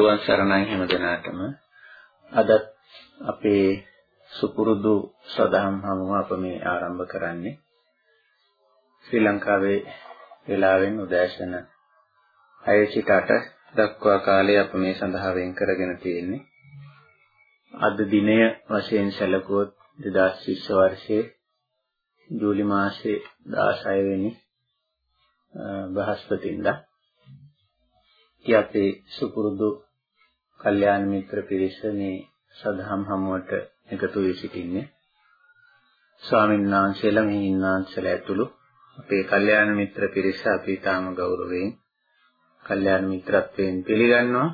තෙරුවන් සරණයි හැම දිනාටම. අදත් අපේ සුපුරුදු සදහම් හමුව අප මේ ආරම්භ කරන්නේ. ශ්‍රී ලංකාවේ වේලාවෙන් උදෑසන 6 සිට 8 දක්වා කාලය අප මේ සඳහා වෙන් කරගෙන තියෙන්නේ. අද දිනය වශයෙන් සැලකුවොත් 2020 වර්ෂයේ ජූලි මාසයේ 16 වෙනි බ්‍රහස්පතින්දා. ඉති අපේ සුපුරුදු කල්යාණ මිත්‍ර පිරිස මේ සදහම් හමුවට එකතු වී සිටින්නේ. ස්වාමීන් වහන්සේලා මේ ඉන්නාන්සලා ඇතුළු අපේ කල්යාණ මිත්‍ර පිරිස අපි තාම ගෞරවයෙන් කල්යාණ මිත්‍රත්වයෙන් පිළිගන්නවා.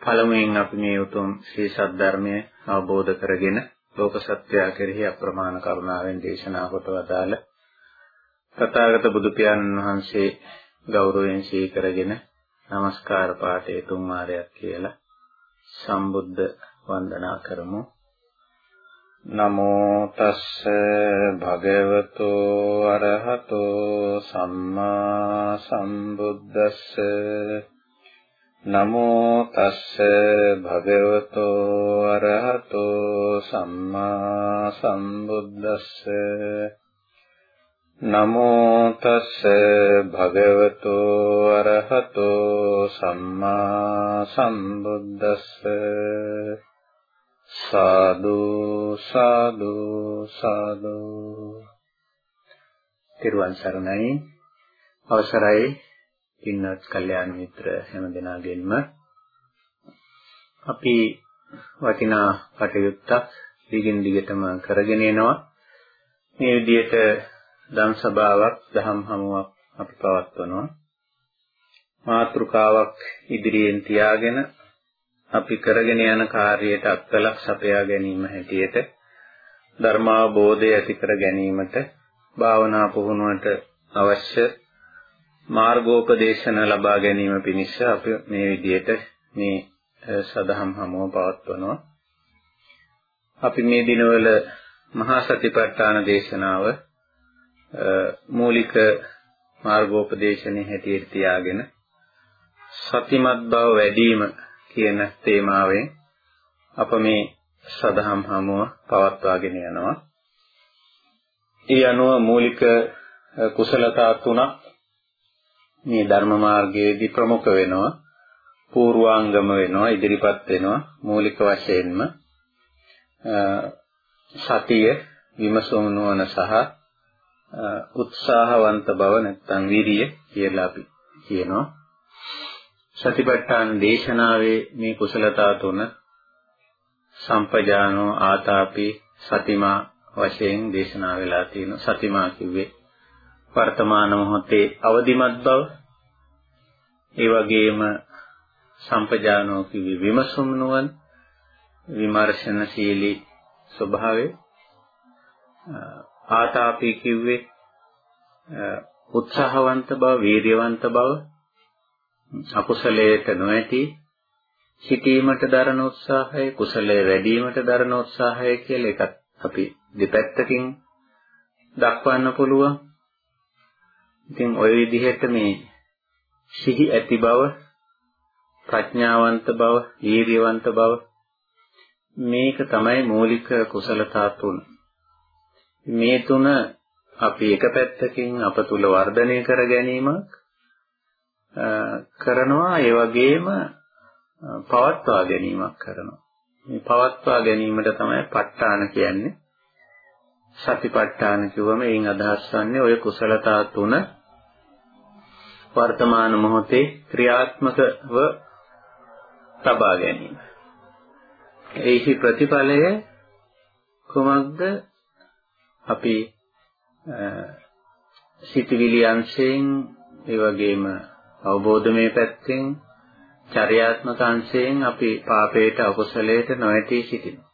පළමුවෙන් අපි මේ උතුම් ශ්‍රී සද්ධර්මය අවබෝධ කරගෙන ලෝක සත්‍යය කෙරෙහි අප්‍රමාණ කරුණාවෙන් දේශනා කොට වදාළ තථාගත බුදු පියාණන් වහන්සේ ගෞරවයෙන් සිහි කරගෙන নমස්කාර පාඨයේ තුන් වාරයක් කියලා සම්බුද්ධ වන්දනා කරමු. නමෝ තස්ස භගවතෝ අරහතෝ සම්මා සම්බුද්දස්ස. නමෝ තස්ස භගවතෝ අරහතෝ සම්මා සම්බුද්දස්ස. නමෝ තස්ස භගවතු අරහතෝ සම්මා සම්බුද්දස්ස සාදු සාදු සාදු තිරුවන් සරණයි. අවසරයි පින්වත් කල්යාණ මිත්‍ර හැම දෙනාගෙන්ම. අපි වටිනා කටයුත්තක් දිගින් දිගටම කරගෙන යනවා මේ විදිහට දම් සභාවක් දහම් හමුවක් අපි පවත්වනවා. මාතෘකාවක් ඉදිරියෙන් තියාගෙන අපි කරගෙන යන කාර්යයට අත්කලක් සපයා ගැනීම හැටියට ධර්මාවබෝධය ඇති කර ගැනීමට භාවනා පුහුණුවට අවශ්‍ය මාර්ගෝපදේශන ලබා ගැනීම පිණිස අපි මේ විදිහට මේ සදහම් හමුව පවත්වනවා. අපි මේ දිනවල මහා සතිපට්ඨාන දේශනාව මූලික මාර්ගෝපදේශනේ හැටියට තියාගෙන සතිමත් බව වැඩිම කියන තේමාවෙන් අප මේ සදහම් හමුව පවත්වාගෙන යනවා. ඒ අනුව මූලික කුසලතා තුනක් මේ ධර්ම මාර්ගයේදී ප්‍රමුඛ වෙනවා. පූර්වාංගම වෙනවා, ඉදිරිපත් වෙනවා. මූලික වශයෙන්ම සතිය, විමසුම් නුවණ සහ උත්සාහවන්ත බව නැත්නම් වීරිය කියලා අපි කියනවා. සතිපට්ඨාන දේශනාවේ මේ කුසලතා තුන සම්පජානෝ ආතාපි සතිමා වශයෙන් දේශනා වෙලා තියෙනවා. සතිමා කිව්වේ වර්තමාන මොහොතේ අවදිමත් බව. ඒ වගේම සම්පජානෝ කිව්වේ විමසුම් නුවන් විමර්ශනශීලී ස්වභාවය ආතාපී කිව්වේ උත්සාහවන්ත බව, වීරියවන්ත බව, අකුසලයට නොඇති සිටීමට දරන උත්සාහය, කුසලයේ වැඩිවීමට දරන උත්සාහය කියලා එකත් අපි දෙපැත්තකින් දක්වන්න පුළුවන්. ඉතින් ওই විදිහට මේ සිහි ඇති බව, ප්‍රඥාවන්ත බව, වීරියවන්ත බව මේක තමයි මූලික කුසලතා තුන. මේ තුන අපි එක පැත්තකින් අප තුල වර්ධනය කර ගැනීමක් කරනවා ඒ වගේම පවත්වා ගැනීමක් කරනවා මේ පවත්වා ගැනීමට තමයි ප ဋ ාණ කියන්නේ සතිපට්ඨාන කිව්වම එයින් අදහස් වන්නේ ඔය කුසලතා තුන වර්තමාන මොහොතේ ක්‍රියාත්මකව තබා ගැනීම. ඒහි ප්‍රතිඵලය කුමක්ද? අපි සිතවිලි අංශයෙන් ඒ වගේම අවබෝධමය පැත්තෙන් චර්යාත්මක අංශයෙන් අපි පාපයට අකුසලයට නොඇටි සිටිනවා.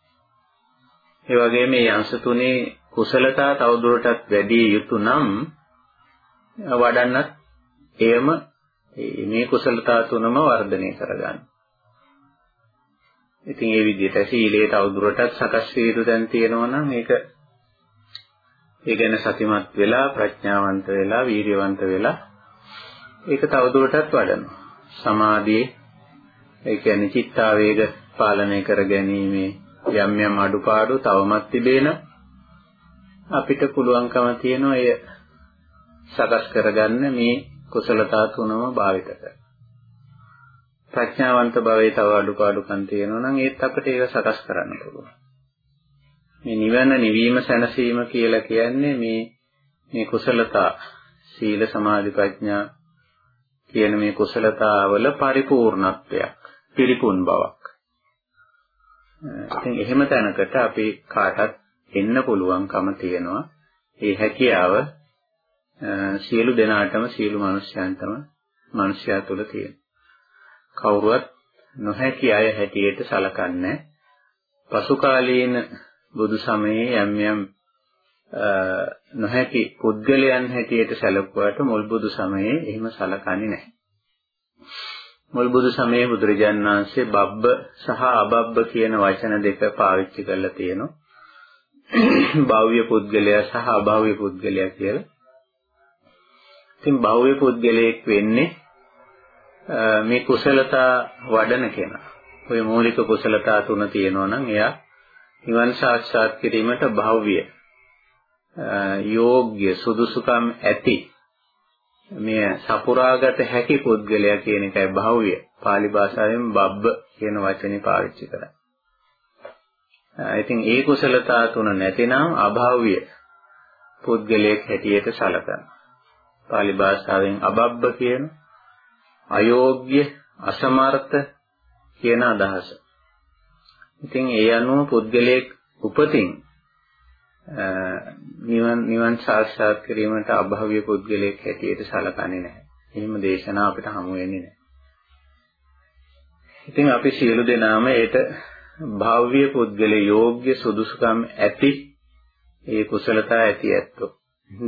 ඒ වගේම මේ අංශ තුනේ කුසලතා තවදුරටත් වැඩි යුතු නම් වඩන්නත් එයම මේ කුසලතා තුනම වර්ධනය කරගන්න. ඉතින් ඒ විදිහට සීලයේ තවදුරටත් සකස් විය යුතු දැන් තියෙනවා නම් ඒක ඒ ගැන සතිමත් වෙලා ප්‍රඥාවන්ත වෙලා වීර්යවන්ත වෙලා ඒක තවදුරටත් වඩනවා. සමාධියේ ඒ කියන්නේ චිත්තාවේග පාලනය කර ගැනීමේ යම් යම් අඩුපාඩු තවමත් තිබේන අපිට පුළුවන්කම තියෙනවා එය සකස් කරගන්න මේ කුසලතා තුනම භාවිත කර. ප්‍රඥාවන්ත භවයේ තව අඩුපාඩුකම් තියෙනවා නම් ඒත් අපිට ඒක සකස් කරන්න පුළුවන්. මේ නිවන නිවීම සැනසීම කියලා කියන්නේ මේ මේ කුසලතා සීල සමාධි ප්‍රඥා කියන මේ කුසලතාවල පරිපූර්ණත්වයක් පිරිපුන් බවක්. ඉතින් එහෙම තැනකට අපි කාටත් එන්න පුළුවන්කම තියෙනවා. ඒ හැකියාව සියලු දෙනාටම සියලු මිනිස්යන්ටම මිනිස්යා තුළ තියෙනවා. කවුරුවත් නොහැකි අය හැටියට සලකන්නේ පසු කාලීන බුදු සමයේ යම් යම් නොහැකි පුද්ගලයන් හැටියට සැලකුවාට මුල් බුදු සමයේ එහෙම සලකන්නේ නැහැ. මුල් බුදු සමයේ බුදුරජාණන් වහන්සේ බබ්බ සහ අබබ්බ කියන වචන දෙක පාවිච්චි කරලා තියෙනවා. භාව්‍ය පුද්ගලයා සහ අභාව්‍ය පුද්ගලයා කියලා. ඉතින් භාව්‍ය පුද්ගලයෙක් වෙන්නේ මේ කුසලතා වඩන කෙනා. ඔය මූලික කුසලතා තුන තියෙනවා නම් එයා නිවන් සාක්ෂාත් කිරීමට භාව්‍ය යෝග්‍ය සුදුසුකම් ඇති මේ සපුරාගත හැකි පුද්ගලයා කියන එකයි භාව්‍ය. pāli භාෂාවෙන් බබ්බ කියන වචනේ පාවිච්චි කරන්නේ. ඉතින් ඒ කුසලතා තුන නැතිනම් අභාව්‍ය පුද්ගලයෙක් හැටියට සැලකනවා. pāli භාෂාවෙන් අබබ්බ කියන අයෝග්‍ය අසමර්ථ කියන අදහස. ඉතින් ඒ අනුව පුද්ගලයෙක් උපතින් නිවන් නිවන් සාක්ෂාත් කිරීමට අභාව්‍ය පුද්ගලයෙක් හැටියට සැලකන්නේ නැහැ. එහෙම දේශනා අපිට හමු වෙන්නේ නැහැ. ඉතින් අපි සියලු දෙනාම ඒට භාව්‍ය පුද්ගල යෝග්‍ය සුදුසුකම් ඇති ඒ කුසලතා ඇති ඇත්තෝ.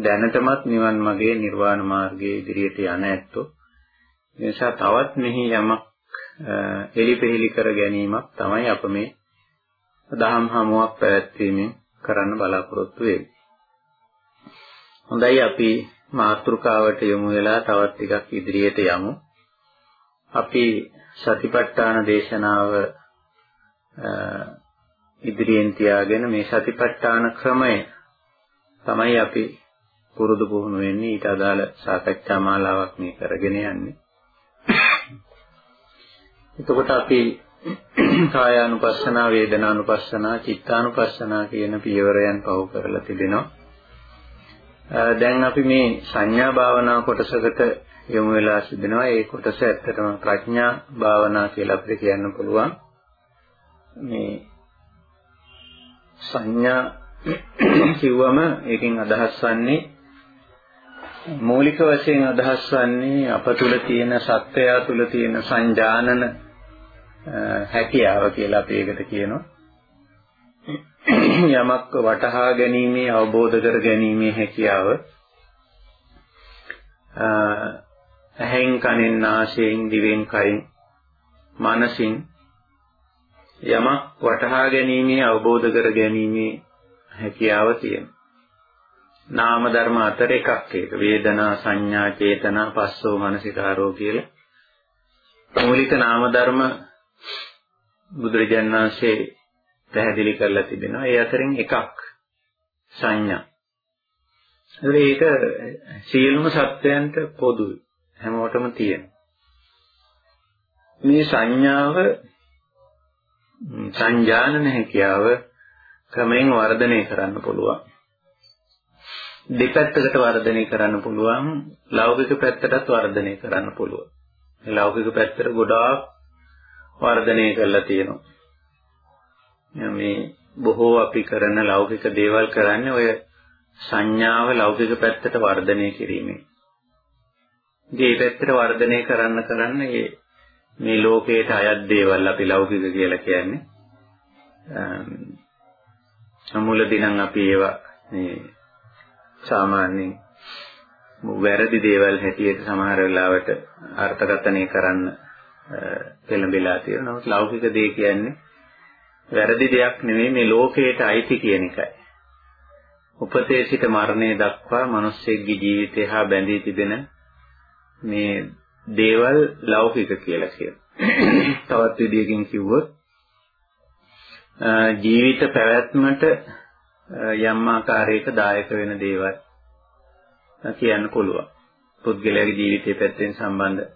දැනටමත් නිවන් මාගේ නිර්වාණ මාර්ගයේ ඉදිරියට යන ඇත්තෝ. ඒ නිසා තවත් මෙහි යමක් එලිපෙහෙලි කර ගැනීමක් තමයි අප මේ දහම් හමුවක් පැවැත්වීමෙන් කරන්න බලාපොරොත්තු වෙන්නේ. හොඳයි අපි මාතෘකාවට යොමු වෙලා තවත් ටිකක් ඉදිරියට යමු. අපි සතිපට්ඨාන දේශනාව ඉදිරියෙන් තියාගෙන මේ සතිපට්ඨාන ක්‍රමය තමයි අපි පුරුදු පුහුණු වෙන්නේ ඊට අදාළ සාකච්ඡා මාලාවක් මේ කරගෙන යන්නේ. එතකොට අපි කායානුපස්සනා, වේදනානුපස්සනා, චිත්තානුපස්සනා කියන පියවරයන් පහු කරලා තිබෙනවා. දැන් අපි මේ සංඥා භාවනා කොටසකට යොමු වෙලා සිටිනවා. ඒ කොටස ඇත්තටම ප්‍රඥා භාවනා කියලා අපිට කියන්න පුළුවන්. මේ සංඥා කිව්වම ඒකෙන් අදහස් වන්නේ මූලික වශයෙන් අදහස් වන්නේ අප තුල තියෙන සත්‍යය තුල තියෙන සංජානන හැකියාව කියලා අපි ඒකට කියනවා. යමක් වටහා ගැනීමේ අවබෝධ කර ගැනීමේ හැකියාව ඇහෙන් කනෙන් නාසයෙන් දිවෙන් කයින් මනසින් යමක් වටහා ගැනීමේ අවබෝධ කර ගැනීමේ හැකියාව තියෙනවා. නාම ධර්ම අතර එකක් ඒක. වේදනා සංඥා චේතනා පස්සෝ මනසිකාරෝ කියලා. මූලික නාම ධර්ම බුදුරජාණන් වහන්සේ පැහැදිලි කරලා තිබෙනවා. ඒ අතරින් එකක් සංඥා. ඒක සියලුම සත්වයන්ට පොදුයි. හැමෝටම තියෙන. මේ සංඥාව සංජානන හැකියාව ක්‍රමයෙන් වර්ධනය කරන්න පුළුවන්. දෙපැත්තකට වර්ධනය කරන්න පුළුවන් ලෞකික පැත්තටත් වර්ධනය කරන්න පුළුවන්. ලෞකික පැත්තට ගොඩාක් වර්ධනය කරලා තියෙනවා. මේ බොහෝ අපි කරන ලෞකික දේවල් කරන්නේ ඔය සංඥාව ලෞකික පැත්තට වර්ධනය කිරීමෙන්. මේ පැත්තට වර්ධනය කරන්න කරන්න මේ ලෝකයට අයත් දේවල් අපි ලෞකික කියලා කියන්නේ. සමුලදී නම් අපි ඒවා මේ සාමාන්‍යයෙන් වැරදි දේවල් හැටියට සමහර වෙලාවට අර්ථකථනය කරන්න පෙළඹෙලා තියෙනවා. නමුත් ලෞකික දේ කියන්නේ වැරදි දෙයක් නෙමෙයි මේ ලෝකයට අයිති කියන එකයි. උපතේ සිට මරණය දක්වා මිනිස්සෙක්ගේ ජීවිතය හා බැඳී තිබෙන මේ දේවල් ලෞකික කියලා කියනවා. තවත් විදියකින් කිව්වොත් ජීවිත පැවැත්මට යම් ආකාරයක දායක වෙන දේවල් කියන්න පුළුවන්. පුද්ගලයාගේ ජීවිතය පැත්තෙන් සම්බන්ධ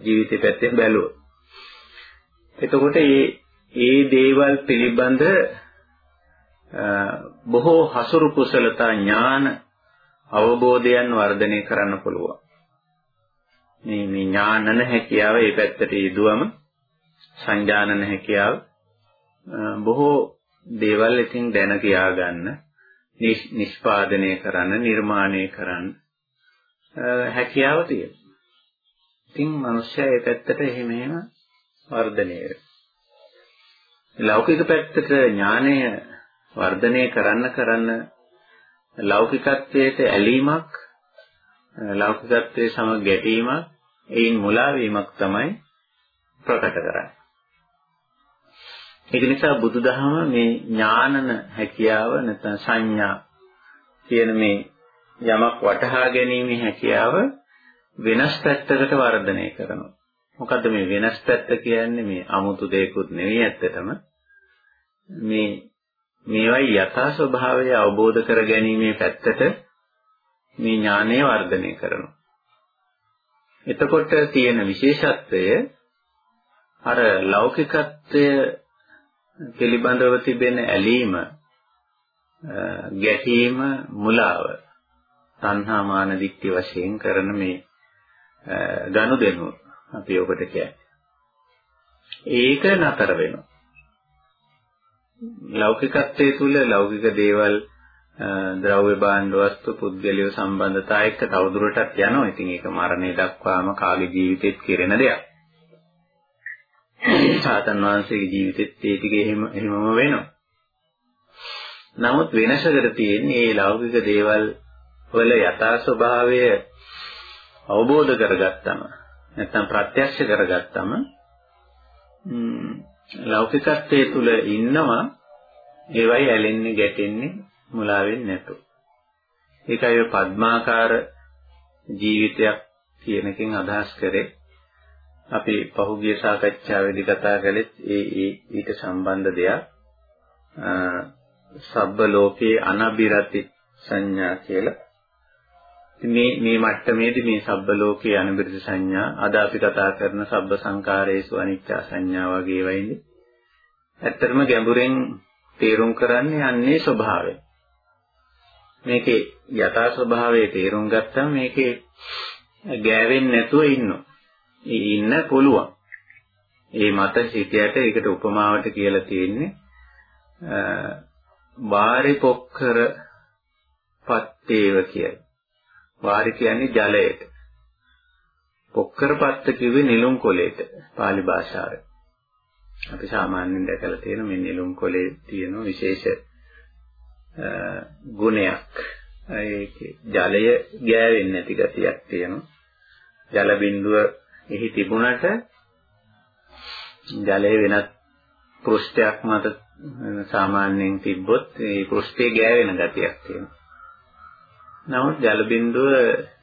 ජීවිතය පැත්තෙන් බැලුවොත්. එතකොට මේ ඒ දේවල් පිළිබඳ බොහෝ හසුරු කුසලතා ඥාන අවබෝධයන් වර්ධනය කරන්න පුළුවන්. මේ මේ ඥානන හැකියාව ඒ පැත්තට යෙදුවම සංජානන හැකියාව බොහෝ දේවල් ඉතින් දැන කියා ගන්න නිෂ්පාදනය කරන්න නිර්මාණය කරන්න හැකියාව තියෙනවා. ඉතින් මිනිස්සයා ඒ පැත්තට එහෙම එහෙම වර්ධනය ලෞකික පැත්තට ඥානය වර්ධනය කරන්න කරන්න ලෞකිකත්වයට ඇලීමක් ලෞකිකත්වයේ සමග ගැටීමක් එයින් මුලා වීමක් තමයි ප්‍රකට කරන්නේ. ඒක නිසා බුදුදහම මේ ඥානන හැකියාව නැත්නම් සංඥා කියන මේ යමක් වටහා ගැනීමේ හැකියාව වෙනස් පැත්තකට වර්ධනය කරනවා. මොකද්ද මේ වෙනස් පැත්ත කියන්නේ මේ 아무තු දෙයක්ුත් නෙවෙයි ඇත්තටම මේ මේවයි යථා ස්වභාවය අවබෝධ කර ගැනීමේ පැත්තට මේ ඥානය වර්ධනය කරනවා. එතකොට තියෙන විශේෂත්වය අර ලෞකිකත්වය පිළිබඳව තිබෙන ඇලීම ගැටීම මුලාව තණ්හා මාන දික්ටි වශයෙන් කරන මේ ගනුදෙනු අපි ඔබට කියන්නේ. ඒක නතර වෙනවා. ලෞකිකත්වයේ තුල ලෞකික දේවල් ද්‍රව්‍ය භාණ්ඩ වස්තු පුද්ගලිය සම්බන්ධතා එක්ක තවදුරටත් යනවා. ඉතින් ඒක මරණය දක්වාම කාගේ ජීවිතෙත් කෙරෙන දෙයක්. සාතන් වහන්සේගේ ජීවිතෙත් ඒ ටික එහෙම එහෙමම වෙනවා. නමුත් වෙනසකට තියෙන්නේ මේ ලෞකික දේවල් වල යථා ස්වභාවය අවබෝධ කරගත්තම නැත්නම් ප්‍රත්‍යක්ෂ කරගත්තම ලෞකිකත්වයේ තුල ඉන්නවා ඒවයි ඇලෙන්නේ ගැටෙන්නේ මුලා වෙන්නේ නැතු. ඒකයි පద్මාකාර ජීවිතයක් කියන එකෙන් අදහස් කරේ. අපි පහුගිය සාකච්ඡාවේදී කතා කළෙත් ඒ ඒ ඊට සම්බන්ධ දෙයක්. සබ්බ ලෝකේ අනබිරති සංඥා කියලා. මේ මේ මට්ටමේදී මේ සබ්බ ලෝකේ අනබිරති සංඥා අද අපි කතා කරන සබ්බ සංකාරේසු අනිත්‍ය සංඥා වගේ වයිනේ. ඇත්තටම ගැඹුරෙන් තේරුම් කරන්නේ යන්නේ ස්වභාවය. මේකේ යථා ස්වභාවය තේරුම් ගත්තම මේකේ ගෑවෙන්නේ නැතුව ඉන්නවා. ඉන්න පුළුවන්. ඒ මත සිටියට ඒකට උපමාවට කියලා තියෙන්නේ වාරි පොක්කර පත්තේව කියලා. වාරි කියන්නේ ජලයට. පොක්කර පත්ත කිව්වේ නිලුම් කොලේට pāli භාෂාවේ. අපි සාමාන්‍යයෙන් දැකලා තියෙන මේ නිලුම් කොලේ තියෙන විශේෂ ගුණයක්. ඒකේ ජලය ගෑවෙන්නේ නැති ගතියක් තියෙනවා. ජල බිඳුව එහි තිබුණට ජලය වෙනත් පෘෂ්ඨයක් මත සාමාන්‍යයෙන් තිබ්බොත් ඒ පෘෂ්ඨයේ ගෑවෙන ගතියක් තියෙනවා. නමුත් ජල බිඳුව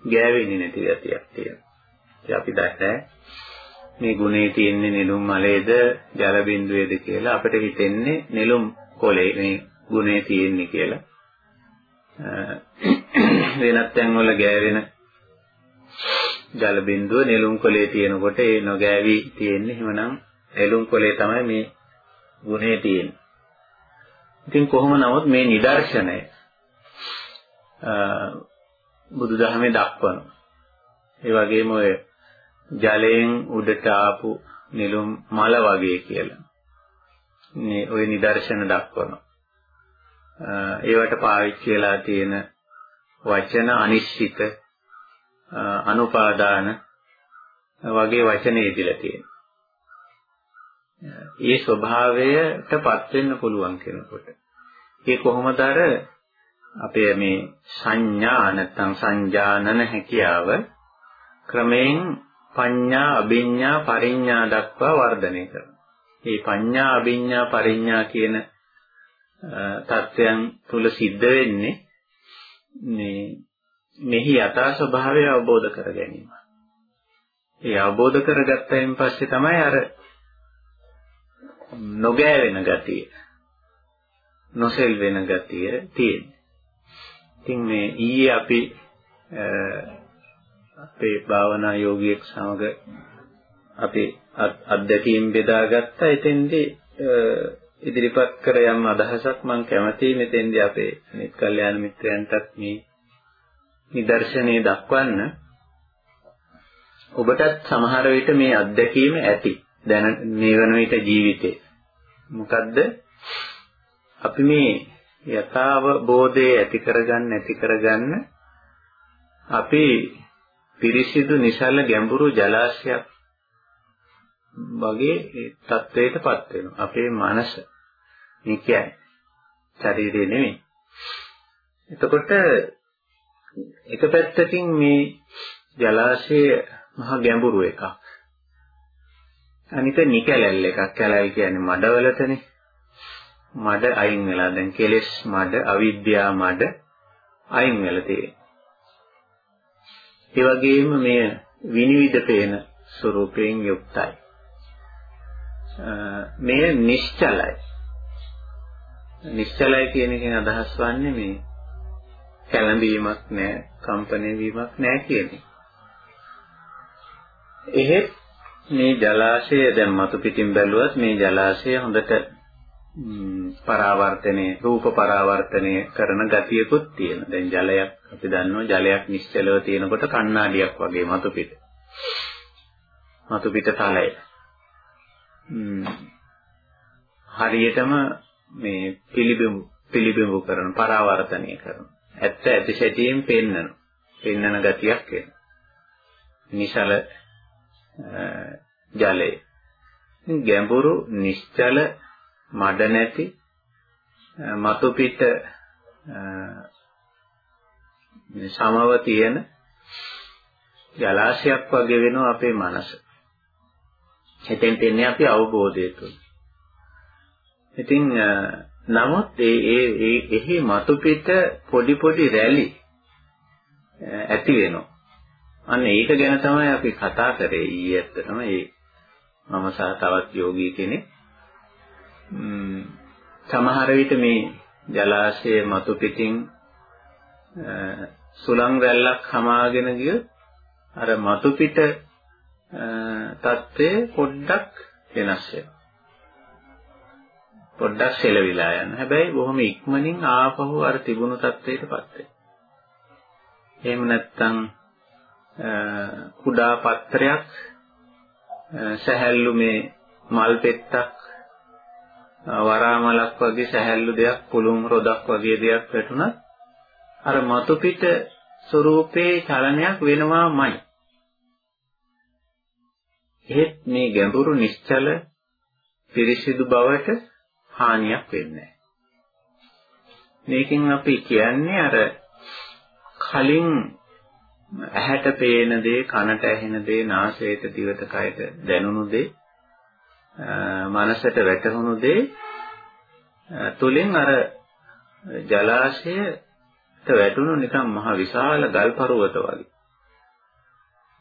ගෑවෙන්නේ නැති ගතියක් තියෙනවා. අපි දැක්කේ මේ ගුණේ තියෙන්නේ නෙළුම් මලේද ජල බිඳුවේද කියලා අපිට හිතෙන්නේ නෙළුම් කොලේ මේ ගුණේ තියෙන්නේ කියලා. වෙනත් තැන්වල ගෑවෙන ජල බිඳුව නෙළුම් කොලේ තියෙනකොට ඒ නොගෑවි තියෙන්නේ. එහෙමනම් නෙළුම් කොලේ තමයි මේ ගුණේ තියෙන්නේ. ඉතින් කොහොම නමුත් මේ නිදර්ශනය බුදුදහමේ දක්වනවා. ඒ වගේම ඔය ජලයෙන් උඩට ආපු නිලුම් මල වගේ කියලා. මේ ওই නිදර්ශන දක්වනවා. ඒවට පාවිච්චි වෙලා තියෙන වචන අනිශ්චිත අනුපාදාන වගේ වචන ඉදිලා තියෙනවා. ඒ ස්වභාවයටපත් වෙන්න පුළුවන් කෙනෙකුට. ඒ කොහොමද අර අපේ මේ සංඥා නැත්නම් සංජානන හැකියාව ක්‍රමයෙන් පඤ්ඤා අභිඤ්ඤා පරිඤ්ඤා දක්වා වර්ධනය කරනවා. මේ පඤ්ඤා අභිඤ්ඤා පරිඤ්ඤා කියන තත්වයන් තුල සිද්ධ වෙන්නේ මේ මෙහි යථා ස්වභාවය අවබෝධ කර ගැනීම. ඒ අවබෝධ කරගත්තයින් පස්සේ තමයි අර නොගෑවෙන ගතිය නොසෙල් වෙන ගතිය තියෙන්නේ. ඉතින් මේ ඊයේ අපි අපේ භාවනා යෝගියෙක් සමග අපි අත්දැකීම් බෙදාගත්තා. එතෙන්දී ඉදිරිපත් කර යම් අදහසක් මම කැමතියි මෙතෙන්දී අපේ අනිත් කල්යාණ මිත්‍රයන්ටත් මේ නිදර්ශනයේ දක්වන්න. ඔබටත් සමහර විට මේ අත්දැකීම ඇති. දැන මේ වන විට ජීවිතේ. මොකද්ද? අපි මේ යථාව බෝධය ඇති කරගන්න ඇති කරගන්න අපි පිරිසිදු නිසල ගැඹුරු ජලාශයක් වගේ තත්වයකටපත් වෙනවා. අපේ මනස මේ කියන්නේ ශරීරය නෙමෙයි. එතකොට එක පැත්තකින් මේ ජලාශය මහ ගැඹුරු එකක්. අනික නිකැලැල් එකක්. කැලයි කියන්නේ මඩවලටනේ. මඩ අයින් වෙලා දැන් කෙලෙස් මඩ, අවිද්‍යා මඩ අයින් වෙලා තියෙනවා. ඒ වගේම මේ විනිවිද පේන ස්වરૂපයෙන් යුක්තයි. මේ නිශ්චලයි. නිශ්චලයි කියන එකෙන් අදහස් වන්නේ මේ කැළඹීමක් නැහැ, කම්පණය වීමක් නැහැ කියන්නේ. එහෙත් මේ ජලාශය දැන් මතු පිටින් බැලුවත් මේ ජලාශය හොඳට පරාවර්තනය රූප පරාවර්තනය කරන ගතියකුත් තියෙන. දැන් ජලයක් අපි දන්නවා ජලයක් නිශ්චලව තියෙනකොට කණ්ණාඩියක් වගේ මතු පිට. මතු පිට තලය. හරියටම මේ පිළිබිඹු පිළිබිඹු කරන පරාවර්තනය කරන. ඇත්ත ඇති සැටියෙන් පෙන්නන. පෙන්නන ගතියක් එන. නිසල ජලය. ගැඹුරු නිශ්චල මඩ නැති මතු පිට සමව තියෙන ජලාශයක් වගේ වෙනවා අපේ මනස. එතෙන්ට එන්නේ අපි අවබෝධය තුළ. ඉතින් නමුත් ඒ ඒ එහි මතු පිට පොඩි පොඩි රැලි ඇති වෙනවා. අන්න ඒක ගැන තමයි අපි කතා කරේ ඊයේ ඇත්තටම ඒ මම සහ තවත් යෝගී කෙනෙක් සමහර විට මේ ජලාශයේ මතු පිටින් සුළං රැල්ලක් හමාගෙන ගිය අර මතු පිට තත්ත්වය පොඩ්ඩක් වෙනස් වෙනවා. පොඩ්ඩක් සෙලවිලා යන. හැබැයි බොහොම ඉක්මනින් ආපහු අර තිබුණු තත්ත්වයටපත් වෙනවා. එහෙම නැත්නම් කුඩා පත්‍රයක් සැහැල්ලු මේ මල් පෙත්තක් වරාමලක් වගේ සැහැල්ලු දෙයක් පුළුම් රොදක් වගේ දෙයක් වැටුණත් අර මතු පිට ස්වરૂපේ චලනයක් වෙනවාමයි. එහෙත් මේ ගැඹුරු නිශ්චල පිරිසිදු බවට හානියක් වෙන්නේ මේකෙන් අපි කියන්නේ අර කලින් ඇහැට පේන දේ කනට ඇහෙන දේ නාසයට දිවට කයට දැනුණු දේ මනසට වැටහුණු දේ තුලින් අර ජලාශයට වැටුණු නිකන් මහ විශාල ගල් පරුවත වගේ.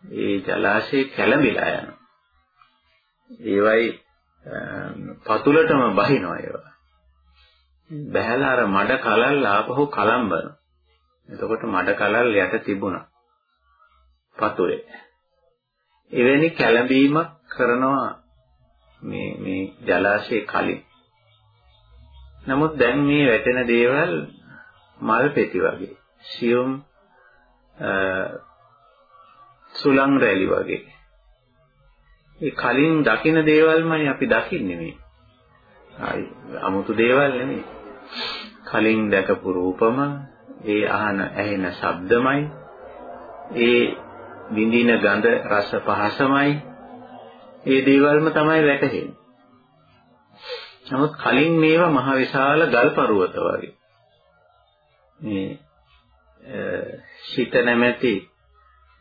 ඒ ජලාශය කැළඹිලා යනවා. ඒවයි පතුලටම බහිනවා ඒවා. බහැලා අර මඩ කලල් ආපහු කලම්බන. එතකොට මඩ කලල් යට තිබුණා. පතුලේ. එවැනි කැළඹීමක් කරනවා මේ මේ ජලාශයේ කලින්. නමුත් දැන් මේ වැටෙන දේවල් මල් පෙති වගේ. සියුම් සුලං රැලි වගේ. ඒ කලින් දකින දේවල්මයි අපි දකින්නේ මේ. ආයි 아무තු දේවල් නෙමෙයි. කලින් දැකපු රූපම, ඒ අහන ඇහෙන ශබ්දමයි, ඒ විඳින ගඳ රස පහසමයි ඒ දේවල්ම තමයි වැටහෙන්නේ. නමුත් කලින් මේවා මහ විශාල ගල් පරුවත වගේ. මේ ශීත නැමැති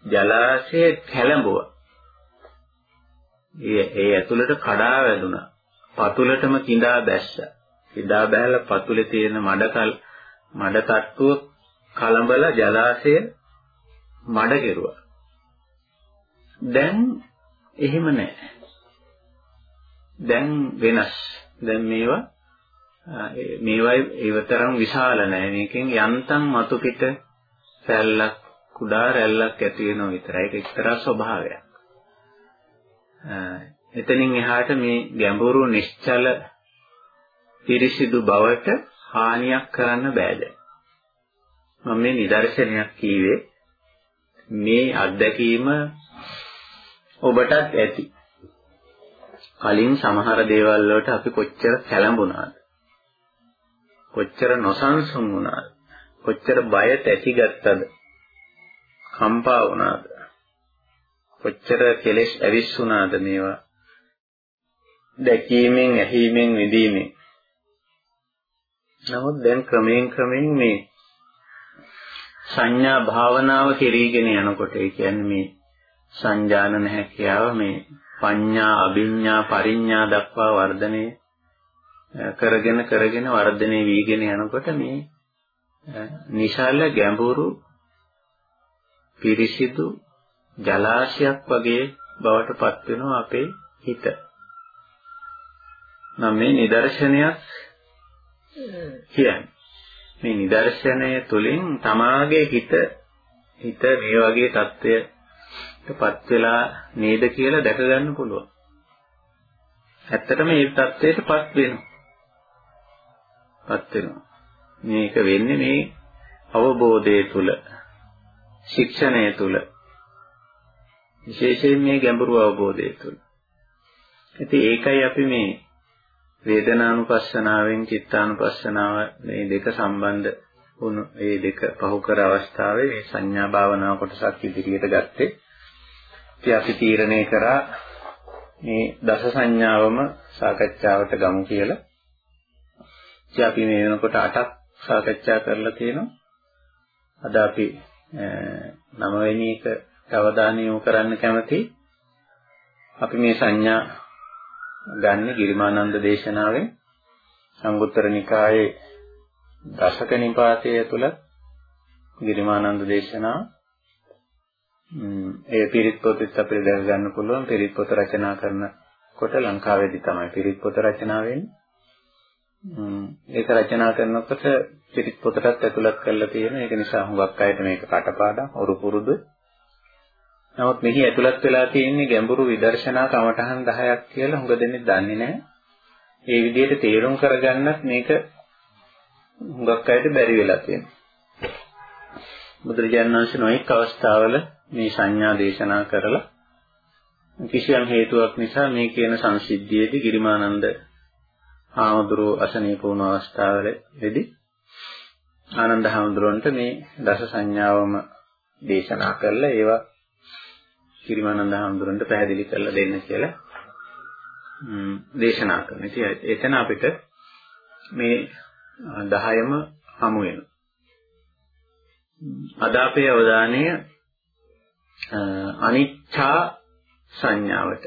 ජලාශය කැළඹුවා. ඒ ඒ ඇතුළට කඩා වැදුනා. පතුලටම කිඳා බැස්සා. කිඳා බැලලා පතුලේ තියෙන මඩකල් මඩ තට්ටුව කලඹලා ජලාශය මඩ කෙරුවා. දැන් එහෙම නැහැ. දැන් වෙනස්. දැන් මේවා මේවා ඒවතරම් විශාල නැහැ. මේකෙන් යන්තම් මතු පිට රැල්ලක් කුඩා රැල්ලක් ඇති වෙනවා විතරයි. ඒක එක්තරා ස්වභාවයක්. එතනින් එහාට මේ ගැඹුරු නිශ්චල පිරිසිදු බවට හානියක් කරන්න බෑ දැන්. මම මේ නිදර්ශනයක් කීවේ මේ අත්දැකීම ඔබටත් ඇති. කලින් සමහර දේවල් වලට අපි කොච්චර කැළඹුණාද? කොච්චර නොසන්සුන් වුණාද? කොච්චර බය තැතිගත්තද? කම්පා වුණාද? කොච්චර කෙලෙස් ඇවිස්සුණාද මේවා? දැකීමෙන්, ඇහිීමෙන්, විඳීමෙන්. නමුත් දැන් ක්‍රමයෙන් ක්‍රමයෙන් මේ සංඥා භාවනාව කෙරීගෙන යනකොට ඒ කියන්නේ මේ සංජානන හැකියාව මේ පඤ්ඤා අභිඥා පරිඥා දක්වා වර්ධනය කරගෙන කරගෙන වර්ධනය වීගෙන යනකොට මේ නිශාල ගැඹුරු පිරිසිදු ජලාශයක් වගේ බවට පත් වෙනවා අපේ හිත. නම් මේ නිදර්ශනයක් කියන්නේ මේ නිදර්ශනය තුළින් තමාගේ හිත හිත මේ වගේ தත්වයටපත් වෙලා නේද කියලා දැක ගන්න පුළුවන්. ඇත්තටම මේ தත්වයටපත් වෙනවා. පත් වෙනවා. මේක වෙන්නේ මේ අවබෝධය තුල ශික්ෂණය තුල විශේෂයෙන් මේ ගැඹුරු අවබෝධය තුල. ඉතින් ඒකයි අපි මේ වේදනානුපස්සනාවෙන් චිත්තානුපස්සනාව මේ දෙක සම්බන්ධ වුණු මේ දෙක පහු කර අවස්ථාවේ මේ සංඥා භාවනාව කොටසක් ඉදිරියට ගත්තේ. ඉතින් අපි තීරණය කරා මේ දස සංඥාවම සාකච්ඡාවට ගමු කියලා. ඉතින් අපි මේ වෙනකොට අටක් සාකච්ඡා කරලා තියෙනවා. අද අපි නවවෙනි එක අවධානය යොමු කරන්න කැමති. අපි මේ සංඥා ගන්න ගිරිමානන්ද දේශනාවෙන් සංගුත්තර නිකායේ දශක නිපාතය තුළ ගිරිමානන්ද දේශනාව ඒ පිරිත් පොතෙත් අපිට දැක ගන්න පුළුවන් පිරිත් පොත රචනා කරනකොට ලංකාවේදී තමයි පිරිත් පොත රචනා වෙන්නේ. ඒක රචනා කරනකොට පිරිත් පොතටත් ඇතුළත් කරලා තියෙන ඒක නිසා හුඟක් අයට මේක කටපාඩම් උරු පුරුදු නමුත් මෙහි ඇතුළත් වෙලා තියෙන්නේ ගැඹුරු විදර්ශනා කමඨහන් 10ක් කියලා හුඟ දෙනෙක් දන්නේ නැහැ. ඒ විදිහට තේරුම් කරගන්නත් මේක හුඟක් අයට බැරි වෙලා තියෙනවා. බුදුරජාණන් වහන්සේ නොඑක් අවස්ථාවල මේ සංඥා දේශනා කරලා කිසියම් හේතුවක් නිසා මේ කියන සංසිද්ධියේදී ගිරිමානන්ද ආමඳුරෝ අසනීප වුණු අවස්ථාවලදී ආනන්ද හාමුදුරන්ට මේ දස සංඥාවම දේශනා කළා ඒවා කිරිමානන්ද හාමුදුරන්ට පැහැදිලි කරලා දෙන්න කියලා දේශනා කරනවා. ඉතින් එතන අපිට මේ 10ම හමු වෙනවා. අද අපේ අවධානය අනිච්චා සංඥාවට.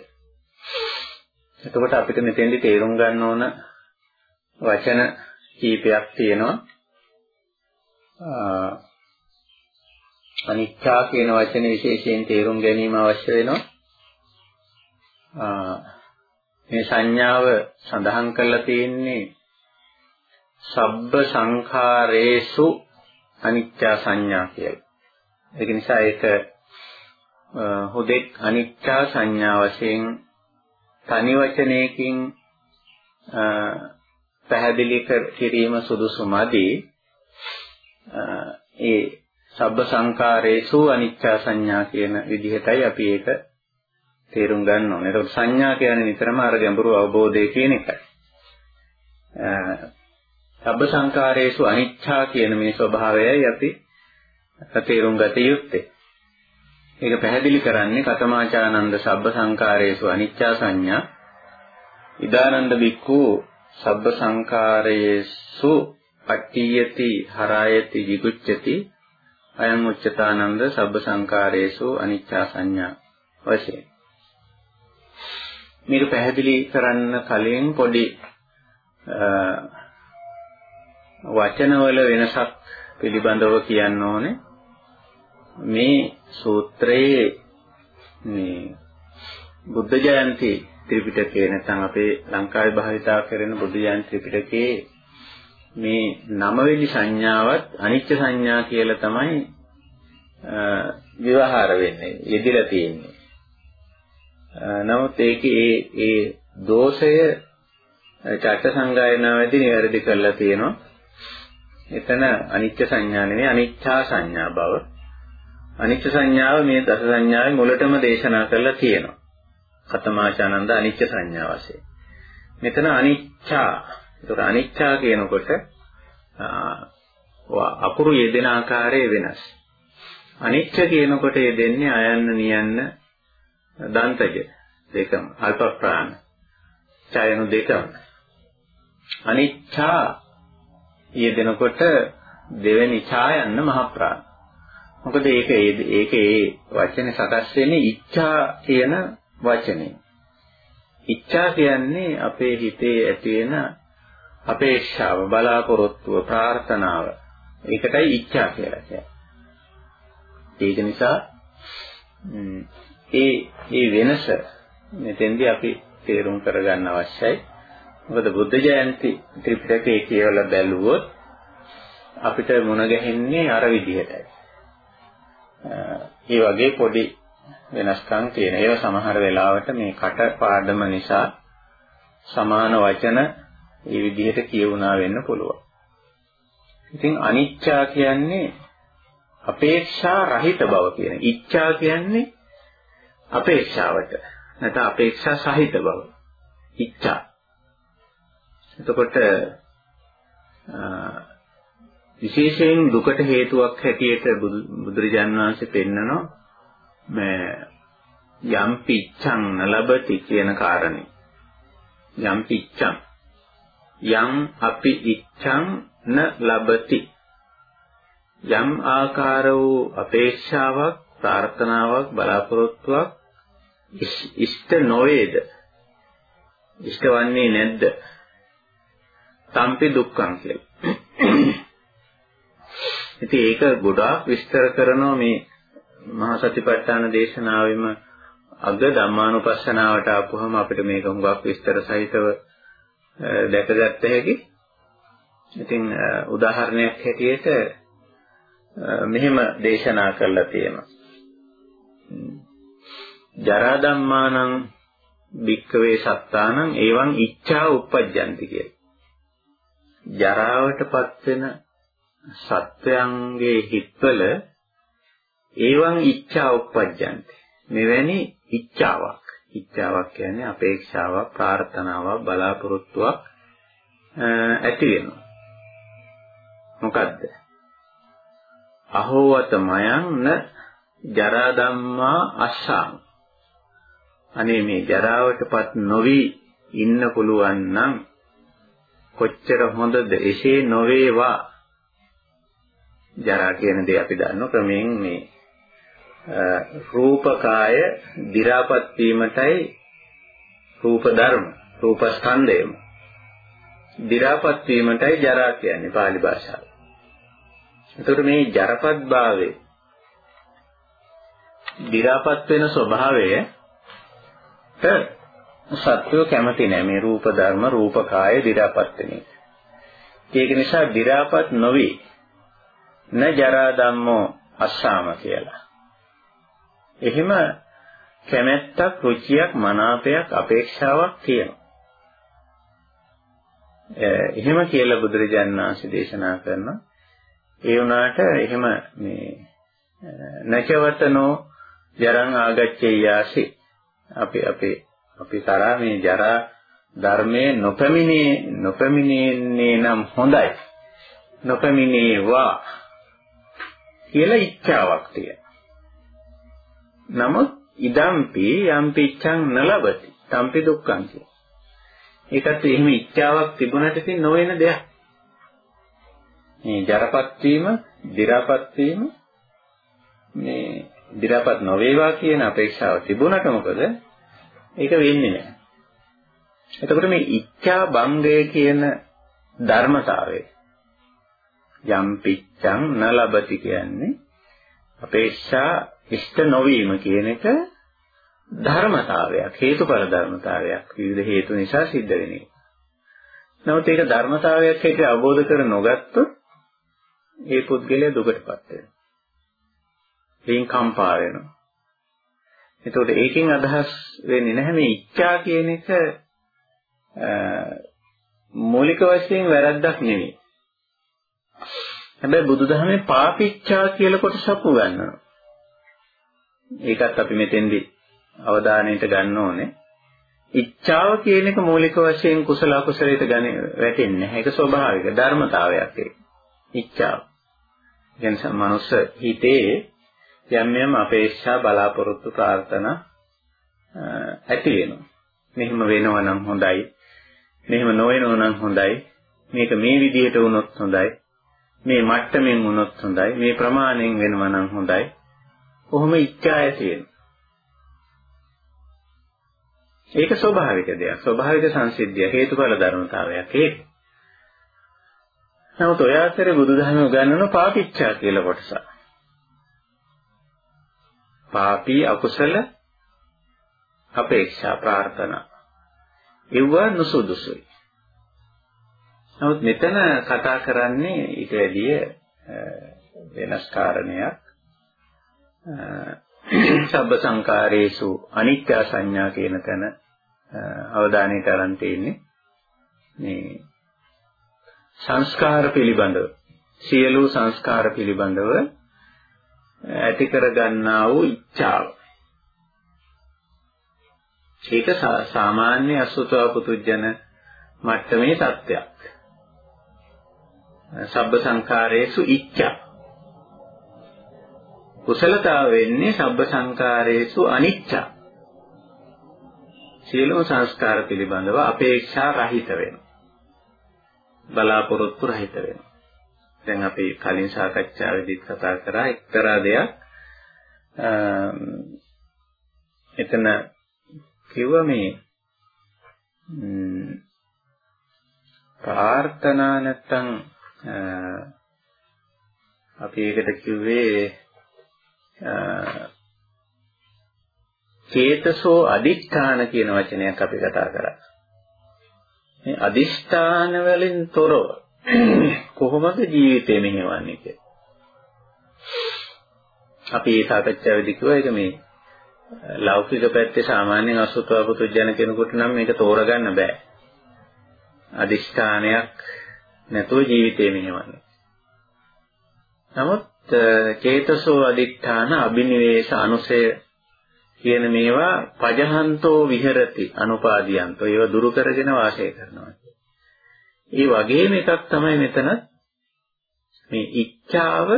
එතකොට අපිට මෙතෙන්දි තේරුම් ගන්න ඕන වචන කීපයක් තියෙනවා. අනිච්චා කියන වචනේ විශේෂයෙන් තේරුම් ගැනීම අවශ්‍ය වෙනවා. මේ සංඥාව සඳහන් කරලා තියෙන්නේ සබ්බ සංඛාරේසු අනිච්චා සංඥා කියලා. ඒක නිසා ඒක හුදෙක් අනිච්චා සංඥා වශයෙන් තනි වචනයකින් පැහැදිලි කිරීම සුදුසුමදී ඒ සබ්බ සංකාරේසු අනිච්චා සංඥා කියන විදිහටයි අපි ඒක තේරුම් ගන්න ඕනේ. ඒකට සංඥා කියන්නේ නිතරම අර ගැඹුරු අවබෝධය කියන එකයි. සබ්බ සංකාරේසු අනිච්චා කියන මේ ස්වභාවයයි අපි තේරුම් ගත යුත්තේ. ඒක පැහැදිලි කරන්නේ කතමාචානන්ද සබ්බ සංකාරේසු අනිච්චා සංඥා ඉදානන්ද බික්ඛු සබ්බ සංකාරේසු පට්ඨියති හරායති විගුච්ඡති අයං උච්චතානන්ද සබ්බ සංකාරේසු අනිච්චා සංඥා වශයෙන්. මේක පැහැදිලි කරන්න කලින් පොඩි වචනවල වෙනසක් පිළිබඳව කියන්න ඕනේ. මේ සූත්‍රයේ මේ බුද්ධ ජයන්ති ත්‍රිපිටකේ නැත්නම් අපේ ලංකාවේ භාවිතා කරන බුද්ධ ජයන්ති ත්‍රිපිටකේ මේ නවවෙනි සංඥාවත් අනිච්ච සංඥා කියලා තමයි විවහාර වෙන්නේ යෙදিলা තියෙන්නේ. නමුත් ඒකේ ඒ ඒ දෝෂය චත්ත සංගායනාවේදී නිවැරදි කරලා තියෙනවා. එතන අනිච්ච සංඥා නෙවෙයි අනිච්චා සංඥා බව. අනිච්ච සංඥාව මේ දස සංඥාවේ මුලටම දේශනා කරලා තියෙනවා. කතමාචානන්ද අනිච්ච සංඥා වශයෙන්. මෙතන අනිච්චා. ඒතර අනිච්චා කියනකොට අකුරු යෙදෙන ආකාරය වෙනස්. අනිච්ච කියනකොට යෙදෙන්නේ අයන්න නියන්න දන්තජ දෙකම අල්ප ප්‍රාණ. ඡයනු දෙකම. අනිච්චා යෙදෙනකොට දෙවෙනි ඡායන්න මහ ප්‍රාණ. මොකද ඒක ඒකේ වචනේ සකස් වෙන්නේ ඉච්ඡා කියන වචනේ. ඉච්ඡා කියන්නේ අපේ හිතේ ඇති වෙන අපේක්ෂාව, බලාපොරොත්තුව, ප්‍රාර්ථනාව. ඒකටයි ඉච්ඡා කියලා කියන්නේ. ඒක නිසා ඒ ඒ වෙනස මෙතෙන්දී අපි තේරුම් කරගන්න අවශ්‍යයි. මොකද බුද්ධ ජයන්ති ත්‍රිපිටකයේ කියවලා බැලුවොත් අපිට මුණ ගැහෙන්නේ අර විදිහටයි. ඒ වගේ පොඩි වෙනස්කම් තියෙන. ඒව සමහර වෙලාවට මේ කට පාඩම නිසා සමාන වචන ඒ විදිහට කියවුණා වෙන්න පුළුවන්. ඉතින් අනිච්චා කියන්නේ අපේක්ෂා රහිත බව කියන. ඉච්ඡා කියන්නේ අපේක්ෂාවට. නැත්නම් අපේක්ෂා සහිත බව. ඉච්ඡා. එතකොට විශේෂයෙන් දුකට හේතුවක් හැටියට බුදුරජාන් වහන්සේ පෙන්නනවා මේ යම් පිච්ඡං නලබති කියන කාරණේ. යම් පිච්ඡං. යම් අපි ඉච්ඡං න ලබති යම් ආකාර වූ අපේක්ෂාවක් ප්‍රාර්ථනාවක් බලාපොරොත්තුවක් ඉෂ්ට නොවේද? ඉෂ්ට වන්නේ නැද්ද? සම්පි දුක්ඛං කියලා. ඉතින් ඒක ගොඩාක් විස්තර කරනවා මේ මහා සතිපට්ඨාන දේශනාවෙම අග ධම්මානුපස්සනාවට ආපුවම අපිට මේක හුඟක් විස්තර සහිතව දැකගත්ත හැකි. ඉතින් උදාහරණයක් හැටියට මෙහෙම දේශනා කරලා තියෙනවා. ජරා ධම්මානං භික්කවේ සත්තානං එවං ඉච්ඡා උප්පජ්ජಂತಿ කියලා. ජරාවටපත් වෙන සත්වයන්ගේ හිත්වල ඒවන් ඉච්ඡා උප්පජ්ජන්ති. මෙවැනි ඉච්ඡාවක්. ඉච්ඡාවක් කියන්නේ අපේක්ෂාවක්, ප්‍රාර්ථනාවක්, බලාපොරොත්තුවක් ඇති වෙනවා. මොකද්ද? අහෝවත මයං න ජරා ධම්මා අස්සං. අනේ මේ ජරාවටපත් නොවි ඉන්න පුළුවන් නම් කොච්චර හොඳද එසේ නොවේවා ජරා කියන දේ අපි දන්නවා ක්‍රමයෙන් මේ රූපකාය දි รา පත් වීමටයි රූප ධර්ම රූප ස්කන්ධයම දි รา පත් වීමටයි ජරා කියන්නේ pāli භාෂාව. එතකොට මේ ජරපත් භාවයේ දි รา පත් වෙන ස්වභාවයට සත්‍යෝ කැමති නැහැ මේ රූප ධර්ම රූපකාය දි รา පත් වෙන එක. ඒක නිසා දි รา පත් නොවේ න ජරා ධම්මෝ අස්සාම කියලා. එහෙම කැමැත්තක් රුචියක් මනාපයක් අපේක්ෂාවක් තියෙනවා. එහෙම කියලා බුදුරජාණන් වහන්සේ දේශනා කරනවා. ඒ වුණාට එහෙම මේ නැචවතනෝ ජරං ආගච්ඡේයාසි අපි අපි අපි තරා මේ ජරා ධර්මයේ නොපැමිණේ නොපැමිණෙන්නේ නම් හොඳයි. නොපැමිණේවා කියලා ඉච්ඡාවක් තියෙනවා. නමුත් ඉදම්පි යම්පි ඉච්ඡං නලබති. තම්පි දුක්ඛං කිය. ඒකත් එහෙම ඉච්ඡාවක් තිබුණට ඉතින් නොවන දෙයක්. මේ ජරපත් වීම, දිරපත් වීම මේ දිරපත් නොවේවා කියන අපේක්ෂාව තිබුණට මොකද? ඒක වෙන්නේ නැහැ. එතකොට මේ ඉච්ඡා භංගය කියන ධර්මතාවය යම් පිච්ඡං න ලබති කියන්නේ අපේක්ෂා ඉෂ්ට නොවීම කියන එක ධර්මතාවයක් හේතුඵල ධර්මතාවයක් විවිධ හේතු නිසා සිද්ධ වෙන එක. නමුත් ඒක ධර්මතාවයක් හැටියට අවබෝධ කර නොගත්තොත් ඒ පුද්ගලයා දුකටපත් වෙනවා. එයින් කම්පා වෙනවා. එතකොට ඒකෙන් අදහස් වෙන්නේ නැහැ මේ ඉච්ඡා කියන එක මූලික වශයෙන් වැරද්දක් නෙවෙයි. හැබැයි බුදුදහමේ පාපිච්ඡා කියලා කොටසක් උගන්වනවා. ඒකත් අපි මෙතෙන්දී අවධානයට ගන්න ඕනේ. ඉච්ඡාව කියන එක මූලික වශයෙන් කුසල අකුසලයට ගන්නේ වැටෙන්නේ නැහැ. ඒක ස්වභාවික ධර්මතාවයක් ඒක. ඉච්ඡාව. කියන්නේ මනුස්ස හිතේ යම් යම් අපේක්ෂා බලාපොරොත්තු ප්‍රාර්ථනා ඇති වෙනවා. මෙහෙම වෙනවා නම් හොඳයි. මෙහෙම නොවෙනවා නම් හොඳයි. මේක මේ විදිහට වුණොත් හොඳයි. මේ මට්ටමින් වුණොත් හොඳයි. මේ ප්‍රමාණයෙන් වෙනවා නම් හොඳයි. කොහොම ඉච්ඡා ඇති වෙනවා. ඒක ස්වභාවික දෙයක්. ස්වභාවික සංසිද්ධිය හේතුඵල ධර්මතාවයක් ඒක. නමුත් ඔය අතරේ බුදුදහම උගන්වන පාපිච්චා කියලා කොටස. පාපී අකුසල අපේක්ෂා ප්‍රාර්ථනා. ඒව නුසුදුසුයි. නමුත් මෙතන කතා කරන්නේ ඊට වැඩිය වෙනස් කාරණයක්. සබ්බ සංකාරේසු අනිත්‍ය සංඥා කියන තැන අවධානයට අරන් තියෙන්නේ මේ සංස්කාර පිළිබඳව සියලු සංස්කාර පිළිබඳව ඇති කර ගන්නා වූ ඉච්ඡාව. ඒක සාමාන්‍ය අසුතව පුතුජන මට්ටමේ தත්වයක්. සබ්බ සංකාරේසු ඉච්ඡා කුසලතාව වෙන්නේ සබ්බ සංකාරේසු අනිච්චා. සියලුම සංස්කාර පිළිබඳව අපේක්ෂා රහිත වෙනවා. බලාපොරොත්තු රහිත වෙනවා. දැන් අපි කලින් සාකච්ඡාවේදීත් කතා කරා එක්තරා දෙයක් එතන කිව්ව මේ ප්‍රාර්ථනා නැත්තම් අපි ඒකට කිව්වේ චේතසෝ අදිෂ්ඨාන කියන වචනයක් අපි කතා කරා. මේ අදිෂ්ඨාන වලින් තොරව කොහොමද ජීවිතය මෙහෙවන්නේ කියලා. අපි මේ සාකච්ඡාවේදී කිව්වා ඒක මේ ලෞකික පැත්තේ සාමාන්‍යයෙන් අසුතව පුතුජන කෙනෙකුට නම් මේක තෝරගන්න බෑ. අදිෂ්ඨානයක් නැතුව ජීවිතය මෙහෙවන්නේ. නමුත් චේතසෝ අදිඨාන අබිනිවේෂ අනුසය කියන මේවා පජහන්තෝ විහෙරති අනුපාදියන්තෝ ඒවා දුරු කරගෙන වාසය කරනවා. ඒ වගේම එකක් තමයි මෙතන මේ ඉච්ඡාව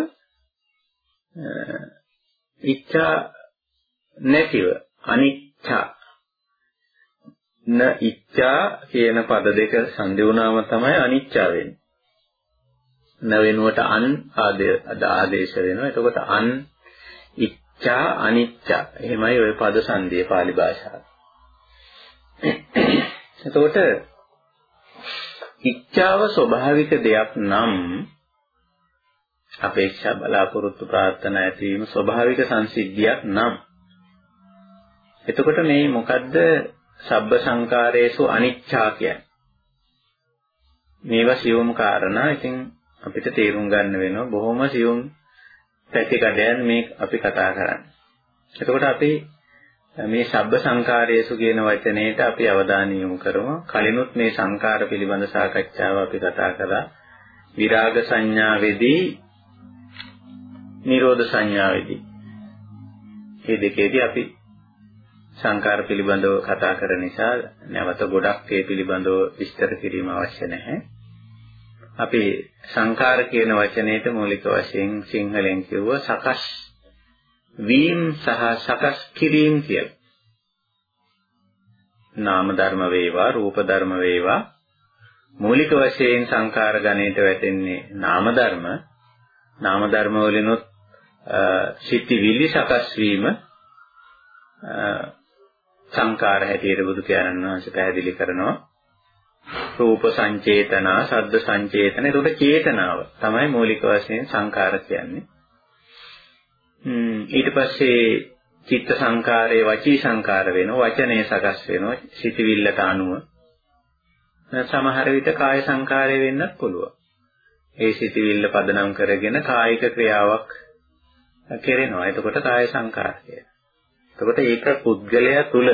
ඉච්ඡා නැතිව අනිච්ඡා න ඉච්ඡා කියන පද දෙක සංදි වුණාම තමයි අනිච්චා වෙන්නේ. න වෙනුවට අන් ආදේශ වෙනවා. එතකොට අන් ඉච්ඡා අනිච්චා. එහෙමයි ওই පද සංදිය pāli භාෂාව. එතකොට ඉච්ඡාව ස්වභාවික දෙයක් නම් අපේක්ෂා බලාපොරොත්තු ප්‍රාර්ථනා ඇතිවීම ස්වභාවික සංසිද්ධියක් නම් එතකොට මේ මොකද්ද සබ්බ සංකාරයේසු අනිච්චා කියන්නේ මේවා සියුම් කාරණා ඉතින් අපිට තේරුම් ගන්න වෙනවා බොහොම සියුම් පැතිකඩයන් මේ අපි කතා කරන්නේ. එතකොට අපි මේ සබ්බ සංකාරයේසු කියන වචනේට අපි අවධානය යොමු කරමු. කලිනුත් මේ සංකාර පිළිබඳ සාකච්ඡාව අපි කතා කළා. විරාග සංඥාවේදී නිරෝධ සංඥාවේදී. මේ දෙකේදී අපි සංකාර පිළිබඳව කතා කරන නිසා නැවත ගොඩක් ඒ පිළිබඳව විස්තර කිරීම අවශ්‍ය නැහැ. අපි සංකාර කියන වචනයට මූලික වශයෙන් සිංහලෙන් කිව්ව සකස් වීම සහ සකස් කිරීම කියලා. නාම ධර්ම වේවා රූප ධර්ම වේවා. මූලික වශයෙන් සංකාර ගණයට වැටෙන්නේ නාම ධර්ම. නාම ධර්ම වලිනුත් සිටිවිලි සකස් වීම සංකාර හැටියට බුදු පියාණන් වහන්සේ පැහැදිලි කරනවා. රූප සංචේතනා, ශබ්ද සංචේතන. ඒකට චේතනාව තමයි මූලික වශයෙන් සංකාර කියන්නේ. ඊට පස්සේ චිත්ත සංකාරයේ වචී සංකාර වෙනවා වචනේ සකස් වෙනවා සිතවිල්ලට අනුව සමහර විට කාය සංකාරය වෙන්නත් පුළුවන් ඒ සිතවිල්ල පදනම් කරගෙන කායික ක්‍රියාවක් කෙරෙනවා එතකොට කාය සංකාරය එතකොට ඒක පුද්ගලයා තුල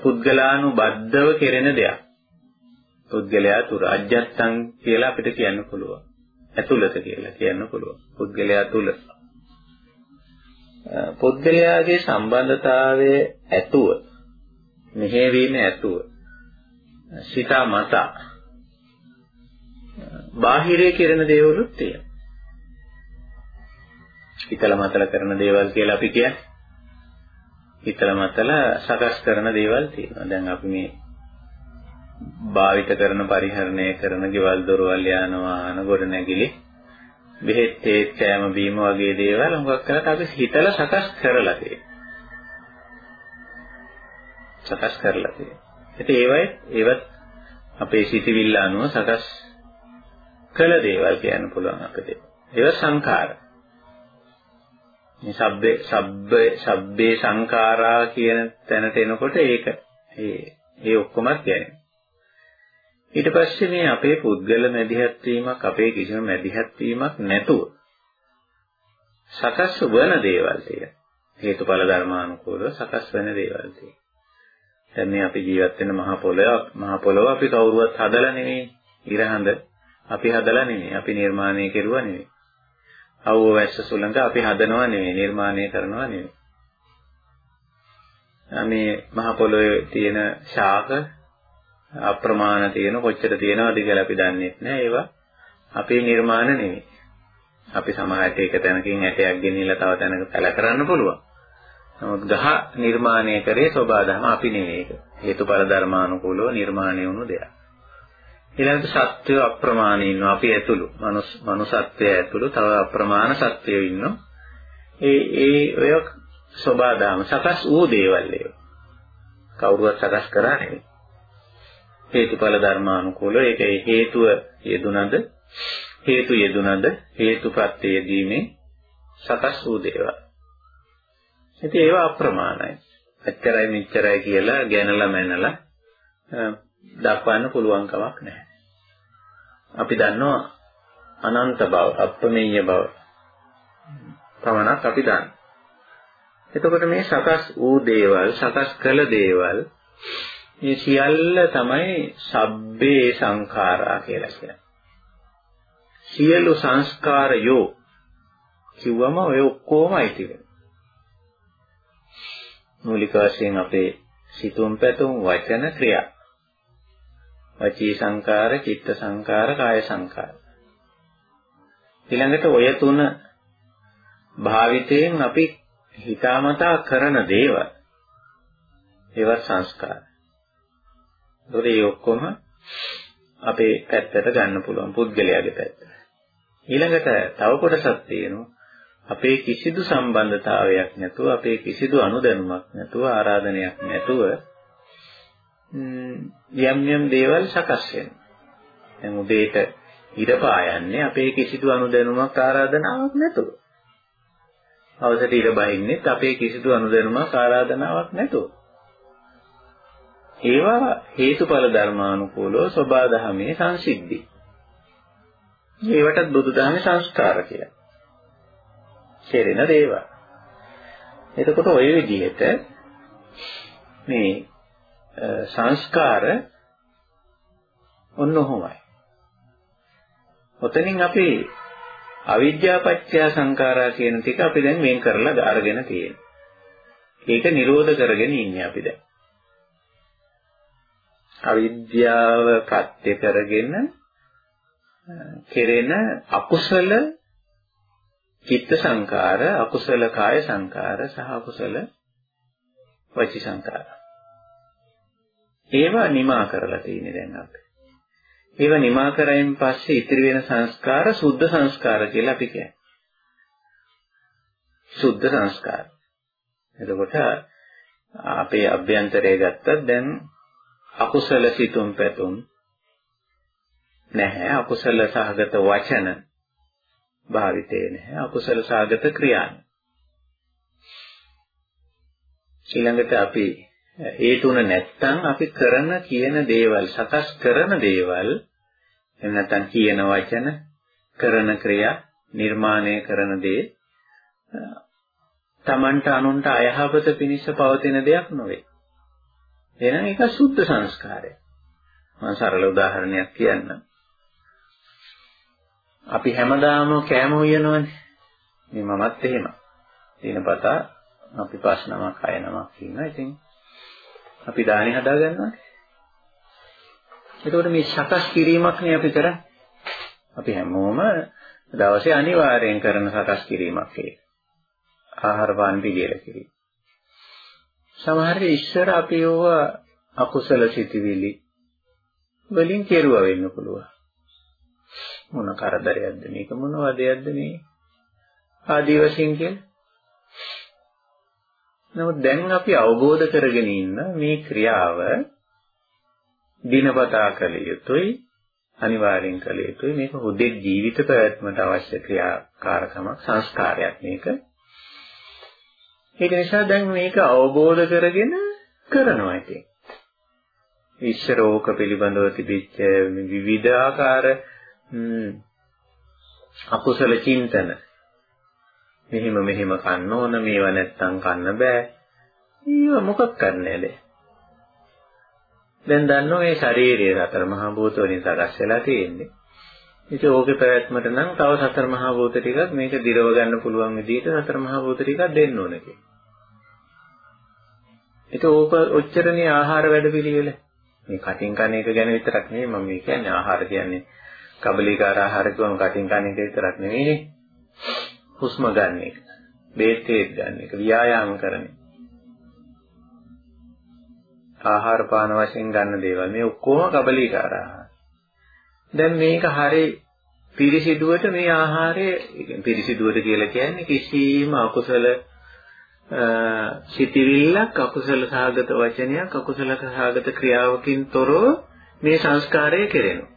පුද්ගලානුබද්ධව කෙරෙන දෙයක් පුද්ගලයා තුර අජත්තං කියලා අපිට කියන්න පුළුවන් ඇතුළත කියලා කියන්න පුළුවන් පුද්ගලයා තුල පුද්ගලයාගේ සම්බන්ධතාවයේ ඇතුව මෙහෙවීම ඇතුව සිතා මත බාහිරේ කරන දේවලුත් තියෙනවා. හිතල මතල කරන දේවල් කියලා අපි කියන්නේ. හිතල මතල සකස් කරන දේවල් තියෙනවා. දැන් අපි මේ භාවිත කරන පරිහරණය කරන ගෙවල් දොරවල් යාන වාහන ගොඩ නැගිලි බෙහෙත් තේත් කෑම බීම වගේ දේවල් හුඟක් කරලා අපි හිතලා සකස් කරලා තියෙනවා. සකස් කරලා තියෙනවා. ඉතින් ඒවයි ඒවත් අපේ සිතිවිල්ල අනුව සකස් කළ දේවල් කියන්න පුළුවන් අපිට. ඒවා සංඛාර. මේ සබ්බේ සබ්බේ සබ්බේ සංඛාරා කියන තැනට එනකොට ඒක ඒ ඒ ඔක්කොමත් කියන්නේ. ඊට පස්සේ මේ අපේ පුද්ගල මැදිහත් වීමක් අපේ කිසිම මැදිහත් වීමක් නැතුව සකස් වන දේවල් තියෙනවා. හේතුඵල ධර්මානුකූලව සකස් වෙන දේවල් තියෙනවා. දැන් මේ අපි ජීවත් වෙන මහ පොළොව මහ පොළොව අපි කවුරුවත් හදලා නෙමෙයි. ඉරහඳ අපි හදලා නෙමෙයි. අපි නිර්මාණය කෙරුවා නෙමෙයි. අවුව වැස්ස සුළඟ අපි හදනවා නෙමෙයි. නිර්මාණය කරනවා නෙමෙයි. මේ මහ පොළොවේ තියෙන ශාක අප්‍රමාණ තියෙන කොච්චර තියෙනවද කියලා අපි දන්නේ නැහැ. ඒවා අපේ නිර්මාණ නෙමෙයි. අපි සමහරට එක තැනකින් ඇටයක් ගෙනියලා තව තැනක පැල කරන්න පුළුවන්. නමුත් ගහ නිර්මාණය කරේ සෝබාදහම අපි නෙමෙයි ඒක. හේතුඵල ධර්මානුකූලව නිර්මාණය වුණු දෙයක්. ඊළඟට සත්‍ය අප්‍රමාණ ඉන්නවා අපි ඇතුළු. මනුස් මනුසත්වය ඇතුළු තව අප්‍රමාණ සත්වයෝ ඉන්නවා. ඒ ඒ ඔය සෝබාදහම සකස් වූ දේවල් ඒවා. කවුරුවත් සකස් කරා නෙමෙයි. හේතුඵල ධර්මානුකූලව ඒකේ හේතුව යෙදුනද හේතු යෙදුනද හේතුපත්‍ය යෙදීමේ සකස් වූ දේවල්. ඉතින් ඒවා අප්‍රමාණයි. අච්චරයි මෙච්චරයි කියලා ගැනලා මැනලා දක්වන්න පුළුවන් කමක් නැහැ. අපි දන්නවා අනන්ත බව, අප්‍රමේය බව. පමණක් අපි දන්නවා. එතකොට මේ සකස් වූ දේවල්, සකස් කළ දේවල් මේ සියල්ල තමයි සබ්බේ සංඛාරා කියලා කියන්නේ. සියලු සංස්කාරයෝ කිව්වම ඔය ඔක්කොමයි තියෙන්නේ. මූලික වශයෙන් අපේ සිතුම් පැතුම් වචන ක්‍රියා. වචී සංකාර, චිත්ත සංකාර, කාය සංකාර. ඊළඟට ඔය තුන භාවිතයෙන් අපි හිතාමතා කරන දේවල් ඒවත් සංස්කාර. ඒකට මේ ඔක්කොම අපේ පැත්තට ගන්න පුළුවන් පුද්ගලයාගේ පැත්ත. ඊළඟට තව කොටසක් තියෙනවා අපේ කිසිදු සම්බන්ධතාවයක් නැතුව අපේ කිසිදු අනුදැනුමක් නැතුව ආරාධනයක් නැතුව යම් යම් දේවල් සකස් වෙනවා. දැන් උදේට ඉර පායන්නේ අපේ කිසිදු අනුදැනුමක් ආරාධනාවක් නැතුව. අවසට ඉර බහින්නෙත් අපේ කිසිදු අනුදැනුමක් ආරාධනාවක් නැතුව. ඒවා හේතුඵල ධර්මානුකූලව සබා දහමේ සංසිද්ධි. ඒවටත් බුදුදහමේ සංස්කාර කියලා. කෙරෙන දේවල්. එතකොට ওই විදිහට මේ සංස්කාර ඔන්න ඔහොමයි. ඔතනින් අපි අවිද්‍යාපච්චය සංඛාරා කියන ටික අපි දැන් වෙන් කරලා අරගෙන තියෙනවා. ඒක නිරෝධ කරගෙන ඉන්නේ අපි දැන්. අවිද්‍යාව ප්‍රත්‍ය කරගෙන කෙරෙන අකුසල චිත්ත සංකාර, අකුසල කාය සංකාර සහ අකුසල වචි සංකාර. ඒවා නිමා කරලා තියෙන්නේ දැන් අපි. ඒවා නිමා කරයින් පස්සේ ඉතිරි වෙන සංස්කාර සුද්ධ සංස්කාර කියලා අපි කියන්නේ. සුද්ධ සංස්කාර. එතකොට අපේ අභ්‍යන්තරය ගත්තත් දැන් අකුසල සිතුම් පැතුම් නැහැ අකුසල සහගත වචන භාවිතේ නැහැ අකුසල සහගත ක්‍රියාන් ඊළඟට අපි ඒ තුන නැත්තම් අපි කරන කියන දේවල් සකස් කරන දේවල් එහෙම නැත්නම් කියන වචන කරන ක්‍රියා නිර්මාණය කරන දේ තමන්ට අනුන්ට අයහපත පිණිස පවතින දෙයක් නොවේ. එහෙනම් ඒක සුද්ධ සංස්කාරය. මම සරල උදාහරණයක් කියන්නම්. අපි හැමදාම කෑම උයනවනේ. මේ මමත් එහෙම. දිනපතා අපි පස් නමක් හය නමක් ඉන්නවා. ඉතින් අපි දානි හදා ගන්නවා. එතකොට මේ සකස් කිරීමක් නේ අපි කරන්නේ. අපි හැමෝම දවසේ අනිවාර්යෙන් කරන සකස් කිරීමක් ඒක. ආහාර පාන පිළියෙල කිරීම. සමහර ඉස්සර අපි යෝව අකුසල සිටිවිලි වලින් කෙරුවා වෙන්න පුළුවන්. මොන කරදරයක්ද මේක මොන වදයක්ද මේ ආදී වශයෙන් කියලා. නමුත් දැන් අපි අවබෝධ කරගෙන ඉන්න මේ ක්‍රියාව දිනපතා කළ යුතුයි අනිවාර්යෙන් කළ යුතුයි මේක හුදෙක් ජීවිත පැවැත්මට අවශ්‍ය ක්‍රියාකාරකමක් සංස්කාරයක් මේක ඒක නිසා දැන් මේක අවබෝධ කරගෙන කරනවා ඉතින්. ඊශ්වරෝක පිළිබඳව තිබිච්ච විවිධාකාර අකුසල චින්තන. මෙහිම මෙහිම කන්න ඕන මේව නැත්තම් කන්න බෑ. ඊව මොකක් කරන්නේද දැන්? දන්නෝ මේ ශාරීරිය සතර මහා භූත වලින් සකස් වෙලා තියෙන්නේ. ඉතින් ඕකේ පැවැත්මට නම් තව සතර මහා භූත ටිකක් මේක දිරව ගන්න පුළුවන් විදිහට සතර මහා භූත ටිකක් දෙන්න ඕන කියලා. ඒක ඕක ඔච්චරනේ ආහාර වැඩපිළිවෙල. මේ කටින් කන එක ගැන විතරක් නෙවෙයි මම මේ කියන්නේ ආහාර කියන්නේ කබලිකාර ආහාර කියවම කටින් කන එක විතරක් නෙවෙයිනේ. හුස්ම ගන්න එක, බේත් ගන්න එක, ව්‍යායාම කරන එක. ආහාර පාන වශයෙන් ගන්න දේවල් මේ ඔක්කොම කබලිකාර ආහාර. දැන් මේක හරි පිරිසිදුවට මේ ආහාරය පිරිසිදුවට කියලා කියන්නේ කිසිම අකුසල සිතිවිල්ලක් අකුසල සහගත වචනයක් අකුසල සහගත ක්‍රියාවකින් තොරව මේ සංස්කාරය කෙරෙනවා.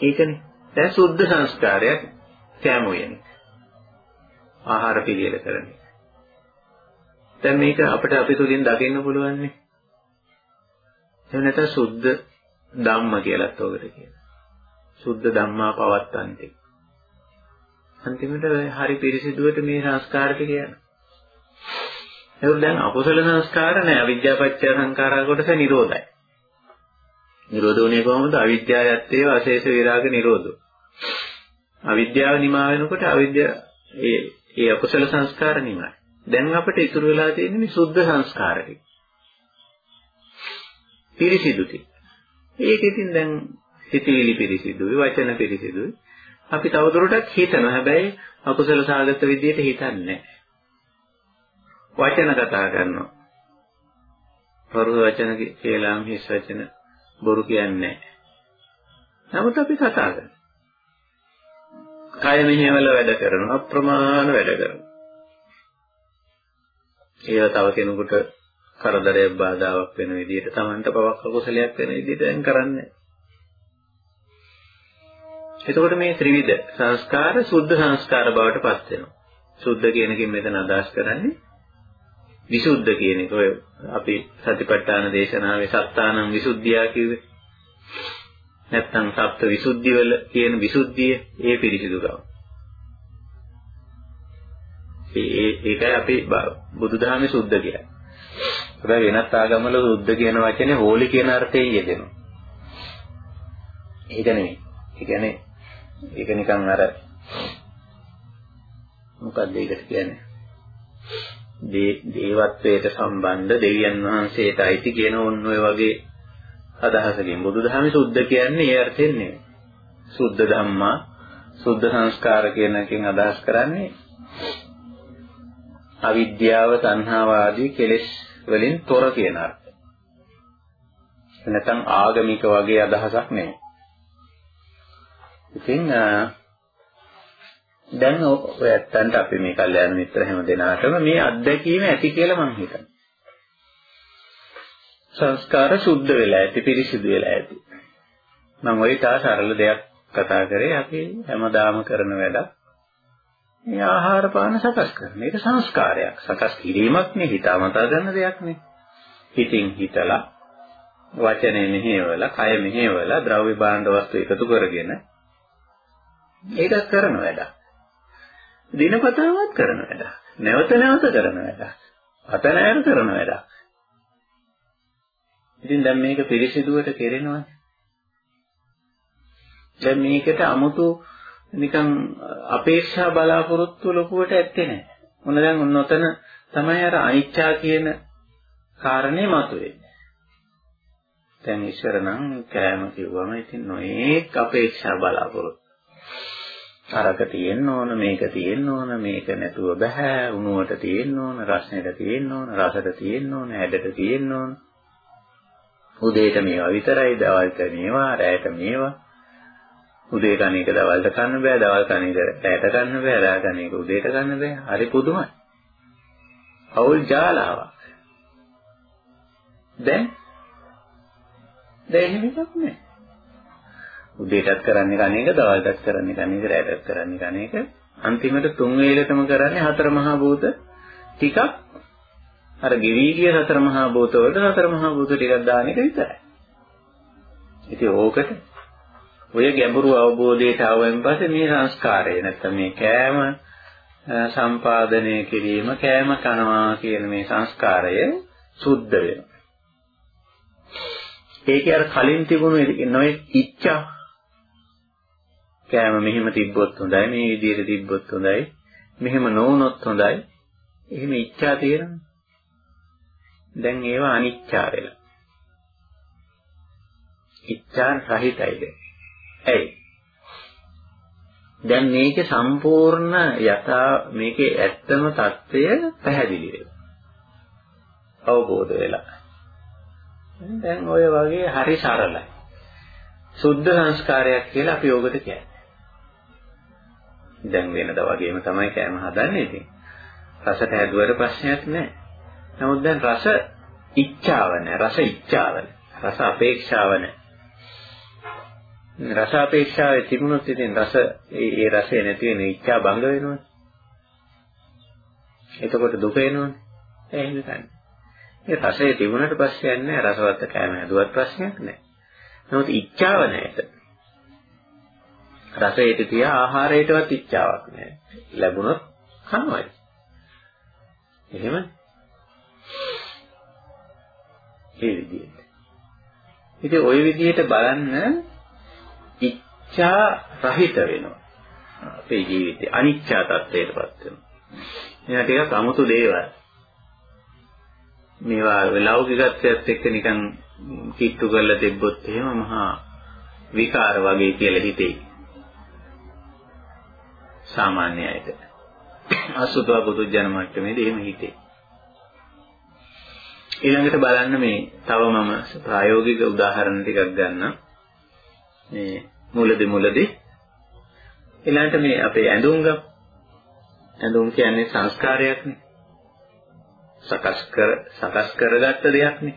ඒකනේ. දැන් සුද්ධ සංස්කාරයක් කැම වෙන. ආහාර පිළියෙල කරන්නේ. දැන් මේක අපිට අපි තුලින් දකින්න පුළුවන් නේ. එහෙම නැත්නම් සුද්ධ ධම්ම කියලාත් ඔකට කියනවා. සුද්ධ ධම්මා පවත්තන්ති. අන්තිමට හරි පිරිසිදුවට මේ සංස්කාර ටික යනවා. ඒක දැන් අකුසල සංස්කාර නෑ අවිද්‍යාපච්චය සංඛාරා කොටස නිරෝධයි. නිරෝධ වුණේ කොහොමද? අවිද්‍යාවයත් අශේෂ විරාග නිරෝධෝ. අවිද්‍යාව නිමා වෙනකොට අවිද්‍යාව ඒ ඒ අකුසල සංස්කාර නිමයි. දැන් අපිට ඉතුරු වෙලා තියෙන්නේ සුද්ධ සංස්කාර ටික. පිරිසිදු ටික. ඒක ඉතින් දැන් හිතවිලි පිරිසිදුයි, වචන පිරිසිදුයි. අපි තවදුරටත් හිතනවා. හැබැයි අකුසල සාගත විදියට හිතන්නේ වචන කතා කරනවා. පරු වචන කියලා හිස් වචන බොරු කියන්නේ නමුත් අපි කතා කරනවා. කය මෙහෙවල වැඩ කරනවා අප්‍රමාණ වැඩ කරනවා. ඒව තව කෙනෙකුට කරදරයක් බාධාවක් වෙන විදිහට Tamanට පවක් අකුසලයක් වෙන විදිහට දැන් කරන්නේ. එතකොට මේ ත්‍රිවිධ සංස්කාර සුද්ධ සංස්කාර බවට පත් වෙනවා. සුද්ධ කියන එකෙන් මෙතන අදහස් කරන්නේ විසුද්ධ කියන එක. ඔය අපි සතිපට්ඨාන දේශනාවේ සත්තානං විසුද්ධියා කිව්වේ. නැත්තම් සප්ත විසුද්ධි වල කියන විසුද්ධිය ඒ පිරිසිදුකම. ඒ ඒකයි අපි බුදුදහමේ සුද්ධ කියන්නේ. හැබැයි වෙනත් ආගම්වල සුද්ධ කියන වචනේ හෝලි කියන අර්ථයෙන් යෙදෙනවා. ඒක නෙමෙයි. ඒ කියන්නේ ඒක නිකන් අර මොකක්ද ඒකට කියන්නේ? දේවත්වයට සම්බන්ධ දෙවියන් වහන්සේට අයිති කියන ඔන්න ඔය වගේ අදහසකින් බුදුදහමේ සුද්ධ කියන්නේ ඒ අර්ථයෙන් නෙවෙයි. සුද්ධ ධම්මා සුද්ධ සංස්කාර කියන එකෙන් අදහස් කරන්නේ අවිද්‍යාව තණ්හාව ආදී කෙලෙස් වලින් තොර කියන අර්ථය. නැත්නම් ආගමික වගේ අදහසක් නෙවෙයි. ඉතින් දැන් ඔය ඇත්තන්ට අපි මේ කල්යාණ මිත්‍ර හැම දෙනාටම මේ අත්දැකීම ඇති කියලා මම හිතනවා. සංස්කාර සුද්ධ වෙලා ඇති පිරිසිදු වෙලා ඇති. මම ওই තා සරල දෙයක් කතා කරේ අපි හැමදාම කරන වැඩක්. මේ ආහාර පාන සකස් කරන. මේක සංස්කාරයක්. සකස් කිරීමක් නේ හිතාමතා ගන්න දෙයක් නේ. හිතින් හිතලා වචනේ මෙහෙවලා, කය මෙහෙවලා, ද්‍රව්‍ය භාණ්ඩ වස්තු එකතු කරගෙන ඒක කරන වැඩක්. දිනපතාවත් කරන වැඩක්. නැවත නැවත කරන වැඩක්. අතනෑර කරන වැඩක්. ඉතින් දැන් මේක පිළිසිදුවට කෙරෙනවා. දැන් මේකට 아무තු නිකන් අපේක්ෂා බලාපොරොත්තු ලොකුවට ඇත්තේ නැහැ. මොන දැන් ඔන්නතන තමයි අර අනිච්චා කියන කාරණේ මතුවෙන්නේ. දැන් ඉස්සර නම් කෑම කිව්වම ඉතින් නොඒක් අපේක්ෂා බලාපොරොත්තු. අරක තියෙන්න ඕන මේක තියෙන්න ඕන මේක නැතුව බෑ උණුවට තියෙන්න ඕන රසණයට තියෙන්න ඕන රසට තියෙන්න ඕන හැඩට තියෙන්න ඕන උදේට මේවා විතරයි දවල්ට මේවා රැයට මේවා උදේ කණ එක දවල්ට කන්න බෑ, දවල් කණ එක රැට කන්න බෑ, රෑ කණ එක උදේට කන්න බෑ. හරි පුදුමයි. අවුල් ජාලාවක්. දැන් දැන් එහෙම එකක් නෑ. උදේටත් කරන්නේ කණ එක, දවල්ටත් කරන්නේ කණ එක, රැටත් කරන්නේ කණ එක. අන්තිමට තුන් වේලටම කරන්නේ හතර මහා භූත ටිකක් අර ගෙවි ගිය සතර මහා භූත වලට සතර මහා භූත ටිකක් දාන එක විතරයි. ඉතින් ඕකට ඔය ගැඹුරු අවබෝධයට ආවෙන් පස්සේ මේ සංස්කාරය නැත්තම් මේ කෑම සම්පාදනය කිරීම කෑම කනවා කියන මේ සංස්කාරය සුද්ධ වෙනවා. ඒකේ අර කලින් තිබුණු නොයේ ඉච්ඡා කෑම මෙහෙම තිබ්බොත් හොඳයි මේ විදිහට තිබ්බොත් හොඳයි මෙහෙම නොවුනොත් හොඳයි එහෙම ඉච්ඡා තියෙනවා. දැන් ඒවා අනිච්චා වෙලා. ඉච්ඡා රහිතයිද? ඇයි? දැන් මේකේ සම්පූර්ණ යථා මේකේ ඇත්තම தত্ত্বය පැහැදිලි වෙනවා. අවබෝධ වෙලා. දැන් ඔය වගේ හරි සරලයි. සුද්ධ සංස්කාරයක් කියලා අපි යෝගට කියන්නේ. දැන් වෙනදා වගේම තමයි කෑම හදන්නේ ඉතින්. රසට හැදුවට ප්‍රශ්නයක් නැහැ. නමුත් දැන් රස ඉච්ඡාව නැහැ. රස ඉච්ඡාව නැහැ. රස අපේක්ෂාව නැහැ. රස අපේක්ෂාවේ තිබුණොත් ඉතින් රස ඒ ඒ රසය නැති වෙන ඉච්ඡා භංග වෙනවනේ. එතකොට දුක එනවනේ. ඒ හිතන්නේ. ඒ රසය තිබුණට පස්සේ යන්නේ රසවත් කෑම හැදුවත් ප්‍රශ්නයක් නැහැ. නමුත් ඉච්ඡාව නැහැ. රසයට තියා ආහාරයටවත් ඉච්ඡාවක් නැහැ. ලැබුණොත් කනවයි. එහෙමයි. ඒ විදිහට. ඉතින් ওই විදිහට බලන්න ඉච්ඡා රහිත වෙනවා. අපේ ජීවිතේ අනිච්චා තත්ත්වයටපත් වෙනවා. මේවා ටිකක් 아무තු දේවල්. මේවා ලෞකිකත්වයට එක්ක නිකන් කිට්ටු කරලා තිබ්බොත් එහෙම මහා විකාර වගේ කියලා හිතෙයි. සාමාන්‍ය අයට. අසුතව බුදු ජන මට්ටමේදී එහෙම හිතේ. ඊළඟට බලන්න මේ තව මම ප්‍රායෝගික උදාහරණ ටිකක් ගන්නම්. මේ මුලදී මුලදී ඊළඟට මේ අපේ ඇඳුම් ගම් ඇඳුම් කියන්නේ සංස්කාරයක්නේ සකස් කර සකස් කරගත්ත දෙයක්නේ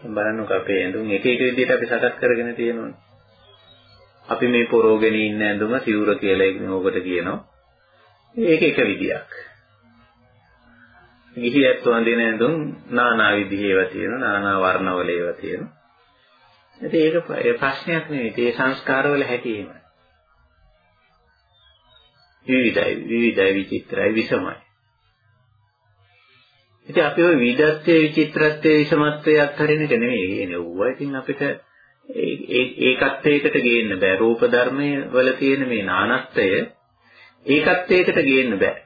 බලන්නකෝ අපේ ඇඳුම් එක එක විදිහට අපි සකස් කරගෙන තියෙනවනේ අපි මේ පොරෝගෙන ඉන්න ඇඳුම සිවුර කියලා ඉන්නේ ඕකට කියනවා ඒක එක විදියක් ගිහියත් වඳින ඇඳුම් নানা විදිහේ ඒවා තියෙනවා নানা වර්ණවල ඒවා තියෙනවා ඉතින් ඒක ප්‍රශ්නයක් නෙවෙයි. ඒ සංස්කාරවල හැටි එහෙමයි. විවිධයි, විවිධයි, විචිත්‍රයි, විසමයි. ඉතින් අපි ওই විවිධත්වයේ විචිත්‍රත්වයේ විසමත්වයේ අත්හරින එක නෙමෙයි කියන්නේ. ඌවා ඉතින් අපිට ඒකත්වයකට ගේන්න බෑ. රූප ධර්මයේ වල තියෙන මේ නානත්වය ඒකත්වයකට ගේන්න බෑ.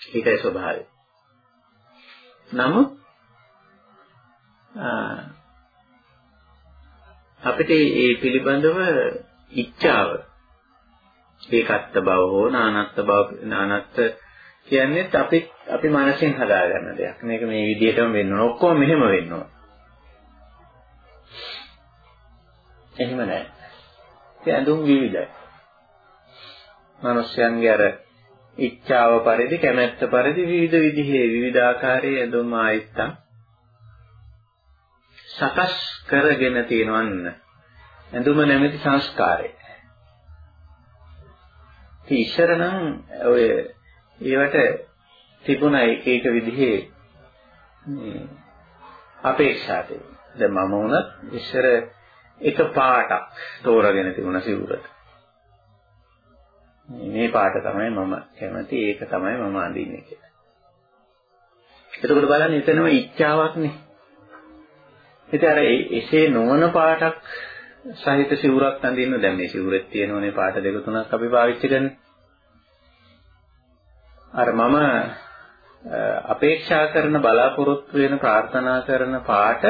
ඒකයි ස්වභාවය. නමුත් අපිට මේ පිළිබඳව ඉච්ඡාව ඒකත්ත බව හෝ නානත්ත බව නානත්ත කියන්නේ අපි අපි මනසෙන් හදාගන්න දෙයක්. මේක මේ විදිහටම වෙන්න ඕන. ඔක්කොම මෙහෙම වෙන්න ඕන. එහෙම නැහැ. ඒ ඇඳුම් විවිධයි. මිනිස්යන්ගේ අර ඉච්ඡාව පරිදි කැමැත්ත පරිදි විවිධ විදිහේ විවිධ ආකාරයේ ඇඳුම් ආයිත්තම් සකස් කරගෙන තියෙනවන්න ඇඳුම නැමැති සංස්කාරය. ඉතින් ඉස්සර නම් ඔය ඒවට තිබුණා එක එක විදිහේ අපේක්ෂා තිබුණා. දැන් මම වුණත් ඉස්සර එක පාටක් තෝරගෙන තිබුණා සිවුරට. මේ පාට තමයි මම කැමති ඒක තමයි මම අඳින්නේ කියලා. එතකොට බලන්න එතනම ඉච්ඡාවක්නේ. ඉතින් අර එසේ නොවන පාටක් සහිත සිවුරක් අඳින්න දැන් මේ සිවුරෙත් තියෙනවනේ පාට දෙක තුනක් අපි පාවිච්චි කරන්නේ. අර මම අපේක්ෂා කරන බලාපොරොත්තු වෙන ප්‍රාර්ථනා කරන පාට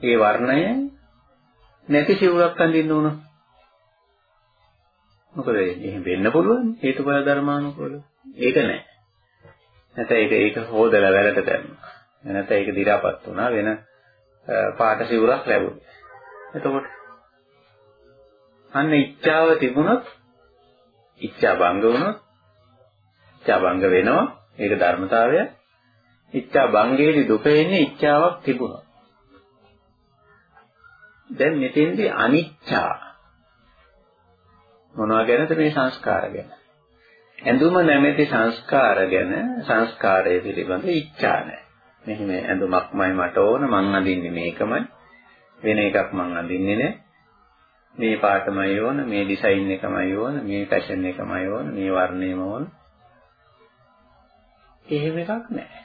ඒ වර්ණය නැති සිවුරක් අඳින්න උන. මොකද එහෙම වෙන්න පුළුවන් හේතුඵල ධර්මානුකූලව. ඒක නෑ. නැත්නම් ඒක ඒක හොදලා වැරට දැම්මා. නැත්නම් ඒක දි รา පත් වුණා වෙන පාට සිවුරක් ලැබුණා. එතකොට අන්න ඉච්ඡාව තිබුණොත් ඉච්ඡා භංග වුණොත් ඉච්ඡා භංග වෙනවා ඒක ධර්මතාවය. ඉච්ඡා භංගයේදී දුක එන්නේ ඉච්ඡාවක් තිබුණා. දැන් මෙතෙන්දී අනිච්චා මොනවා ගැනද මේ සංස්කාර ගැන? ඇඳුම නැමැති සංස්කාර ගැන සංස්කාරය පිළිබඳ ඉච්ඡා නැහැ. මෙහිම ඇඳුමක්මයි මට ඕන මං අඳින්නේ මේකමයි වෙන එකක් මං අඳින්නේ නැහැ. මේ පාටමයි ඕන මේ ඩිසයින් එකමයි ඕන මේ ෆැෂන් එකමයි ඕන මේ වර්ණයම ඕන එහෙම එකක් නැහැ.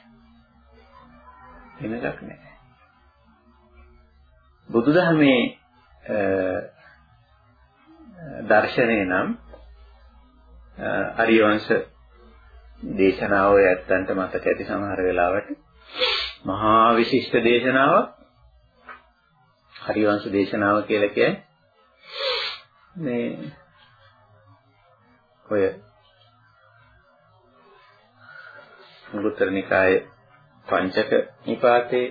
එහෙම එකක් නැහැ. බුදුදහමේ දර්ශනේ නම් අරියවංශ දේශනාව ඇත්තන්ට මතක ඇති සමහර වෙලාවට මහා විශිෂ්ට දේශනාවක්. හරිවංශ දේශනාව කියලා කියන්නේ මේ ඔය අංගුත්තර නිකායේ පංචක නිපාතේ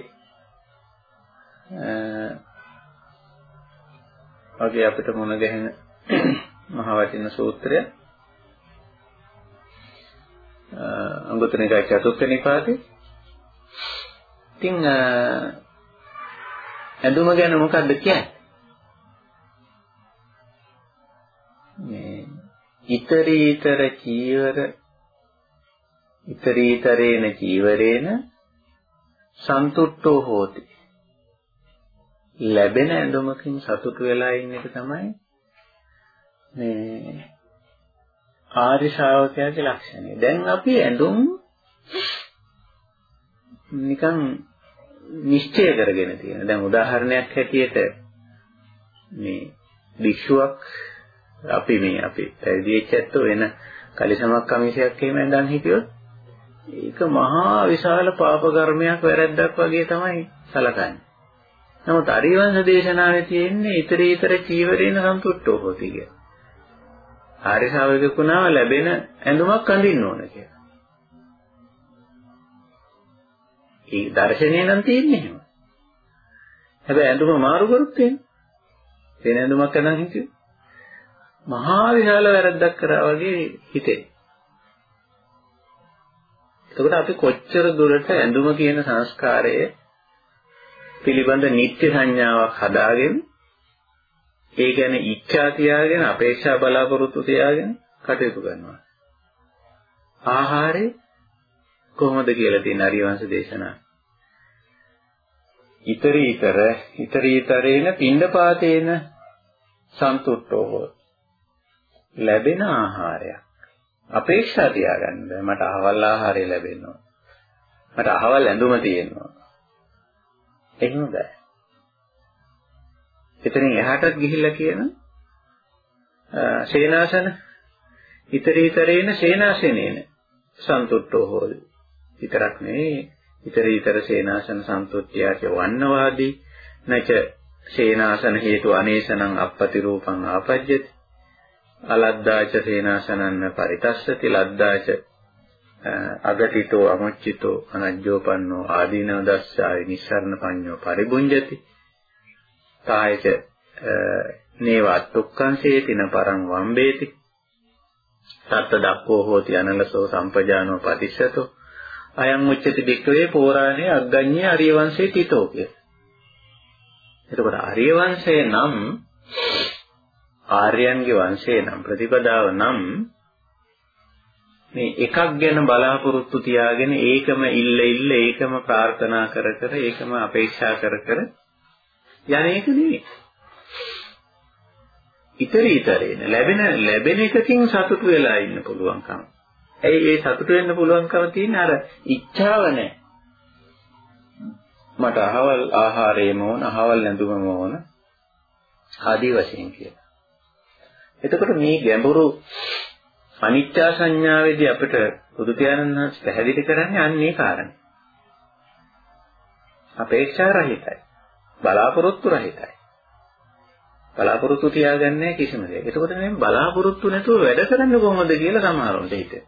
වගේ අපිට මුණ ගැහෙන මහ වටින සූත්‍රය. අංගුත්තර නිකායේ චතුර්ථ නිපාතේ. ඉතින් ඇඳුම ගැන මොකද්ද කියන්නේ මේ ඊතරීතර චීවර ඉතරීතරේන ජීවරේන සන්තුට්ඨෝ හෝති. ලැබෙන ඇඳුමකින් සතුටු වෙලා ඉන්න එක තමයි මේ ආර්ය ශ්‍රාවකයාගේ ලක්ෂණය. දැන් අපි ඇඳුම් නිකන් නිශ්චය කරගෙන තියෙන. දැන් උදාහරණයක් හැටියට මේ භික්ෂුවක් අපි මේ අපි පැවිදි වෙච්ච ඇත්තෝ වෙන කලිසමක් කමිසයක් එහෙම ඇඳන් හිටියොත් ඒක මහා විශාල පාප කර්මයක් වැරැද්දක් වගේ තමයි සලකන්නේ. නමුත් අරිවංශ දේශනාවේ තියෙන්නේ ඊතර ඊතර චීවරේන සන්තුට්ඨෝ හොති කිය. ආර්ය ශාවකෙකුණාව ලැබෙන ඇඳුමක් අඳින්න ඕන කියලා. ඒ දර්ශනේ නම් තියෙන්නේ එහෙම. හැබැයි ඇඳුම මාරු කරුත් එහෙම. වෙන ඇඳුමක් අඳන් හිටියොත් මහා විශාල වැරද්දක් කරා වගේ හිතේ. එතකොට අපි කොච්චර දුරට ඇඳුම කියන සංස්කාරය පිළිබඳ නිත්‍ය සංඥාවක් හදාගෙන ඒ කියන්නේ ඉච්ඡා තියාගෙන අපේක්ෂා බලාපොරොත්තු තියාගෙන කටයුතු කරනවා. ආහාරය කොහොමද කියලා තියෙන අරිවංශ දේශනා. ඊතරීතර ඊතරීතරේන පින්ඩපාතේන සන්තුට්ඨෝ ලැබෙන ආහාරයක් අපේක්ෂා තියාගන්න බෑ. මට අහවල් ආහාරය ලැබෙනවා. මට අහවල් ඇඳුම තියෙනවා. එහෙම බෑ. එතනින් එහාටත් ගිහිල්ලා කියන සේනාසන ඊතරීතරේන සේනාසනේන සන්තුට්ඨෝ හෝති. විතරක් නෙවෙයි ඊතරීතර සේනාසන සන්තුට්ඨියච වන්නවාදී නච සේනාසන හේතු අනේසනං අපපති රූපං ආපජ්ජති. අලද්දාච සේනාසනන්න පරිතස්සති ලද්දාච අගතිතෝ අමුච්චිතෝ අනජ්ජෝපන්නෝ ආදීනව දස්සාය නිස්සරණ පඤ්ඤෝ පරිබුඤ්ජති කායච නේවත්තුක්ඛං සේතින පරං වම්බේති. තත්ත දක්ඛෝ හෝති අනලසෝ සම්පජානෝ පතිස්සතෝ අයං උච්චති බික්කවේ පෝරාණේ අග්ගඤ්ඤේ ආර්ය වංශේ තිතෝ කිය. එතකොට ආර්ය වංශය නම් ආර්යයන්ගේ වංශේ නම් ප්‍රතිපදාව නම් මේ එකක් ගැන බලාපොරොත්තු තියාගෙන ඒකම ඉල්ල ඉල්ල ඒකම ප්‍රාර්ථනා කර කර ඒකම අපේක්ෂා කර කර යන එක නෙවෙයි. ඉතරි ඉතරේන ලැබෙන ලැබෙන එකකින් සතුටු වෙලා ඉන්න පුළුවන්කම. ඇයි ඒ සතුටු වෙන්න පුළුවන්කම තියෙන්නේ අර ඉච්ඡාව නැහැ. මට අහවල් ආහාරයම ඕන, අහවල් ඇඳුමම ඕන. ආදී වශයෙන් කියලා. එතකොට මේ ගැඹුරු අනිත්‍ය සංඥාවේදී අපිට බුදු පියාණන් වහන්සේ පැහැදිලි කරන්නේ අන්නේ කාරණේ. අපේක්ෂා රහිතයි. බලාපොරොත්තු රහිතයි. බලාපොරොත්තු තියාගන්නේ කිසිම දෙයක්. එතකොට මේ බලාපොරොත්තු නැතුව වැඩ කරන්න කොහොමද කියලා සමහරවන්ට හිතේ.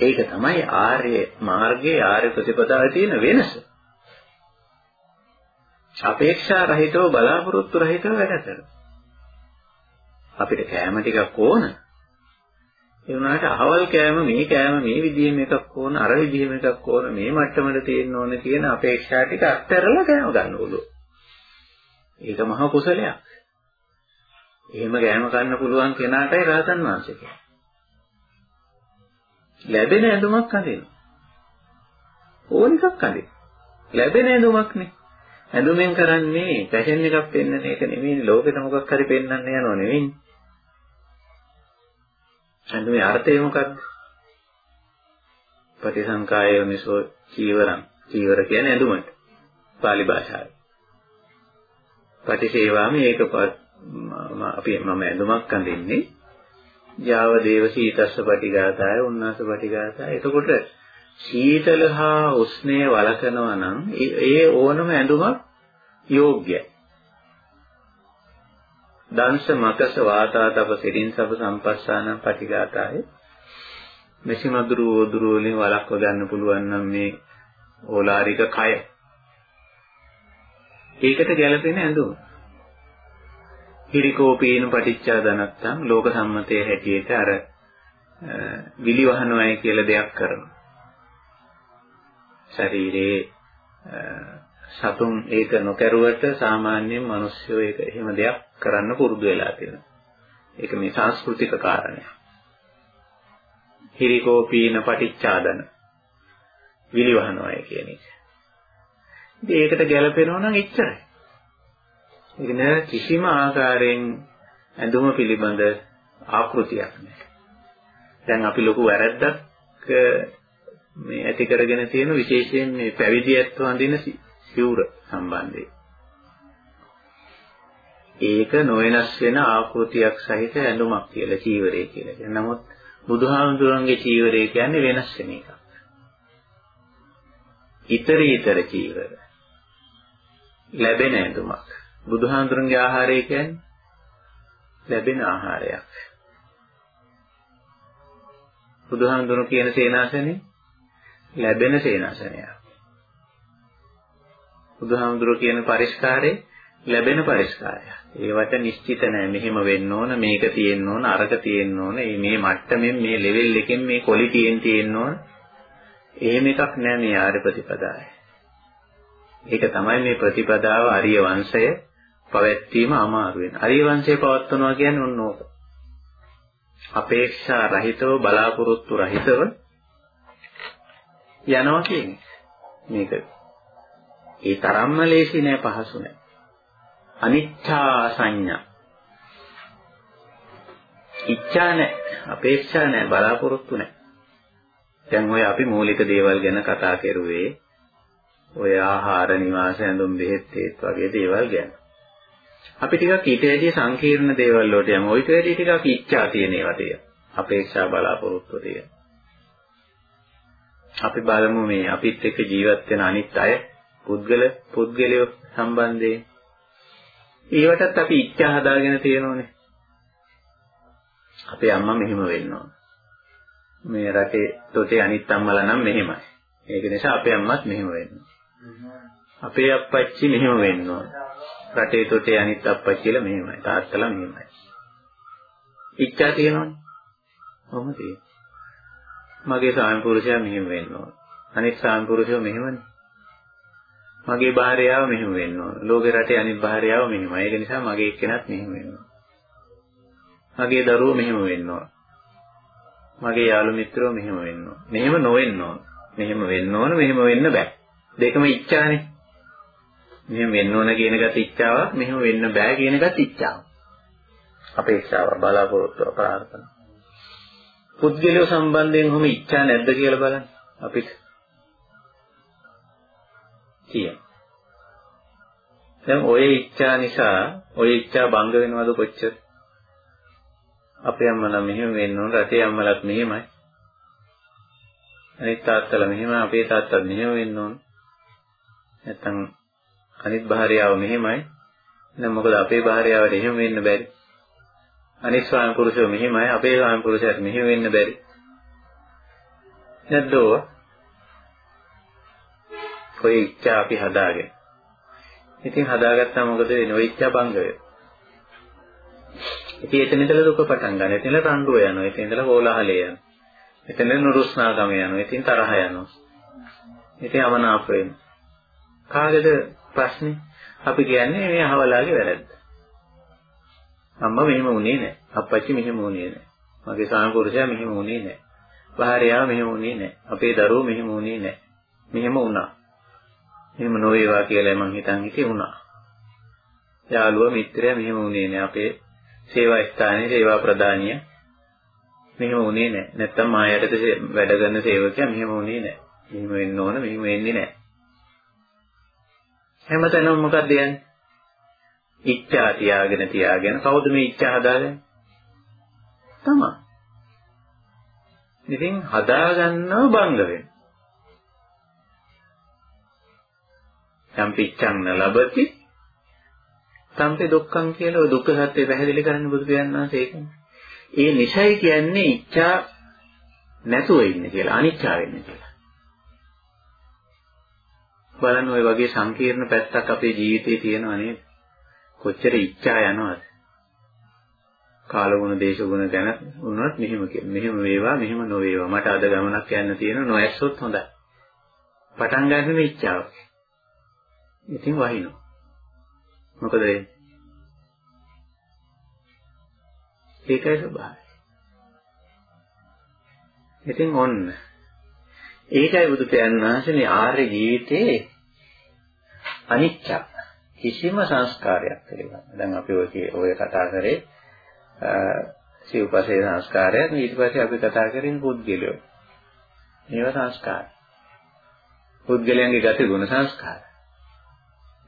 ඒක තමයි ආර්ය මාර්ගයේ ආර්ය ප්‍රතිපදාවේ තියෙන වෙනස. අපේක්ෂා රහිතව බලාපොරොත්තු රහිතව වැඩ කරනවා. අපිට කෑම ටිකක් ඕන. ඒ වුණාට අහවල් කෑම මේ කෑම මේ විදිහෙම එකක් ඕන අර විදිහෙම එකක් ඕන මේ මට්ටමට තියෙන්න ඕන කියන අපේක්ෂා ටික අත්හැරලා කෑම ගන්න ඕලු. ඒක මහ කුසලයක්. එහෙම කෑම ගන්න පුළුවන් කෙනාටයි රහතන් වහන්සේ කියන්නේ. ලැබෙන ඇඳුමක් අඳින්න. ඕන එකක් අඳින්න. ලැබෙන ඇඳුමක් නේ. ඇඳුමෙන් කරන්නේ ෆැෂන් එකක් පෙන්වන එක නෙමෙයි ලෝකෙට මොකක් හරි පෙන්වන්න යනව නෙවෙයි. ඇඳුමේ අර්ථය මොකක්ද? පටිසංකායෝනිසෝ චීවරං. චීවර කියන්නේ ඇඳුමට. pāli භාෂාවේ. පටිසේවාමි ඒක අපි මම ඇඳුමක් අඳින්නේ. යාව දේව සීතස්ස පටිඝාතය උන්නාස පටිඝාතය. එතකොට සීතල හා උෂ්ණය වළකනවා නම් ඒ ඕනම ඇඳුමක් යෝග්‍යයි. දංශ මකස වාතාතප සිරින් සබ සම්පස්සාන පටිඝාතය මෙසි මදුරු ඕදුරු වලින් වළක්ව ගන්න පුළුවන් නම් මේ ඕලාරික කය ඒකට ගැළපෙන ඇඳුම හිරිකෝපීන පටිච්චාදනත්තම් ලෝක සම්මතයේ හැටියට අර විලිවහනවයි කියලා දෙයක් කරනවා ශරීරයේ සතුන් ඒක නොකරුවට සාමාන්‍යයෙන් මිනිස්සු ඒක එහෙම දෙයක් කරන්න පුරුදු වෙලා තියෙනවා. ඒක මේ සංස්කෘතික කාරණයක්. හිරිකෝපීන පටිච්චාදන විලිවහනවායි කියන එක. ඉතින් ඒකට ගැලපෙනවා නම් එච්චරයි. ඒක නෑ කිසිම ආකාරයෙන් ඇඳුම පිළිබඳ ආකෘතියක් නෑ. දැන් අපි ලොකු වැරද්දක් මේ ඇති කරගෙන තියෙන විශේෂයෙන් මේ පැවිදි ඇත්තෝ අඳින සිවුර සම්බන්ධයෙන්. ඒක නොවෙනස් වෙන ආකෘතියක් සහිත ඇඳුමක් කියලා චීවරය කියලා කියනවා. නමුත් බුදුහාමුදුරන්ගේ චීවරය කියන්නේ වෙනස් වෙන එකක්. ඊතර ඊතර චීවර. ලැබෙන ඇඳුමක්. බුදුහාමුදුරන්ගේ ආහාරය කියන්නේ ලැබෙන ආහාරයක්. බුදුහාමුදුරුවෝ කියන සේනාසනේ ලැබෙන සේනාසනයක්. බුදුහාමුදුරුවෝ කියන පරිස්කාරේ ලැබෙන පරිස්කාරයක්. ඒවට නිශ්චිත නැහැ. මෙහෙම වෙන්න ඕන, මේක තියෙන්න ඕන, අරක තියෙන්න ඕන. මේ මට්ටමින් මේ ලෙවල් එකෙන් මේ ක්වොලිටියෙන් තියෙන්න ඕන. එහෙම එකක් නැහැ මේ ආර්ය ප්‍රතිපදාවේ. ඒක තමයි මේ ප්‍රතිපදාව ආර්ය වංශය පවැත්වීම අමාරු වෙන. ආර්ය වංශය පවත්වනවා කියන්නේ ඔන්න ඕක. අපේක්ෂා රහිතව බලාපොරොත්තු රහිතව යනවා කියන්නේ. මේක ඒ තරම්ම ලේසි නෑ පහසු නෑ. අනිච්චා සංඥා. ඉච්ඡා නෑ, අපේක්ෂා නෑ, බලාපොරොත්තු නෑ. දැන් ඔය අපි මූලික දේවල් ගැන කතා කරුවේ ඔය ආහාර නිවාස ඇඳුම් බෙහෙත් ඒත් වගේ දේවල් ගැන. අපි ටිකක් ඊට වැඩිය සංකීර්ණ දේවල් වලට යමු. ඊට වැඩිය ටිකක් ඉච්ඡා තියෙන ඒවා තියෙන. අපේක්ෂා බලාපොරොත්තු තියෙන. අපි බලමු මේ අපිත් එක්ක ජීවත් වෙන අනිත් අය පුද්ගල පුද්ගලයෝ සම්බන්ධයෙන් ඒවටත් අපි ඉච්ඡා හදාගෙන තියෙනෝනේ. අපේ අම්මා මෙහෙම වෙන්න ඕන. මේ රටේ තොටේ අනිත් අම්මලා නම් මෙහෙමයි. ඒක නිසා අපේ අම්මත් මෙහෙම වෙන්න අපේ අප්පච්චි මෙහෙම වෙන්න ඕන. රටේ තොටේ අනිත් අප්පච්චිලා මෙහෙමයි. තාත්තලා මෙහෙමයි. ඉච්ඡා තියෙනවනේ. කොහොමද මගේ ස්වාමි පුරුෂයා මෙහෙම වෙන්න ඕන. අනිත් ස්වාමි පුරුෂයෝ මෙහෙමනේ. මගේ භාර්යාව මෙහෙම වෙන්න ඕන. ලෝකේ රටේ අනිත් භාර්යාව මෙහෙමයි. ඒක නිසා මගේ එක්කෙනත් මෙහෙම වෙන්න ඕන. මගේ දරුවෝ මෙහෙම වෙන්න ඕන. මගේ යාළු මිත්‍රෝ මෙහෙම වෙන්න ඕන. මෙහෙම නොවෙන්න ඕන. මෙහෙම වෙන්න ඕන මෙහෙම වෙන්න බෑ. දෙකම ඉච්ඡානේ. මෙහෙම වෙන්න ඕන කියන ගති ඉච්ඡාවක් මෙහෙම වෙන්න බෑ කියන ගති ඉච්ඡාවක් අපේක්ෂාව බලාපොරොත්තු ප්‍රාර්ථනා. පුද්ගලයෝ සම්බන්ධයෙන් කොහොම ඉච්ඡා නැද්ද කියලා බලන්න. අපිට කියන දැන් ඔය ඉච්ඡා නිසා ඔය ඉච්ඡා බංග වෙනවද කොච්චර? අපේ අම්මලා මෙහෙම වෙන්න ඕන රටේ අම්මලාත් මෙහෙමයි. අනිත් තාත්තලා මෙහෙම අපේ තාත්තත් මෙහෙම වෙන්න ඕන. නැත්තම් අනිත් භාර්යාව මෙහෙමයි. දැන් මොකද අපේ භාර්යාවට එහෙම වෙන්න බැරි. අනිත් ස්වාමි පුරුෂයෝ මෙහෙමයි අපේ ස්වාමි පුරුෂයාට මෙහෙම වෙන්න බැරි. නැද්දෝ? කොයි ඉච්ඡා අපි හදාගෙන. ඉතින් හදාගත්තා මොකද වෙන්නේ? ඔය ඉච්ඡා භංග වෙනවා. ඉතින් එතන ඉඳලා දුක පටන් ගන්න. එතන රණ්ඩුව යනවා. එතන ඉඳලා කෝලහලය යනවා. එතන නුරුස්නාගම යනවා. ඉතින් තරහ යනවා. ඉතින් අමනාප වෙනවා. කාගේද ප්‍රශ්නේ? අපි කියන්නේ මේ අහවලාගේ වැරද්ද. අම්මා මෙහෙම වුණේ නැහැ. අප්පච්චි මෙහෙම වුණේ නැහැ. මගේ සාමපුරුෂයා මෙහෙම වුණේ නැහැ. භාර්යාව මෙහෙම වුණේ නැහැ. අපේ දරුවෝ මෙහෙම වුණේ නැහැ. මෙහෙම වුණා. මෙහෙම නොවේවා කියලා මං හිතන් හිතේ වුණා. යාළුවා මිත්‍රයා මෙහෙම වුණේ නැහැ. අපේ සේවා ස්ථානයේ සේවා ප්‍රදානිය මෙහෙම වුණේ නැහැ. නැත්තම් මායයට වැඩ කරන සේවකයා මෙහෙම වුණේ නැහැ. මෙහෙම වෙන්න ඕන මෙහෙම වෙන්නේ නැහැ. හැමතැනම මොකක්ද යන්නේ? ඉච්ඡා තියාගෙන තියාගෙන කවුද මේ ඉච්ඡා හදාගන්නේ? තමයි. ඉතින් හදාගන්නව බංග වෙන. සම්පිච්ඡං ලබති සම්පේ දුක්ඛං කියලා ඔය දුක්ඛ සත්‍ය පැහැදිලි කරන්න බුදු පියාණන් වහන්සේ ඒකනේ. ඒ නිසයි කියන්නේ ඉච්ඡා නැතුව ඉන්න කියලා අනිච්චා වෙන්න කියලා. බලන්න ওই වගේ සංකීර්ණ පැත්තක් අපේ ජීවිතේ තියෙනවා නේද? කොච්චර ඉච්ඡා යනවද? කාලගුණ දේශගුණ ගැන වුණත් මෙහෙම මෙහෙම වේවා මෙහෙම නොවේවා මට අද ගමනක් යන්න තියෙන නොඇස්සොත් හොඳයි. පටන් ගන්න මේ ඉච්ඡාව. ඉතින් වහිනවා. මොකද වෙන්නේ? ඒකයි ස්වභාවය. ඉතින් ඔන්න ඒකයි බුදු පියාණන් වහන්සේ ආර්ය ජීවිතේ අනිච්චක් කිසිම සංස්කාරයක් පිළිබඳ. දැන් අපි ඔය ඔය කතා කරේ සිව්පසේ සංස්කාරය ඊට පස්සේ අපි කතා කරන්නේ පුද්ගලයෝ. මේවා සංස්කාර. පුද්ගලයන්ගේ ගති ගුණ සංස්කාර.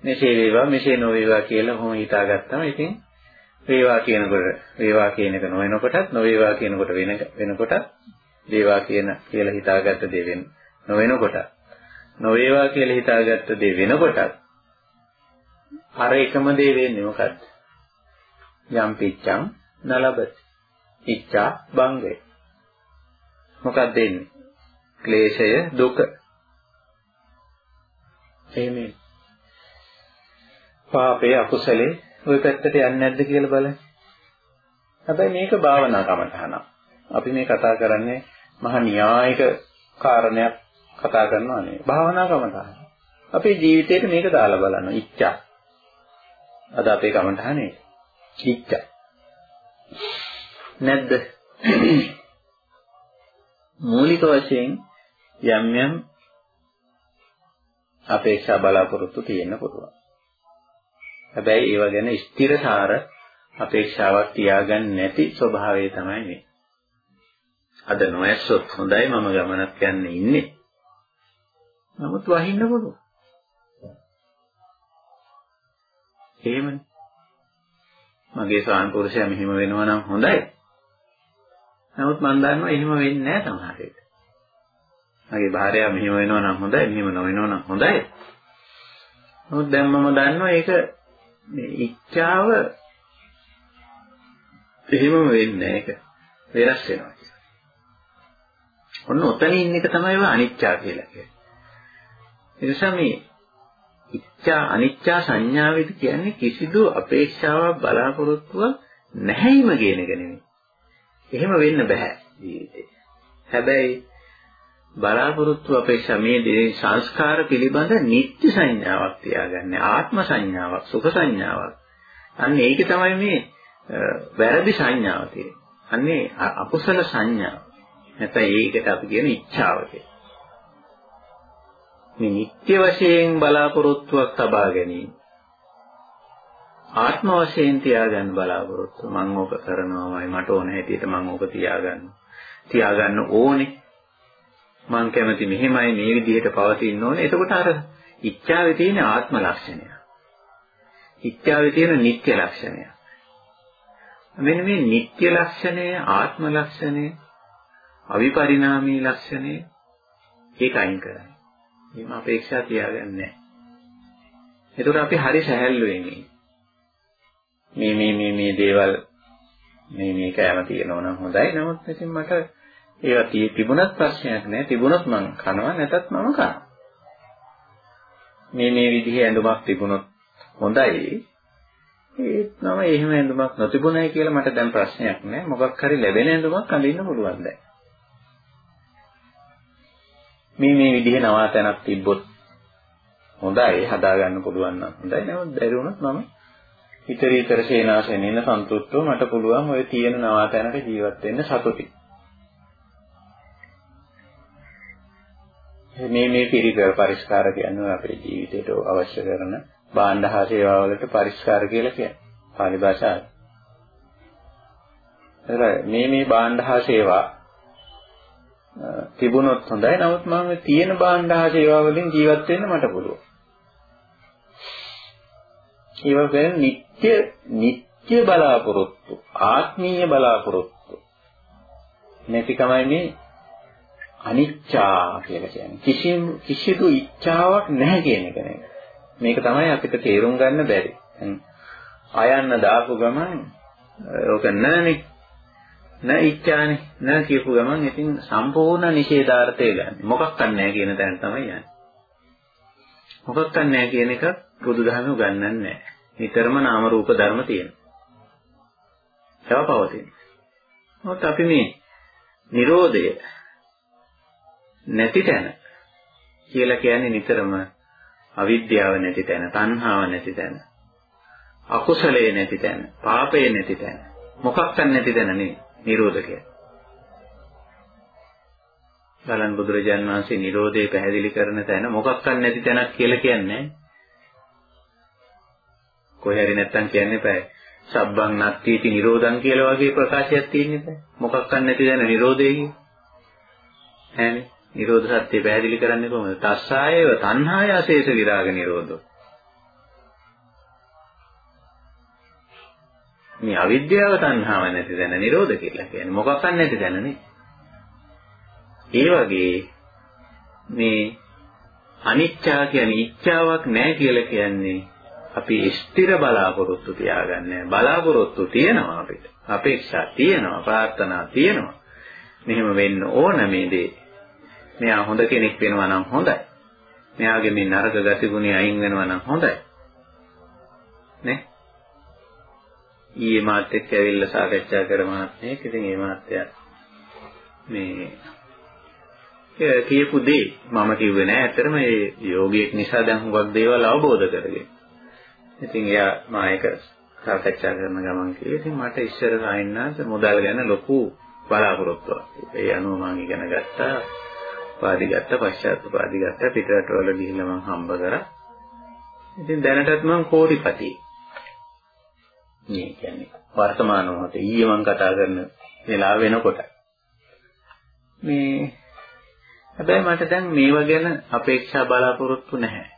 මෙසේ වේවා මෙසේ නොවේවා කියලා කොහොම හිතාගත්තම ඉතින් වේවා කියනකොට වේවා කියන එක නොවෙනකොටත් නොවේවා කියනකොට වෙන වෙනකොටත් වේවා කියන කියලා හිතාගත්ත දේ වෙන නොවෙනකොට නොවේවා කියලා හිතාගත්ත දේ වෙනකොටත් අර එකම දේ වෙන්නේ මොකද්ද? යම් පිච්ඡං නලබති. ඉච්ඡා බංගය. මොකක්ද එන්නේ? ක්ලේශය දුක. එහෙමයි. පාපේ අකුසලේ ওই පැත්තට යන්නේ නැද්ද කියලා බලන්න. හැබැයි මේක භාවනා කමතහන. අපි මේ කතා කරන්නේ මහා න්‍යායික කාරණයක් කතා කරනවා නේ. භාවනා කමතහන. අපේ ජීවිතේට මේක දාලා බලන්න. ඉච්ඡා. අද අපේ කමතහනේ. ඉච්ඡා. නැද්ද? මූලික වශයෙන් යම් යම් අපේක්ෂා බලාපොරොත්තු තියෙන්න පුළුවන්. හැබැයි ඒව ගැන ස්ථිරසාර අපේක්ෂාවක් තියාගන්න නැති ස්වභාවය තමයි මේ. අද නොඇස්සොත් හොඳයි මම ගමනක් යන්න ඉන්නේ. නමුත් වහින්න පුළුවන්. එහෙමනේ. මගේ ස්වාමි පුරුෂයා මෙහිම වෙනවා නම් හොඳයි. නමුත් මම දන්නවා එහෙම වෙන්නේ නැහැ සමහර විට. මගේ භාර්යාව මෙහිම වෙනවා නම් හොඳයි, මෙහිම නොවෙනවා නම් හොඳයි. නමුත් දැන් මම දන්නවා ඒක මේ ඉච්ඡාව එහෙමම වෙන්නේ ඒක වෙනස් වෙනවා කියලා. ඔන්න ඔතන ඉන්න එක තමයි වා අනිච්චා කියලා කියන්නේ. ඒ නිසා මේ ඉච්ඡා අනිච්චා සංඥාවෙද කියන්නේ කිසිදු අපේක්ෂාවක් බලාපොරොත්තුවක් නැහැයිම කියන එක නෙමෙයි. එහෙම වෙන්න බෑ ජීවිතේ. හැබැයි බලාපොරොත්තු අපේක්ෂා මේ දේ සංස්කාර පිළිබඳ නිත්‍ය සංඥාවක් තියාගන්නේ ආත්ම සංඥාවක් සුඛ සංඥාවක්. අන්න ඒක තමයි මේ වැරදි සංඥාව තියෙන්නේ. අන්නේ අකුසල සංඥාව. නැත්නම් ඒකට අපි කියන ඉච්ඡාව මේ නිත්‍ය වශයෙන් බලාපොරොත්තුවක් තබා ගැනීම. ආත්ම වශයෙන් තියාගන්න බලාපොරොත්තු මම ඕක කරනවාමයි මට ඕන හැටියට මම ඕක තියාගන්න. තියාගන්න ඕනේ. මං කැමති මෙහෙමයි මේ විදිහට පවතින්න ඕනේ. එතකොට අර ඉච්ඡාවේ තියෙන ආත්ම ලක්ෂණය. ඉච්ඡාවේ තියෙන නිත්‍ය ලක්ෂණය. මෙන්න මේ නිත්‍ය ලක්ෂණය, ආත්ම ලක්ෂණය, අවිපරිණාමී ලක්ෂණය ඒක අයින් කරන්න. එහෙම අපේක්ෂා තියාගන්නේ නැහැ. එතකොට අපි හරි සැහැල්ලුවෙන් මේ මේ මේ මේ දේවල් මේ මේ කෑම තියෙනවා නම් හොඳයි. නමුත් ඉතින් මට ඒවා තිබුණත් ප්‍රශ්නයක් නැහැ. තිබුණොත් මං කනවා නැතත් මම කනවා. මේ මේ විදිහේ ඇඳුමක් තිබුණොත් හොඳයි. ඒත් මම එහෙම ඇඳුමක් නොතිබුණයි කියලා මට දැන් ප්‍රශ්නයක් නැහැ. මොකක් හරි ලැබෙන ඇඳුමක් අඳින්න පුළුවන් දැන්. මේ මේ විදිහේ නවාතැනක් තිබ්බොත් හොඳයි හදාගන්න පුළුවන් නම් හොඳයි. නමුත් බැරි වුණොත් මම ඊතරීතර සේනාසනෙන්න සන්තුෂ්ටව මට පුළුවන් ඔය තියෙන නවාතැනක ජීවත් වෙන්න සතුටින්. මේ මේ පිරිකර පරිස්කාර කියන්නේ අපේ ජීවිතයට අවශ්‍ය කරන භාණ්ඩ හා සේවාවලට පරිස්කාර කියලා කියන්නේ. පාලි භාෂාවේ. මේ මේ භාණ්ඩ හා සේවා තිබුණොත් හොඳයි. නමුත් මම තියෙන භාණ්ඩ හා සේවා වලින් ජීවත් වෙන්න මට පුළුවන්. ඒ වගේ නිත්‍ය නිත්‍ය බලාපොරොත්තු, ආත්මීය බලාපොරොත්තු නැතිකමයි මේ අනිච්චා කියලා කියන්නේ. කිසිම කිසිදු ඉච්ඡාවක් නැහැ කියන එක නේ. මේක තමයි අපිට තේරුම් ගන්න බැරි. අයන්න දාපු ගමන් ඕක නැනේ. නැ ඉච්ඡානේ. නැ කියපු ගමන් ඉතින් සම්පූර්ණ නිෂේධාර්ථය ගන්න. මොකක් නැහැ කියන තැන තමයි යන්නේ. මොකක් නැහැ කියන එක බුදුදහම උගන්වන්නේ නැහැ. නිතරම නාම රූප ධර්ම තියෙනවා. ඒවා පවතින. මොකද අපි මේ Nirodha නැති තැන කියලා කියන්නේ නිතරම අවිද්‍යාව නැති තැන, තණ්හාව නැති තැන, අකුසලයේ නැති තැන, පාපයේ නැති තැන. මොකක්ද නැති තැන නෙවෙයි, නිරෝධකය. බලන් බුදුරජාන් වහන්සේ නිරෝධය පැහැදිලි කරන තැන මොකක්ද නැති තැනක් කියලා කියන්නේ කොහේ හරි නැත්තම් කියන්න එපා. සබ්බං නත්තිති නිරෝධං කියලා වගේ ප්‍රකාශයක් තියෙන්නේ මොකක්ද නැති තැන නිරෝධය කියන්නේ. ඈනේ නිරෝධ සත්‍ය පැහැදිලි කරන්නේ කොහොමද? තස්සායව තණ්හාය අශේෂ විරාග නිරෝධෝ. මේ අවිද්‍යාව තණ්හාව නැති දැන නිරෝධ කියලා කියන්නේ මොකක්ද නැති දැනනේ. ඒ වගේ මේ අනිච්චා කියන්නේ ඉච්ඡාවක් නැහැ කියලා කියන්නේ අපි ස්ථිර බලාපොරොත්තු තියාගන්නේ බලාපොරොත්තු තියෙනවා අපිට අපේක්ෂා තියෙනවා ප්‍රාර්ථනා තියෙනවා මෙහෙම වෙන්න ඕන මේ දේ මෙයා හොඳ කෙනෙක් වෙනවා නම් හොඳයි. මෙයාගේ මේ නරක ගතිගුණي අයින් වෙනවා නම් හොඳයි. නේ? ඊයේ මාත් එක්ක ඇවිල්ලා සාකච්ඡා කරමාත් මේක ඉතින් ඒ මාත්‍යා මේ කියපු දේ මම කිව්වේ නෑ ඇත්තටම ඒ යෝගියෙක් නිසා දැන් හුඟක් දේවල් අවබෝධ කරගෙන. ඉතින් එයා මා එක සාකච්ඡා කරන ගමන් කිව්වේ ඉතින් මට ඉස්සර සායන්නාස මුදල් ගැන ලොකු බලාපොරොත්තුවක්. ඒ අනුව මම ඉගෙන ගත්තා. උපාදි ගත්ත පශ්චාත් උපාදි ගත්ත පිටරටවල ගිහිල්ලා මම හම්බ කරා. ඉතින් දැනටත් මම කෝටිපති. මේ කියන්නේ වර්තමාන මොහොතේ ඊයේ මම කතා කරන වෙලාව වෙනකොට. මේ හැබැයි මට දැන් මේවා ගැන අපේක්ෂා බලාපොරොත්තු නැහැ.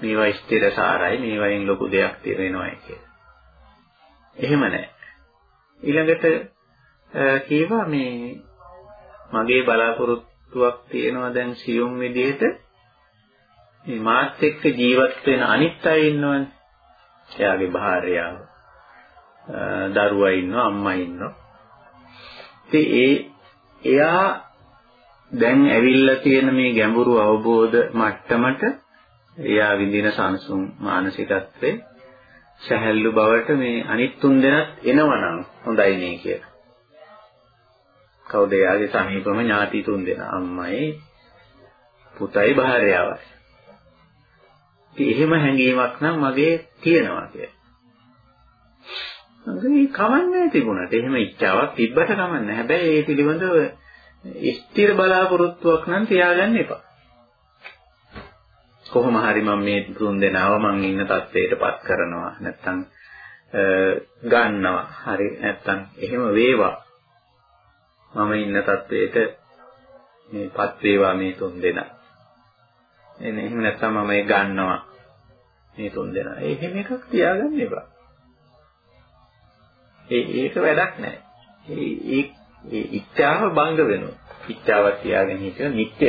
මේවා ස්ථිරසාරයි මේවායින් ලොකු දෙයක් තියෙනවයි කියලා. එහෙම නැහැ. ඊළඟට කීවා මේ මගේ බලාපොරොත්තු තුවක් තියෙනවා දැන් සියුම් විදිහට මේ මාත් එක්ක ජීවත් වෙන අනිත් අය ඉන්නවනේ. එයාගේ භාර්යාව, දරුවා ඉන්නවා, අම්මා ඉන්නවා. ඉතින් ඒ එයා දැන් ඇවිල්ලා තියෙන මේ ගැඹුරු අවබෝධ මට්ටමට එයා විඳින සංසුන් මානසිකත්වේ සැහැල්ලු බවට මේ අනිත් තුන් දෙනත් එනවනම් හොඳයි නේ කියලා. කවුද එයාගේ සමීපම ඥාති තුන් දෙනා අම්මයි පුතයි භාර්යාවයි. ඉතින් එහෙම හැඟීමක් නම් මගේ තියෙනවා කියලා. මොකද මේ කවන්නේ තිබුණාට එහෙම ඉච්ඡාවක් තිබ්බට කමන්නේ. හැබැයි ඒ පිළිබඳව ස්ථිර බලාපොරොත්තුවක් නම් තියාගන්න එපා. කොහොම හරි මම මේ තුන් දෙනාව මං ඉන්න තත්ත්වයටපත් කරනවා. නැත්තම් ගන්නවා. හරි නැත්තම් එහෙම වේවා. මම ඉන්න තත්ත්වයට මේපත් වේවා මේ තුන් දෙනා. එන්නේ එහෙම නැත්තම් මම ඒ ගන්නවා. මේ තුන් දෙනා. එහෙම එකක් තියාගන්න එපා. ඒ ඒක වැඩක් නැහැ. ඒ ඒ ඉච්ඡාව භංග වෙනවා. ඉච්ඡාවක් තියාගෙන හිටිය නිත්‍ය.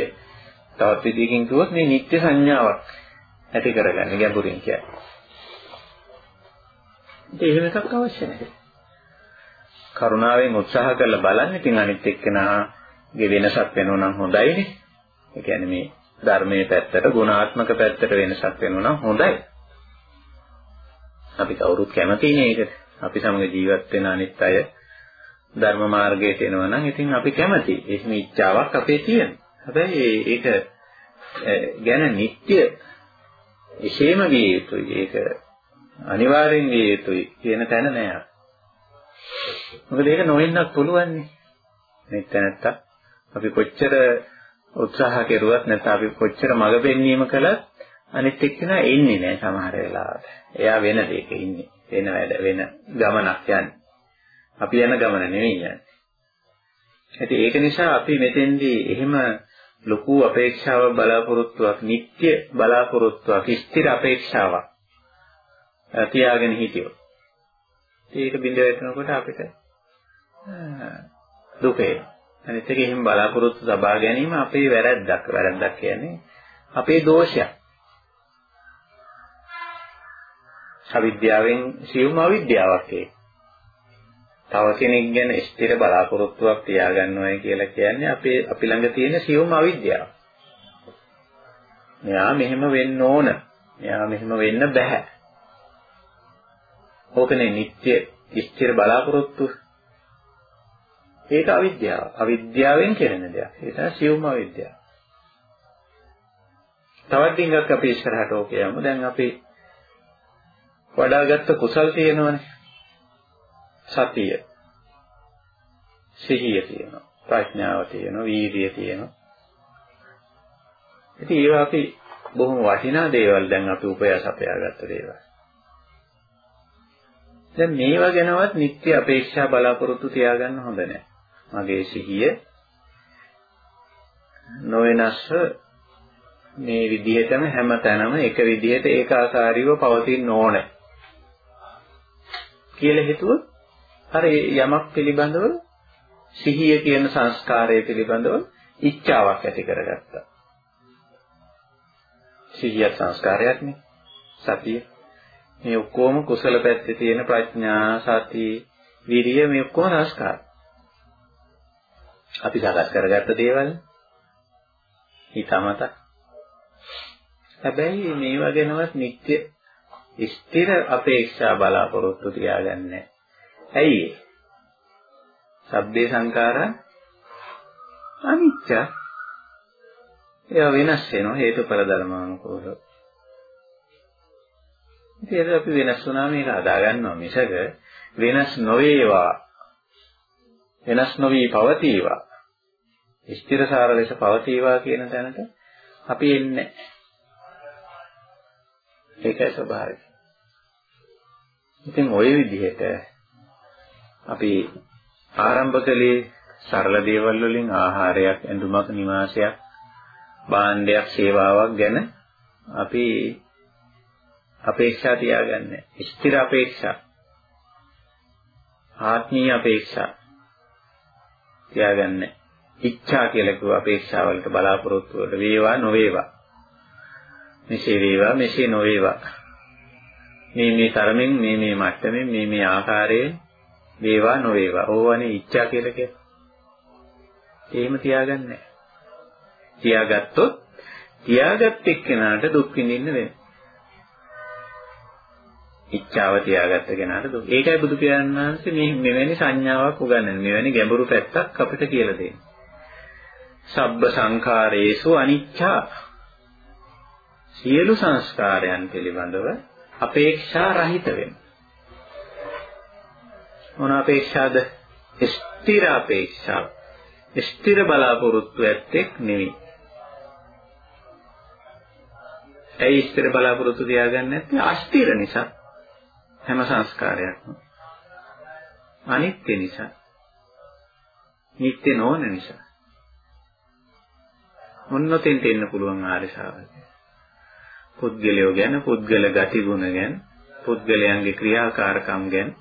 තවත් විදිහකින් කිව්වොත් මේ නිත්‍ය සංඥාවක් ඇති කරගන්න ගැඹුරින් කියන්නේ. ඒ එහෙම එකක් අවශ්‍ය නැහැ. කරුණාවෙන් උත්සාහ කරලා බලන්න ඉතින් අනිත් එක්කෙනාගේ වෙනසක් වෙනව නම් හොඳයිනේ. ඒ කියන්නේ මේ ධර්මයේ පැත්තට ගුණාත්මක පැත්තට වෙනසක් වෙනව නම් හොඳයි. අපි කවුරුත් කැමතිනේ ඒකට. අපි සමග ජීවත් වෙන අනිත් අය ධර්ම මාර්ගයට එනවා නම් ඉතින් අපි කැමති. එහෙම ඉච්ඡාවක් අපේ තියෙනවා. හැබැයි ඒක ගැන නිත්‍ය එසේම විය යුතුයි. ඒක අනිවාර්යෙන් විය යුතුයි කියන තැන නෑ. මොකද ඒක නොවෙන්නත් පුළුවන් නේ. නිත්‍ය නැත්තම් අපි කොච්චර උත්සාහ කෙරුවත් නැත්නම් අපි කොච්චර මඟ පෙන්වීම කළත් අනිත් එක්කෙනා එන්නේ නැහැ සමහර වෙලාවට. එයා වෙන දෙයක ඉන්නේ. වෙන වැඩ වෙන ගමනක් යන්නේ. අපි යන ගමන නෙවෙයි යන්නේ. ඉතින් ඒක නිසා අපි මෙතෙන්දී එහෙම ලොකු අපේක්ෂාවක් බලාපොරොත්තුවක් නිත්‍ය බලාපොරොත්තුවක් ස්ථිර අපේක්ෂාවක් තියාගෙන හිටියොත් ඒක බිඳ වැටෙනකොට අපිට දුකේ අනිත් එක එහෙම බලාපොරොත්තු සබා ගැනීම අපේ වැරැද්දක් වැරැද්දක් කියන්නේ අපේ දෝෂයක් අවිද්‍යාවෙන් සියුම් අවිද්‍යාවක් ඒක තව කෙනෙක් ගැන ස්ථිර බලාපොරොත්තුවක් තියාගන්නවයි කියලා කියන්නේ අපේ අපි ළඟ තියෙන සියුම් අවිද්‍යාව. මෙයා මෙහෙම වෙන්න ඕන. මෙයා මෙහෙම වෙන්න බෑ. ඕකනේ නිත්‍ය ස්ථිර බලාපොරොත්තු. ඒක අවිද්‍යාව. අවිද්‍යාවෙන් කෙරෙන දෙයක්. ඒක තමයි සියුම් අවිද්‍යාව. තවත් ටිකක් අපි ඉස්සරහට ඕක යමු. දැන් අපි වඩාගත්ත කුසල් තියෙනවනේ. සතිය. සිහිය තියෙනවා. ප්‍රඥාව තියෙනවා. වීර්යය තියෙනවා. ඉතින් ඒවා අපි බොහොම වටිනා දේවල් දැන් අපි උපයාස අපයාගත්ත දේවල්. දැන් මේවා ගැනවත් නිත්‍ය අපේක්ෂා බලාපොරොත්තු තියාගන්න හොඳ නැහැ. මගේ සිහිය නොවෙනස්ව මේ විදිහටම හැම තැනම එක විදිහට ඒකාකාරීව පවතින්න ඕනේ. කියලා හිතුවොත් අර යමක් පිළිබඳව සිහිය කියන සංස්කාරය පිළිබඳව ඉච්ඡාවක් ඇති කරගත්තා. සිහිය සංස්කාරයක්නේ. සතිය. මේ ඔක්කොම කුසල පැත්තේ තියෙන ප්‍රඥා, සති, විරිය මේ ඔක්කොම සංස්කාර. අපි සකස් කරගත්ත දේවල් හිතමත. හැබැයි මේවා ගැනවත් නිත්‍ය ස්ථිර අපේක්ෂා බලාපොරොත්තු තියාගන්නේ. ඇයි සබ්බේ සංඛාරා අනිච්ච ඒවා වෙනස් වෙනවා හේතුඵල ධර්මානුකූලව ඉතින් අපි වෙනස් වුණා මේක හදා ගන්නවා මිසක වෙනස් නොවේවා. වෙනස් නොවි පවතිවා. ස්ථිරසාර ලෙස පවතිවා කියන තැනට අපි එන්නේ. ඒකයි ස්වභාවය. ඉතින් ওই විදිහට අපි ආරම්භ කළේ සරල දේවල් වලින් ආහාරයක්, ඇඳුමක්, නිවාසයක්, භාණ්ඩයක්, සේවාවක් ගැන අපි අපේක්ෂා තියාගන්නේ. ස්ථිර අපේක්ෂා. ආත්මීය අපේක්ෂා තියාගන්නේ. ඉච්ඡා කියලා කිව්ව අපේක්ෂා වලට බලාපොරොත්තු වලට වේවා නොවේවා. මෙසේ වේවා මෙසේ නොවේවා. මේ මේ තරමින් මේ මේ මට්ටමින් මේ මේ ආකාරයෙන් වේවා නොවේවා. ඕවනේ ඉච්ඡා කියලා කියන්නේ. එහෙම තියාගන්නේ නැහැ. තියාගත්තොත් තියාගත් එක්කෙනාට දුක් විඳින්න වෙනවා. ඉච්ඡාව තියාගත්ත කෙනාට දුක්. ඒකයි බුදු පියාණන් වහන්සේ මේ මෙවැනි සංඥාවක් උගන්වන්නේ. මෙවැනි ගැඹුරු පැත්තක් අපිට කියලා දෙන්නේ. සබ්බ සංඛාරේසු අනිච්චා. සියලු සංස්කාරයන් පිළිබඳව අපේක්ෂා රහිත වෙන්න. මොන අපේක්ෂාද? ස්ථිර අපේක්ෂාව. ස්ථිර බලාපොරොත්තු ඇත්තෙක් නෙවෙයි. ඇයි ස්ථිර බලාපොරොත්තු තියාගන්නේ නැත්තේ? අස්ථිර නිසා. හැම සංස්කාරයක්ම. අනිත්‍ය නිසා. නිට්ටය නොවන නිසා. මොන්නතෙන්ට එන්න පුළුවන් ආර්ය ශ්‍රාවකය. පුද්ගලයෝ ගැන, පුද්ගල ගතිගුණ ගැන, පුද්ගලයන්ගේ ක්‍රියාකාරකම් ගැන.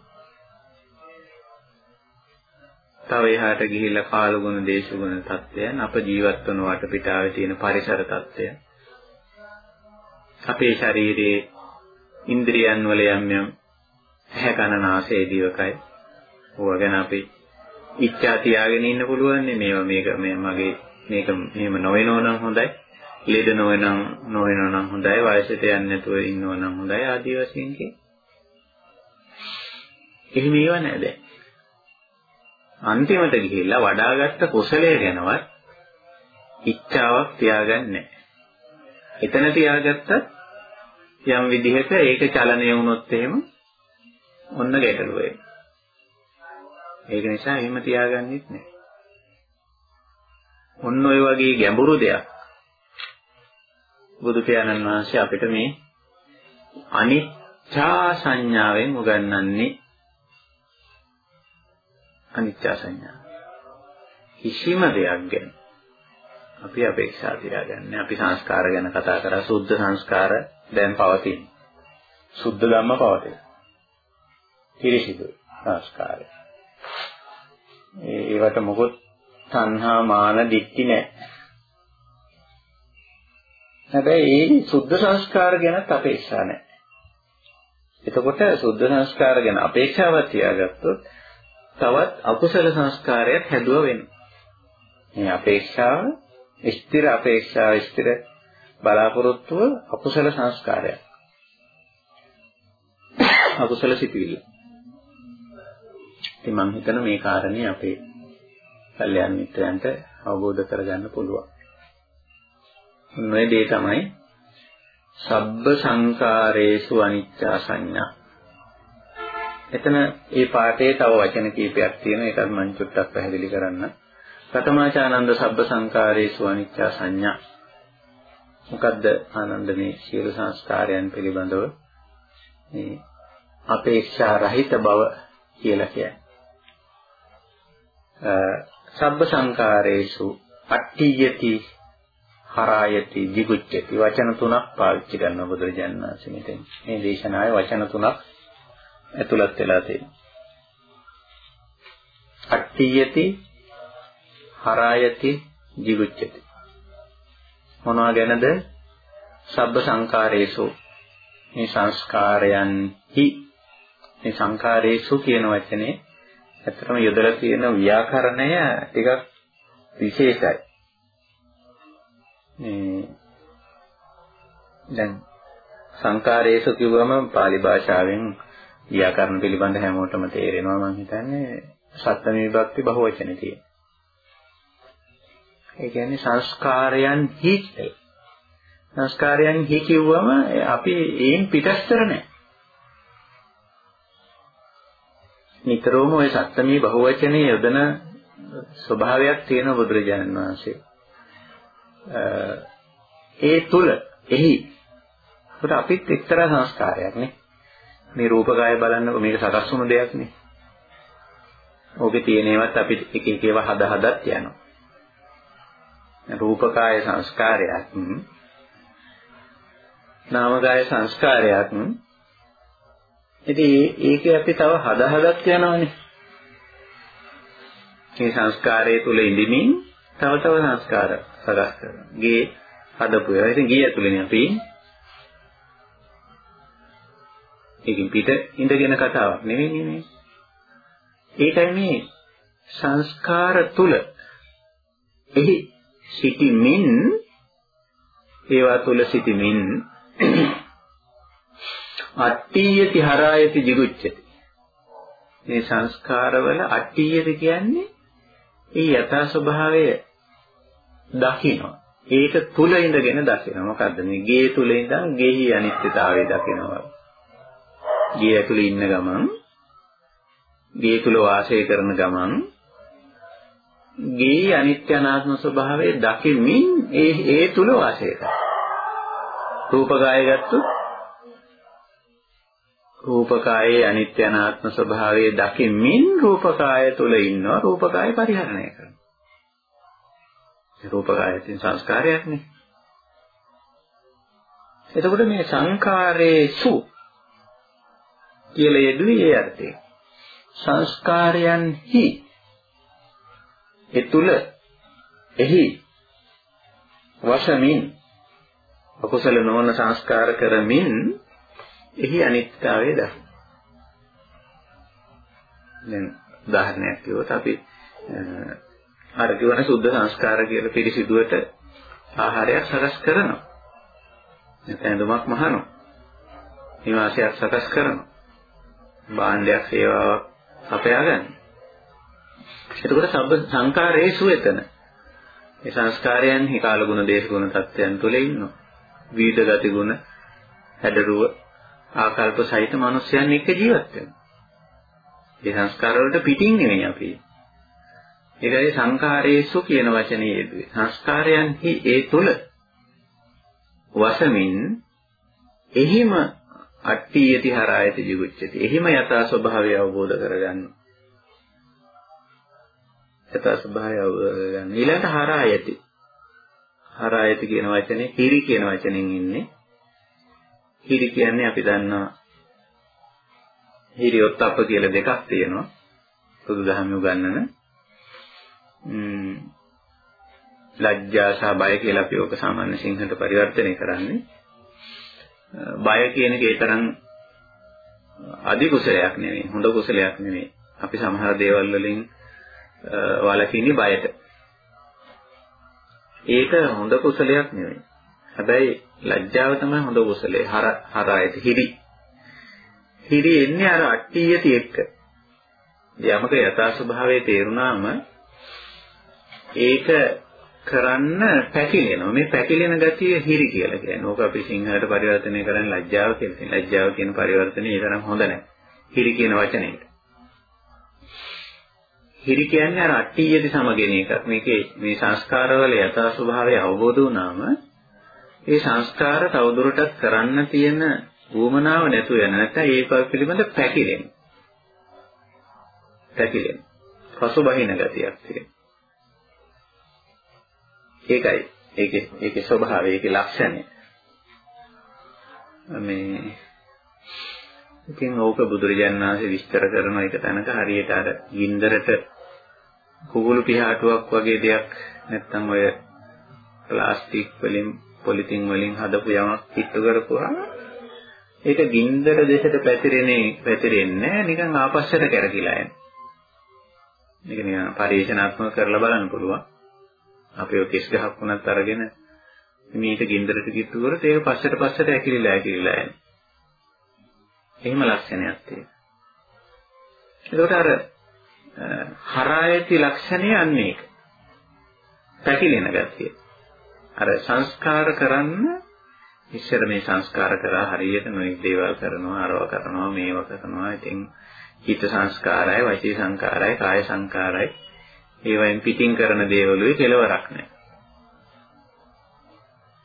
තව එහාට ගිහිල්ලා කාලගුණ දේශගුණ தත්ත්වයන් අප ජීවත් වන වටපිටාවේ තියෙන පරිසර தත්ත්වයන් අපේ ශරීරයේ ඉන්ද්‍රියන් වල යම් යම් ඇහැ කන නාසය දිවකය. ඕවා ගැන අපි ඉච්ඡා තියාගෙන ඉන්න පුළුවන් නේ. මේවා මේක මේ මගේ මේක මෙහෙම නොවෙනව නම් හොඳයි. ලෙඩ නොවෙනම් නොවෙනව නම් හොඳයි වයසට යන්නේ නැතුව ඉන්නව නම් හොඳයි ආදී වශයෙන් කි. එහෙම ඒව නෑ දැන්. අන්තිමට ගිහිල්ලා වඩාගත්ත කුසලය ගැනවත් ඉච්ඡාවක් තියාගන්නේ නැහැ. එතන තියාගත්තත් යම් විදිහක ඒක චලනය වුණොත් එහෙම ඔන්න ගැටලුව ඒක නිසා එහෙම තියාගන්නෙත් නැහැ. ඔන්න ඔය වගේ ගැඹුරු දෙයක් බුදු පියාණන් වහන්සේ අපිට මේ අනිච්චා සංඥාවෙන් උගන්වන්නේ අනිච්චා සංඥා. කිසිම දෙයක් ගැන අපි අපේක්ෂා තියාගන්නේ අපි සංස්කාර ගැන කතා කරා සුද්ධ සංස්කාර දැන් පවතින. සුද්ධ ධම්ම පවතින. පිරිසිදු සංස්කාරය. ඒවට මොකොත් තණ්හා මාන දික්ටි නැහැ. හැබැයි ඒ සුද්ධ සංස්කාර ගැනත් අපේක්ෂා නැහැ. එතකොට සුද්ධ සංස්කාර ගැන අපේක්ෂාවක් තියාගත්තොත් තවත් අකුසල සංස්කාරයක් හැදුව වෙනවා. මේ අපේක්ෂාව ස්ථිර අපේක්ෂාව ස්ථිර බලාපොරොත්තුව අකුසල සංස්කාරයක්. අකුසල සිතුවිල්ල. ඉතින් මම හිතන මේ කාරණේ අපේ කල්යාණ මිත්‍රයන්ට අවබෝධ කරගන්න පුළුවන්. මේ දේ තමයි සබ්බ සංකාරේසු අනිච්චා සංඥා. එතන මේ පාඩේ තව වචන කීපයක් තියෙනවා ඒකත් මම චුට්ටක් පැහැදිලි කරන්න. ප්‍රථමාචානන්ද සබ්බ සංකාරේසු අනිච්චා සංඥා. මොකද්ද ආනන්ද මේ සියලු සංස්කාරයන් පිළිබඳව මේ අපේක්ෂා රහිත බව කියලා කියන්නේ. සබ්බ සංකාරේසු අට්ඨියති හරායති jigucchati වචන තුනක් පාවිච්චි කරනවා බුදුරජාණන් වහන්සේ මෙතෙන්. මේ දේශනාවේ වචන තුනක් ඇතුළත් වෙලා තියෙනවා. අට්ඨියති හරායති jigucchati මොනවා ගැනද? සබ්බ සංකාරේසු මේ සංස්කාරයන්හි මේ සංකාරේසු කියන වචනේ ඇත්තටම යොදලා තියෙන ව්‍යාකරණය ටිකක් විශේෂයි. මේ දැන් සංකාරේසු කිව්වම pāli භාෂාවෙන් ව්‍යාකරණ පිළිබඳ හැමෝටම තේරෙනවා මම හිතන්නේ සත්ත්ව විභක්ති බහුවචනේ තියෙන. ඒ කියන්නේ සංස්කාරයන් හි සංස්කාරයන් හි කිව්වම අපි ඒන් පිටස්තර නැහැ. නිතරම ওই සත්ත්මී බහුවචනේ යොදන ස්වභාවයක් තියෙන බුදුරජාණන් වහන්සේ. ඒ තුල එහි අපිට අපිත් එක්තරා සංස්කාරයක් නේ. මේ රූපකාය බලන්නකො මේක සකස් වුණු දෙයක් නේ. ඕකේ තියෙන ඒවත් අපි එක එක ඒවා හද හදත් යනවා. රූපකාය සංස්කාරයක් නාමකාය සංස්කාරයක් ඉතින් ඒකේ අපි තව හද හදත් යනවානේ. මේ සංස්කාරයේ තුල ඉඳිමින් තව තව සංස්කාර සකස් කරනවා. ගේ හදපු ඒවා. ඉතින් ගේ ඇතුළේනේ අපි ඒකින් පිට ඉඳගෙන කතාවක් නෙවෙයි මේ. ඒකයි මේ සංස්කාර තුල එහි සිටිමින් ඒවා තුල සිටිමින් අට්ඨියති හරායති jigucchati මේ සංස්කාරවල අට්ඨියති කියන්නේ ඒ යථා ස්වභාවය දකිනවා. ඒක තුල ඉඳගෙන දකිනවා. මොකද්ද මේ ගේ තුල ඉඳන් ගෙහි අනිත්‍යතාවය දකිනවා. ගේ ඇතුලේ ඉන්න ගමන් ගේ තුල වාසය කරන ගමන් ගේ අනිත්‍ය අනාත්ම ස්වභාවය දකිමින් ඒ ඒ තුල වාසය කරනවා. රූපකාය ගත්තොත් රූපකායේ අනිත්‍ය අනාත්ම ස්වභාවය දකිමින් රූපකාය තුල ඉන්නවා රූපකාය පරිහරණය කරනවා. රූපකායයෙන් සංස්කාරයක් නේ. එතකොට මේ සංඛාරේසු කියලා යෙදුවේ ඒ අර්ථයෙන්. සංස්කාරයන්හි ඒ තුල එහි වශමින් අකුසල නොවන සංස්කාර කරමින් එහි අනිත්‍යතාවය දකින්න. දැන් උදාහරණයක් කිව්වොත් අපි අර කියවන සුද්ධ සංස්කාර කියලා පිළිසිදුවට ආහාරයක් සකස් කරනවා. නැත්නම් දුමක් මහනවා. නිවාසයක් සකස් කරනවා. භාණ්ඩයක් සේවාවක් අපයා ගන්න. එතකොට සබ්බ සංකාරේසු එතන. මේ සංස්කාරයන් හිකාල ගුණ දේශ ගුණ තත්ත්වයන් තුල ඉන්නවා. විවිධ ගති ගුණ හැඩරුව ආකල්ප සහිත මිනිස්යන් එක්ක ජීවත් වෙනවා. මේ සංස්කාර වලට පිටින් නෙවෙයි අපි. ඒකයි සංකාරේසු කියන වචනේ යෙදුවේ. සංස්කාරයන්හි ඒ තුල වසමින් එහිම අට්ටි යති හරායති ජීවිච්චති. එහිම යථා ස්වභාවය අවබෝධ කරගන්න. යථා ස්වභාවය අවබෝධ කරගන්න. ඊළඟට හරායති. හරායති කියන වචනේ හිරි කියන වචනෙන් ඉන්නේ. හිරි කියන්නේ අපි දන්නවා හිරියොත් අප කියලා දෙකක් තියෙනවා. බුදුදහම උගන්වන ලැජ්ජා සහ බය කියලා අපි ඔක සාමාන්‍ය සිංහලට පරිවර්තනය කරන්නේ. බය කියන එක ඒ තරම් අධි කුසලයක් නෙවෙයි, හොඳ කුසලයක් නෙවෙයි. අපි සමහර දේවල් වලින් වළකින්නේ බයට. ඒක හොඳ කුසලයක් නෙවෙයි. හැබැයි ලැජ්ජාව තමයි හොඳ කුසලයේ. හර හරායත හිරි. හිරි එන්නේ අර අට්ටියති එක්ක. යමක යථා ස්වභාවයේ තේරුණාම ඒක කරන්න පැකිලෙනවා. මේ පැකිලෙන ගතිය හිරි කියලා කියන්නේ. ඕක අපි සිංහලට පරිවර්තනය කරන්නේ ලැජ්ජාව කියලා. ලැජ්ජාව කියන පරිවර්තනය ඒ තරම් හොඳ නැහැ. හිරි කියන වචනේට. හිරි කියන්නේ අර අට්ටියේදී සමගෙන එකක්. මේකේ මේ සංස්කාරවල යථා ස්වභාවය අවබෝධ වුණාම ඒ සංස්කාර තවදුරටත් කරන්න තියෙන වුමනාව නැතුව යන නැත්නම් ඒක පිළිබඳ පැකිලෙන. පැකිලෙන. පසුබහින ගතියක් තියෙනවා. ඒකයි ඒකේ ඒකේ ස්වභාවය ඒකේ ලක්ෂණය මේ ඉතින් ඕක බුදුරජාණන් වහන්සේ විස්තර කරන එක තැනක හරියට අර ගින්දරට කුකුළු පිහාටුවක් වගේ දෙයක් නැත්තම් ඔය ප්ලාස්ටික් වලින් පොලිතින් වලින් හදපු යමක් පිටු කරපුවා ඒක ගින්දර දෙසට පැතිරෙන්නේ පැතිරෙන්නේ නිකන් ආපස්සට කැරකිලා යන. මේක නිකන් පරිශනාත්මක කරලා බලන්න පුළුවන්. අපි ඔය කෙස් ගහක් වුණත් අරගෙන මේක ගින්දරට කිට්ටු කරොත් ඒක පස්සට පස්සට ඇකිලිලා ඇකිලිලා යනවා. එහෙම ලක්ෂණයක් තියෙනවා. ඒකට අර හරායති ලක්ෂණය අන්නේ ඒක. පැකිලෙන ගතිය. අර සංස්කාර කරන්න ඉස්සර මේ සංස්කාර කරා හරියට නොයෙක් දේවල් කරනවා අරව කරනවා මේව කරනවා ඉතින් හිත සංස්කාරයි වචී සංස්කාරයි කාය සංස්කාරයි ඒවෙන් පිටින් කරන දේවලුයි කෙලවරක් නැහැ.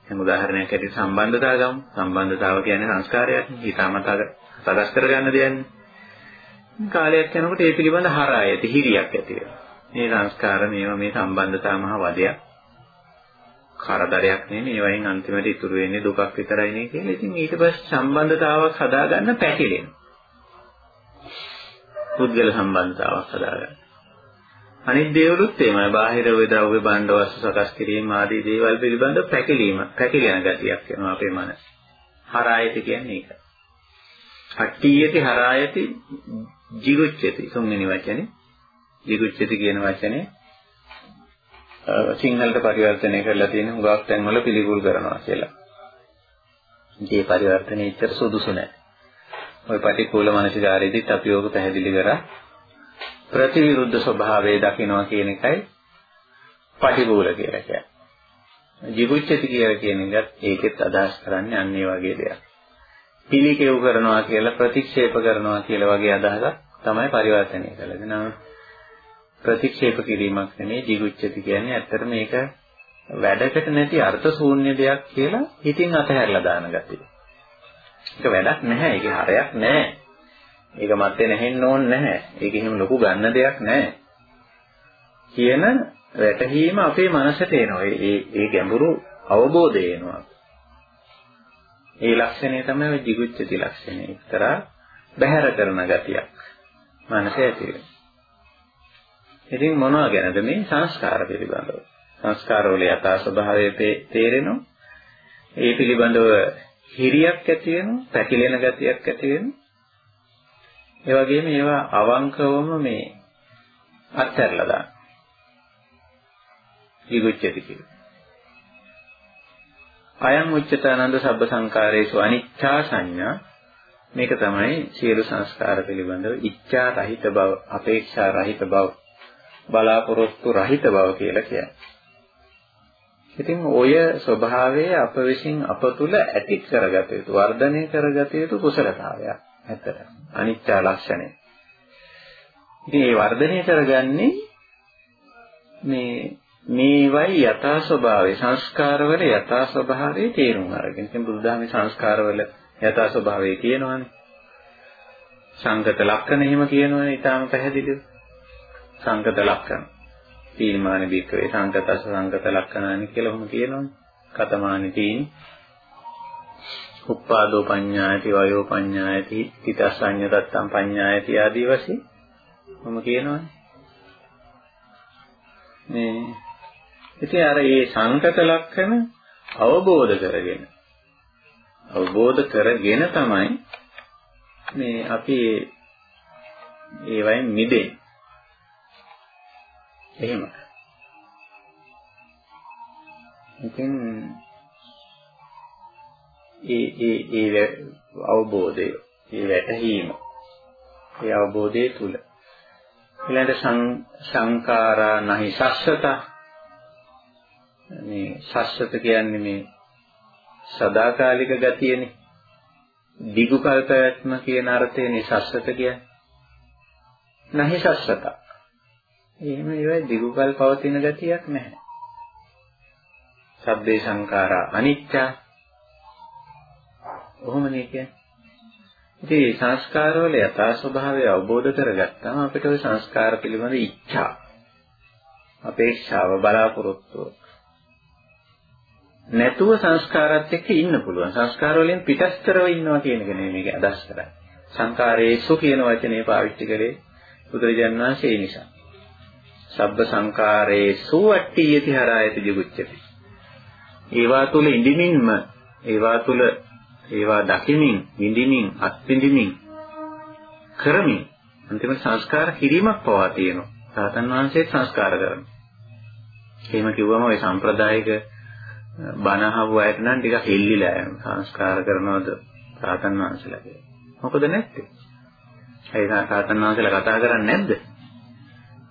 දැන් උදාහරණයක් ඇටියට සම්බන්ධතාව ගමු. සම්බන්ධතාව කියන්නේ සංස්කාරයක්. හිතාමතා සකස් කරගන්න දෙයක්නේ. කාලයක් යනකොට ඒ පිළිබඳ හරය තිහිරියක් ඇති වෙනවා. මේ සංස්කාර මේවා මේ සම්බන්ධතාව මහ වදයක්. කරදරයක් නෙමෙයි. ඒවයින් අන්තිමට ඉතුරු වෙන්නේ දුකක් විතරයි නේ කියලා. ඉතින් ඊට පස්සේ සම්බන්ධතාවක් හදාගන්න පැකිලෙනවා. පුද්ගල සම්බන්ධතාවක් හදාගන්න. අනිත් දේවලුත් එහෙමයි. බාහිර වේ ද්‍රව්‍ය භාණ්ඩ වස්තු සකස් කිරීම ආදී දේවල් පිළිබඳ පැකිලීම, පැකිලෙන ගතියක් වෙනවා අපේ මනස. හරායති කියන්නේ ඒක. අට්ඨියති හරායති jigucchati තුන්වෙනි වචනේ. jigucchati කියන වචනේ සිංහලට පරිවර්තනය කරලා තියෙන හුඟක් තැන්වල පිළිකුල් කරනවා කියලා. මේ පරිවර්තනයේ ඉතර සුදුසු නැහැ. ওই පටිකූල මානසිකාරයේදීත් අපි ඕක පැහැදිලි කරා ප්‍රතිවිරුද්ධ ස්වභාවය දකිනවා කියන එකයි පටිගූල කියලා කියන්නේ. jigucchati කියලා කියන එකත් ඒකෙත් අදහස් කරන්නේ අන්න ඒ වගේ දෙයක්. පිළිකෙව් කරනවා කියලා ප්‍රතික්ෂේප කරනවා කියලා වගේ අදහසක් තමයි පරිවර්තනය කළේ. නම ප්‍රතික්ෂේප කිරීමක් නෙමෙයි jigucchati කියන්නේ ඇත්තට මේක වැඩකට නැති අර්ථ ශූන්‍ය දෙයක් කියලා හිතින් අතහැරලා දාන ගතිය. ඒක වැඩක් නැහැ. ඒක හරයක් නැහැ. ඒක මැත්තේ නැහෙන්න ඕනේ නැහැ. ඒක එහෙම ලොකු ගන්න දෙයක් නැහැ. කියන වැටහීම අපේ මනසට එනවා. ඒ ඒ ගැඹුරු අවබෝධය එනවා. ඒ ලක්ෂණය තමයි jigucchati ලක්ෂණය. එක්තරා බැහැර කරන ගතියක්. මනස ඇති වෙනවා. ඉතින් මොනවා ගැනද මේ සංස්කාර පිළිබඳව? සංස්කාරවල යථා ස්වභාවය තේරෙනවා. ඒ පිළිබඳව හිරියක් ඇති වෙනවා, පැකිලෙන ගතියක් ඇති වෙනවා. ඒ වගේම ඒවා අවංකවම මේ අත්හැරලා දාන්න. විගුච්ඡති කියලා. අයං උච්චතානන්ද සබ්බ සංකාරේසු අනිච්චා සංඥා මේක තමයි සියලු සංස්කාර පිළිබඳව ඉච්ඡා රහිත බව, අපේක්ෂා රහිත බව, බලාපොරොත්තු රහිත බව කියලා කියන්නේ. ඉතින් ඔය ස්වභාවය අප විසින් අප තුල ඇති කරගත යුතු, වර්ධනය කරගත යුතු කුසලතාවයක්. ඇත්තට. අනිත්‍ය ලක්ෂණය. ඉතින් මේ වර්ධනය කරගන්නේ මේ මේවයි යථා ස්වභාවය සංස්කාරවල යථා ස්වභාවය තේරුම් අරගෙන. ඉතින් බුදුදහමේ සංස්කාරවල යථා ස්වභාවය කියනවනේ. සංගත ලක්ෂණ එහෙම කියනවනේ ඊටාම පැහැදිලිව. සංගත ලක්ෂණ. තීර්මාන බික්කවේ සංගතස සංගත ලක්ෂණානි කියලා ඔහොම කියනවනේ. කතමානි තීනි. උප්පාදෝ පඤ්ඤායති වයෝ පඤ්ඤායති තිතස්සඤ්ඤ දත්තම් පඤ්ඤායති ආදී වශයෙන් මම කියනවනේ. මේ ඉතින් අර මේ සංකත ලක්ෂණ අවබෝධ කරගෙන අවබෝධ කරගෙන තමයි මේ අපි ඒවයින් මිදෙන්නේ. එහෙම. ඉතින් ඒ ඒ ඒ අවබෝධය, ඒ වැටහීම, ඒ අවබෝධය තුල ඊළඟ සංඛාරා නැහි සස්සත මේ සස්සත කියන්නේ මේ සදාකාලික ගතියනේ. දිගු කල්පයක්ම කියන අර්ථයනේ සස්සත කියන්නේ. නැහි සස්සත. එහෙම ඒවයි දිගු කල් පවතින ගතියක් නැහැ. සබ්බේ සංඛාරා අනිච්චා. ඔහොමනේ කියන්නේ. ඉතින් සංස්කාරවල යථා ස්වභාවය අවබෝධ කරගත්තාම අපිට ওই සංස්කාර පිළිබඳ ඉච්ඡා අපේක්ෂාව බලාපොරොත්තු නැතුව සංස්කාරات එක්ක ඉන්න පුළුවන්. සංස්කාර වලින් පිටස්තරව ඉන්නවා කියන එක නෙමෙයි මේක අදහස් කරන්නේ. සංකාරේසු කියන වචනේ පාවිච්චි කරේ බුදුරජාණන් වහන්සේ ඒ නිසා. සබ්බ සංකාරේසු අට්ඨියති හරායති ජිගුච්ඡති. ඒවා තුල ඉඳිමින්ම ඒවා තුල ඒවා දකිමින් විඳිමින් අත්විඳිමින් කරමින් අන්තිම සංස්කාර කිරීමක් පවා තියෙනවා. සාතන් වහන්සේ සංස්කාර කරනවා. එහෙම කිව්වම ওই සම්ප්‍රදායික බණ අහපු අයට නම් ටිකක් හෙල්ලිලා යනවා. සංස්කාර කරනවද සාතන් වහන්සේලා කියලා. මොකද නැත්තේ? ඒ සාතන් වහන්සේලා කතා කරන්නේ නැද්ද?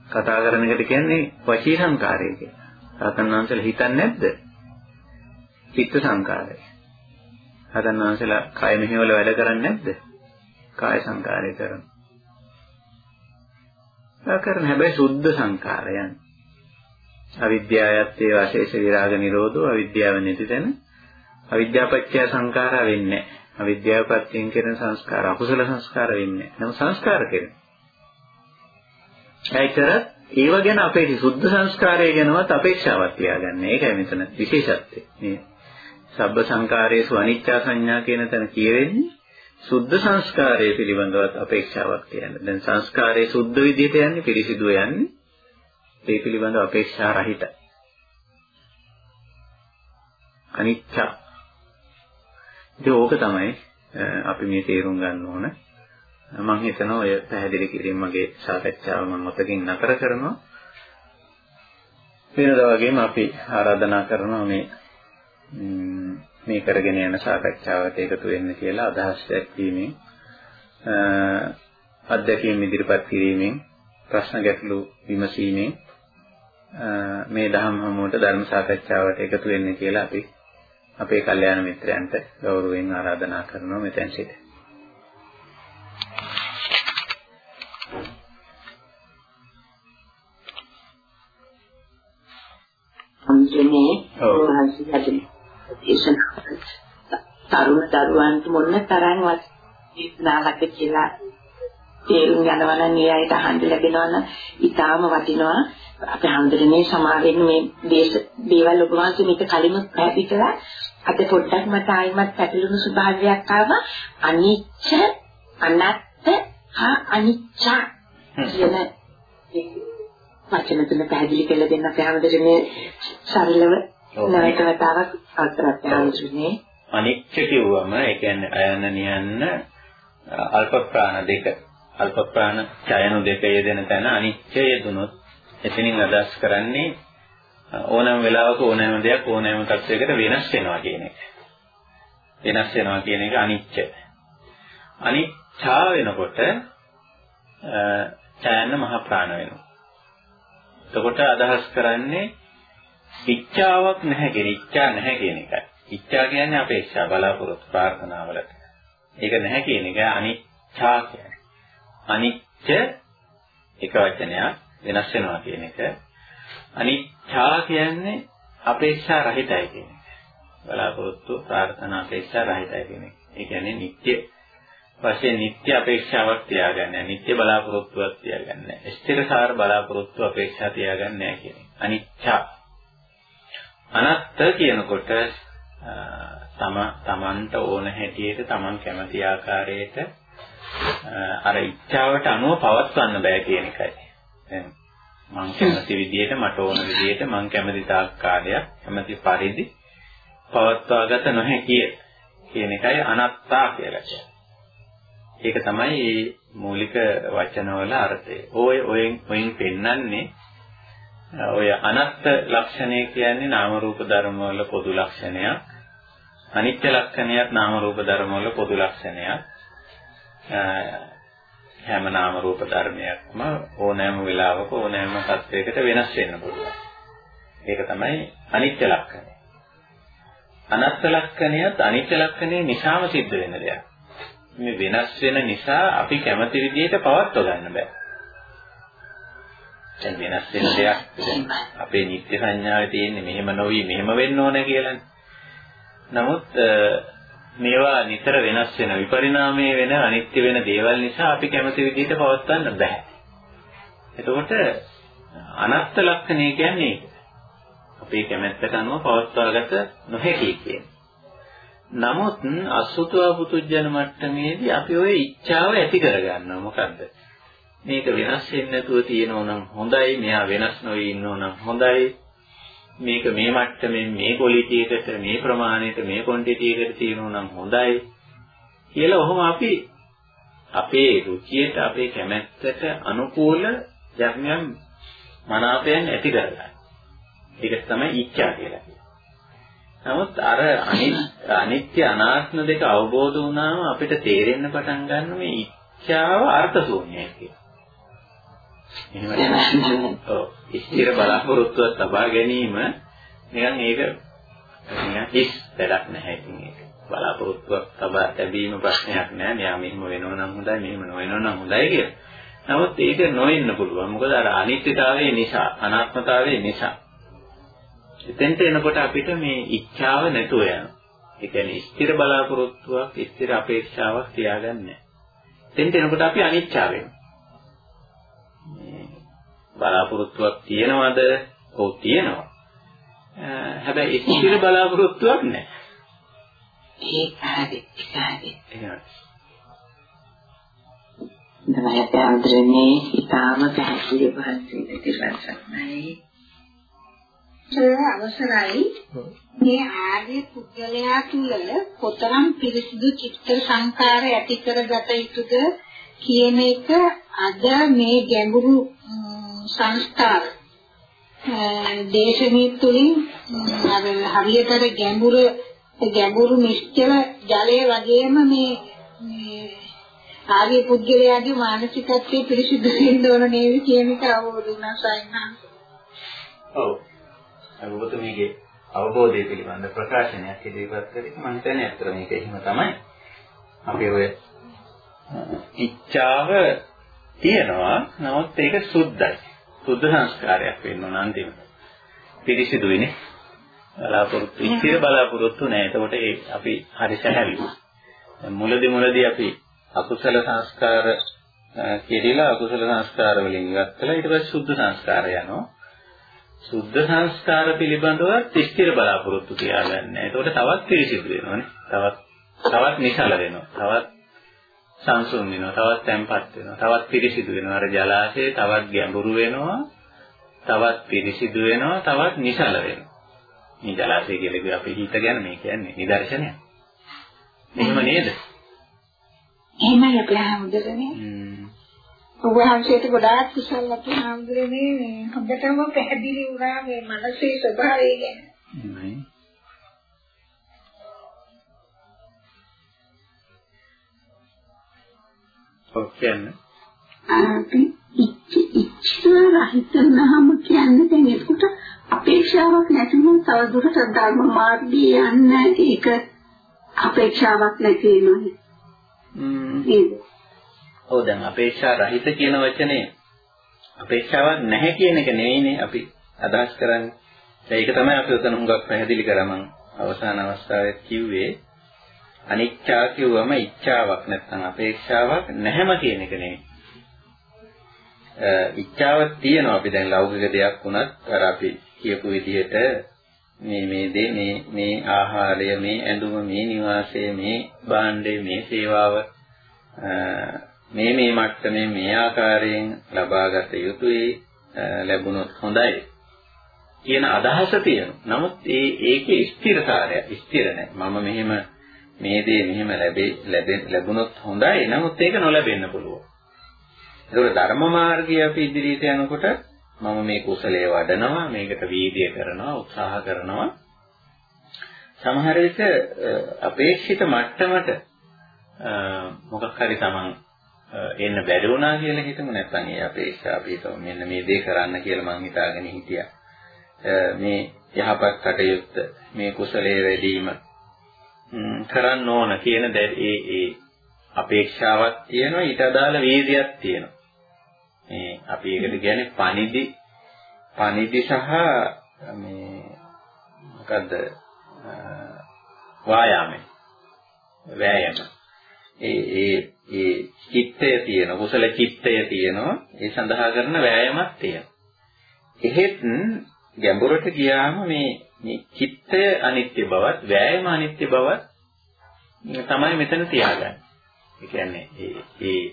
කතා කරන එකට කියන්නේ වචී සංකාරය කියලා. සාතන් වහන්සේලා හිතන්නේ නැද්ද? චිත්ත සංකාරය. සාතන් වහන්සේලා කය මෙහෙවල වැඩ කරන්නේ නැද්ද? කාය සංකාරය කරනවා. ඒ කරන හැබැයි සුද්ධ සංකාරයන්. අවිද්‍යාවයත් ඒ වාශේෂ විරාග නිරෝධෝ අවිද්‍යාව නැති තැන අවිද්‍යාපච්චය සංඛාරා වෙන්නේ නැහැ. අවිද්‍යාව පත්‍යයෙන් කරන සංස්කාර අකුසල සංස්කාර වෙන්නේ නැහැ. නමුත් සංස්කාර කෙරෙන. ඒකතර ඒව ගැන අපේ සුද්ධ සංස්කාරය ගැනවත් අපේක්ෂාවක් තියාගන්න. ඒකයි මෙතන විශේෂත්වය. මේ සබ්බ සංකාරයේසු අනිච්චා සංඥා කියන තැන කියවෙන්නේ සුද්ධ සංස්කාරය පිළිබඳවත් අපේක්ෂාවක් තියන්න. දැන් සංස්කාරයේ සුද්ධ විදිහට යන්නේ පිරිසිදුව යන්නේ ඒ පිළිබඳව අපේක්ෂා රහිතයි. අනිච්ච. ඉතින් ඕක තමයි අපි මේ තේරුම් ගන්න ඕන. මම හිතනවා ඔය පැහැදිලි කිරීම මගේ සාකච්ඡාව මම ඔතකින් නතර කරනවා. වෙනදා වගේම අපි ආරාධනා කරනවා මේ මේ කරගෙන යන සාකච්ඡාවට එකතු වෙන්න කියලා අදහස් දැක්වීමෙන් අධ්‍යක්ෂීම් ඉදිරිපත් කිරීමෙන් ප්‍රශ්න ගැටළු විමසීමෙන් මේ දහම් හමුවට ධර්ම සාකච්ඡාවට එකතු වෙන්න කියලා අපි අපේ කල්යාණ මිත්‍රයන්ට ගෞරවයෙන් ආරාධනා කරනවා මෙතෙන් සිට. අන්තිමේ උන්වහන්සේ දේශනා තරුණ දරුවන්ට මොන තරම්වත් දේශනාවක් කියලා තේරුම් ගන්නවා නම් ඒ අයට අහන්න ලැබෙනවා නම් ඊටාම වටිනවා. අපේ හන්දරනේ සමාවෙන්න මේ දේශ දේවල් ඔබ වහන්සේ මේක කලින් පැහැදිලි කළා. අද පොඩ්ඩක් මට ආයිමත් පැටලුණු ස්වභාවයක් ආවා. අනිච්ච අනත්ත හා අනිච්ච කියන වචන තුන පැහැදිලි කරලා දෙන්න අපේ හන්දරනේ සරලව නැවත වතාවක් හන්දරනේ අනිච්ච කිව්වම ඒ කියන්නේ අයන නියන්න අල්ප ප්‍රාණ දෙක අල්ප ප්‍රාණ ඡයන දෙක යෙදෙන තැන අනිච්චය යෙදුනොත් එතනින් අදහස් කරන්නේ ඕනෑම වෙලාවක ඕනෑම දෙයක් ඕනෑම තත්යකට වෙනස් වෙනවා කියන එක. වෙනස් වෙනවා කියන එක අනිච්ච. අනිච්චා වෙනකොට ඡයන මහ ප්‍රාණ වෙනවා. එතකොට අදහස් කරන්නේ ඉච්ඡාවක් නැහැ කියන ඉච්ඡා නැහැ කියන එකයි. ඉච්ඡා කියන්නේ අපේක්ෂා බලාපොරොත්තු ප්‍රාර්ථනාවලට. ඒක නැහැ කියන එක අනිච්ඡා කියන්නේ. අනිච්ච එක වචනයක් වෙනස් වෙනවා කියන එක. අනිච්ඡා කියන්නේ අපේක්ෂා රහිතයි කියන එක. බලාපොරොත්තු ප්‍රාර්ථනා අපේක්ෂා රහිතයි කියන එක. ඒ කියන්නේ නිත්‍ය වශයෙන් නිත්‍ය අපේක්ෂාවක් තියාගන්න. නිත්‍ය බලාපොරොත්තුවක් තියාගන්න. ස්ථිරකාර බලාපොරොත්තු අපේක්ෂා තියාගන්න නැහැ කියන එක. අනිච්ඡා. අනත්ත කියනකොට තම තමන්ට ඕන හැටියට තමන් කැමති ආකාරයට අර ඉච්ඡාවට අනුව පවත්වන්න බෑ කියන එකයි. දැන් මං කැමති විදියට මට ඕන විදියට මං කැමති තාක් කාලයක් කැමති පරිදි පවත්වාගත නොහැකිය කියන එකයි අනත්තා කියලා කියන්නේ. ඒක තමයි මේ මූලික වචනවල අර්ථය. ඔය ඔයෙන් ඔයෙන් පෙන්වන්නේ ඔය අනත්ත් ලක්ෂණය කියන්නේ නාම රූප ධර්ම වල පොදු ලක්ෂණයක්. අනිත්‍ය ලක්ෂණයත් නාම රූප ධර්ම වල පොදු ලක්ෂණයක්. හැම නාම රූප ධර්මයක්ම ඕනෑම වෙලාවක ඕනෑම තත්යකට වෙනස් වෙන්න පුළුවන්. ඒක තමයි අනිත්‍ය ලක්ෂණය. අනත්ත් ලක්ෂණයත් අනිත්‍ය ලක්ෂණය නිසාම සිද්ධ වෙන දෙයක්. මේ වෙනස් වෙන නිසා අපි කැමති විදිහට පවත්ව ගන්න බෑ. දැන් වෙනස් වෙන දෙයක් අපේ නිත්‍ය සංඥාවේ තියෙන්නේ මෙහෙම නොවි මෙහෙම වෙන්න ඕන කියලානේ. නමුත් මේවා නිතර වෙනස් වෙන විපරිණාමය වෙන අනිත්‍ය වෙන දේවල් නිසා අපි කැමති විදිහට පවත්වන්න බෑ. එතකොට අනත්ත් ලක්ෂණය කියන්නේ අපේ කැමැත්තට අනුව පවත්වාගත නොහැකි කියන්නේ. නමුත් අසුතවා පුතුජන මට්ටමේදී අපි ওই ඉච්ඡාව ඇති කරගන්නවා මොකද්ද? මේක වෙනස් වෙන්නේ නැතුව තියෙනවා නම් හොඳයි, මෙයා වෙනස් නොවි ඉන්නවා නම් හොඳයි. මේක මේ මට්ටමින් මේ ක්වොලිටි එකට මේ ප්‍රමාණයට මේ ක්වොන්ටිටි එකට තියෙනවා නම් හොඳයි කියලා ඔහොම අපි අපේ රුචියට අපේ කැමැත්තට අනුකූල යම් මනාපයන් ඇති කරගන්න. ඒක තමයි ඉච්ඡා කියලා කියන්නේ. නමුත් අර අනිත්‍ය අනාත්ම දෙක අවබෝධ වුණාම අපිට තේරෙන්න පටන් ගන්න මේ ඉච්ඡාව අර්ථ ශූන්‍යයි කියලා. එහෙම ඔව් ස්ථිර බලාපොරොත්තුවක් තබා ගැනීම නිකන් ඒක නිකන් හිස් වැඩක් නැහැ ඉතින් ඒක බලාපොරොත්තුවක් තබා ලැබීම ප්‍රශ්නයක් නෑ මෙයා මෙහෙම වෙනව නම් හොඳයි මෙහෙම නොවෙනව නම් හොඳයි කියලා. නමුත් ඒක නොවෙන්න පුළුවන්. මොකද අර අනිත්‍යතාවය නිසා අනාත්මතාවය නිසා. එතෙන්ට එනකොට අපිට මේ ඉච්ඡාව නැතුව යනවා. ඒ කියන්නේ ස්ථිර බලාපොරොත්තුවක් ස්ථිර අපේක්ෂාවක් තියාගන්නේ නැහැ. එතෙන්ට එනකොට අපි අනිච්චා වෙනවා. බලාපොරොත්තුවක් තියනවද? ඔව් තියෙනවා. හැබැයි ස්ථිර බලාපොරොත්තුවක් නැහැ. ඒක හරි. හරි. එහෙනම් දවයට අන්දරනේ ඊටාම පැහැදිලි වහන්සේට ඉවසන්නයි. අවසරයි මේ ආර්ය පුද්ගලයා තුළ කොතරම් පිරිසිදු චිත්ත සංකාර ඇති කරගත යුතුද කියන එක අද මේ ගැඹුරු සංස්කාර දේශනීය තුලින් අර හරියටම ගැඹුරු ගැඹුරු නිශ්චල ජලය වගේම මේ ආර්ය පුද්ගලයාගේ මානසිකත්වයේ පිරිසිදු වෙන්න ඕන නේද කියන එක අවබෝධ වුණා සයින්හා. ඔව්. අනුගතමීගේ අවබෝධය පිළිබඳ ප්‍රකාශනයක් ඉදිරිපත් කරේ මම හිතන්නේ අත්‍තර මේක එහෙම තමයි. අපි ඔය ඉච්ඡාව තියෙනවා නමුත් ඒක සුද්ධයි. සුද්ධ සංස්කාරයක් වෙන්න ඕන අන්තිමට. පිරිසිදුයිනේ. බලාපොරොත්තු ඉතිර බලාපොරොත්තු නැහැ. එතකොට ඒ අපි හරි සැහැල්ලුයි. මුලදි මුලදි අපි අකුසල සංස්කාර කෙරිලා අකුසල සංස්කාර වලින් ඉවත් කළා ඊට පස්සේ සුද්ධ සංස්කාර යනවා. සුද්ධ සංස්කාර පිළිබඳව ස්ථිර බලාපොරොත්තු තියාගන්න. එතකොට තවත් පිරිසිදු වෙනවානේ. තවත් තවත් නිසල වෙනවා. තවත් සංසුන් වෙනවා. තවත් තැම්පත් වෙනවා. තවත් පිරිසිදු වෙනවා. අර ජලාශය තවත් ගැඹුරු වෙනවා. තවත් පිරිසිදු වෙනවා. තවත් නිසල වෙනවා. මේ ජලාශය කියලා අපි හිත ගැන මේ කියන්නේ නිදර්ශනයක්. එහෙම නේද? එහෙමයි අපේ හැමදෙරනේ. ඔබ වහන්සේට ගොඩාක් කුසල් අපේ හැමදෙරනේ හොඳටම පැහැදිලි වුණා මේ මනසේ ස්වභාවය ගැන. ඔව් කියන්නේ. අපි ඉච්ඡා රහිත නහම කියන්නේ දැන් ඒකට අපේක්ෂාවක් නැතිනම් තව දුරට ධර්ම මාර්ගයේ යන්න ඒක අපේක්ෂාවක් නැති වෙනවා. නේද? ඔව් දැන් අපේක්ෂා රහිත කියන වචනේ අපේක්ෂාවක් නැහැ කියන එක නෙවෙයිනේ අපි අදහස් කරන්නේ. ඒක තමයි අපි උතන හුඟක් පැහැදිලි කරමන් අවසාන අවස්ථාවේ කිව්වේ අනිච්චා කිව්වම ඉච්ඡාවක් නැත්නම් අපේක්ෂාවක් නැහැම කියන එක නෙවෙයි. ඉච්ඡාවක් තියෙනවා අපි දැන් ලෞකික දෙයක් වුණත් අර අපි කියපු විදිහට මේ මේ දේ මේ මේ ආහාරය මේ ඇඳුම මේ නිවාසය මේ භාණ්ඩය මේ සේවාව මේ මේ මට්ටමේ මේ ආකාරයෙන් ලබාගත යුතුයි ලැබුණොත් හොඳයි කියන අදහස තියෙනවා. නමුත් ඒ ඒකේ ස්ථිරතාවය ස්ථිර නැහැ. මම මෙහෙම මේ දේ මෙහෙම ලැබේ ලැබුණොත් හොඳයි. නමුත් ඒක නොලැබෙන්න පුළුවන්. ඒකෝර ධර්ම මාර්ගය අපි ඉදිරියට යනකොට මම මේ කුසලයේ වඩනවා මේකට වීර්ය කරනවා උත්සාහ කරනවා සමහර විට අපේක්ෂිත මට්ටමට මොකක් හරි තමන් එන්න බැරි වුණා කියලා හිතමු නැත්නම් ඒ අපේක්ෂා අපි හිතමු මෙන්න මේ දේ කරන්න කියලා මං හිතාගෙන හිටියා මේ යහපත් කටයුත්ත මේ කුසලයේ වැඩිම කරන්න ඕන කියන ඒ ඒ අපේක්ෂාවක් තියෙනවා. ඊට අදාළ වීර්යයක් තියෙනවා. මේ අපි ඒකට කියන්නේ පනිදි පනිදි සහ මේ මොකද්ද? වායාමය. වෑයම. ඒ ඒ ඒ චිත්තය තියෙන කුසල චිත්තය තියෙනවා. ඒ සඳහා කරන වෑයමක් තියෙනවා. එහෙත් ගැඹුරට ගියාම මේ මේ චිත්තය අනිත්‍ය බවත් වෑයම අනිත්‍ය බවත් තමයි මෙතන තියාගන්නේ. ඒ කියන්නේ ඒ ඒ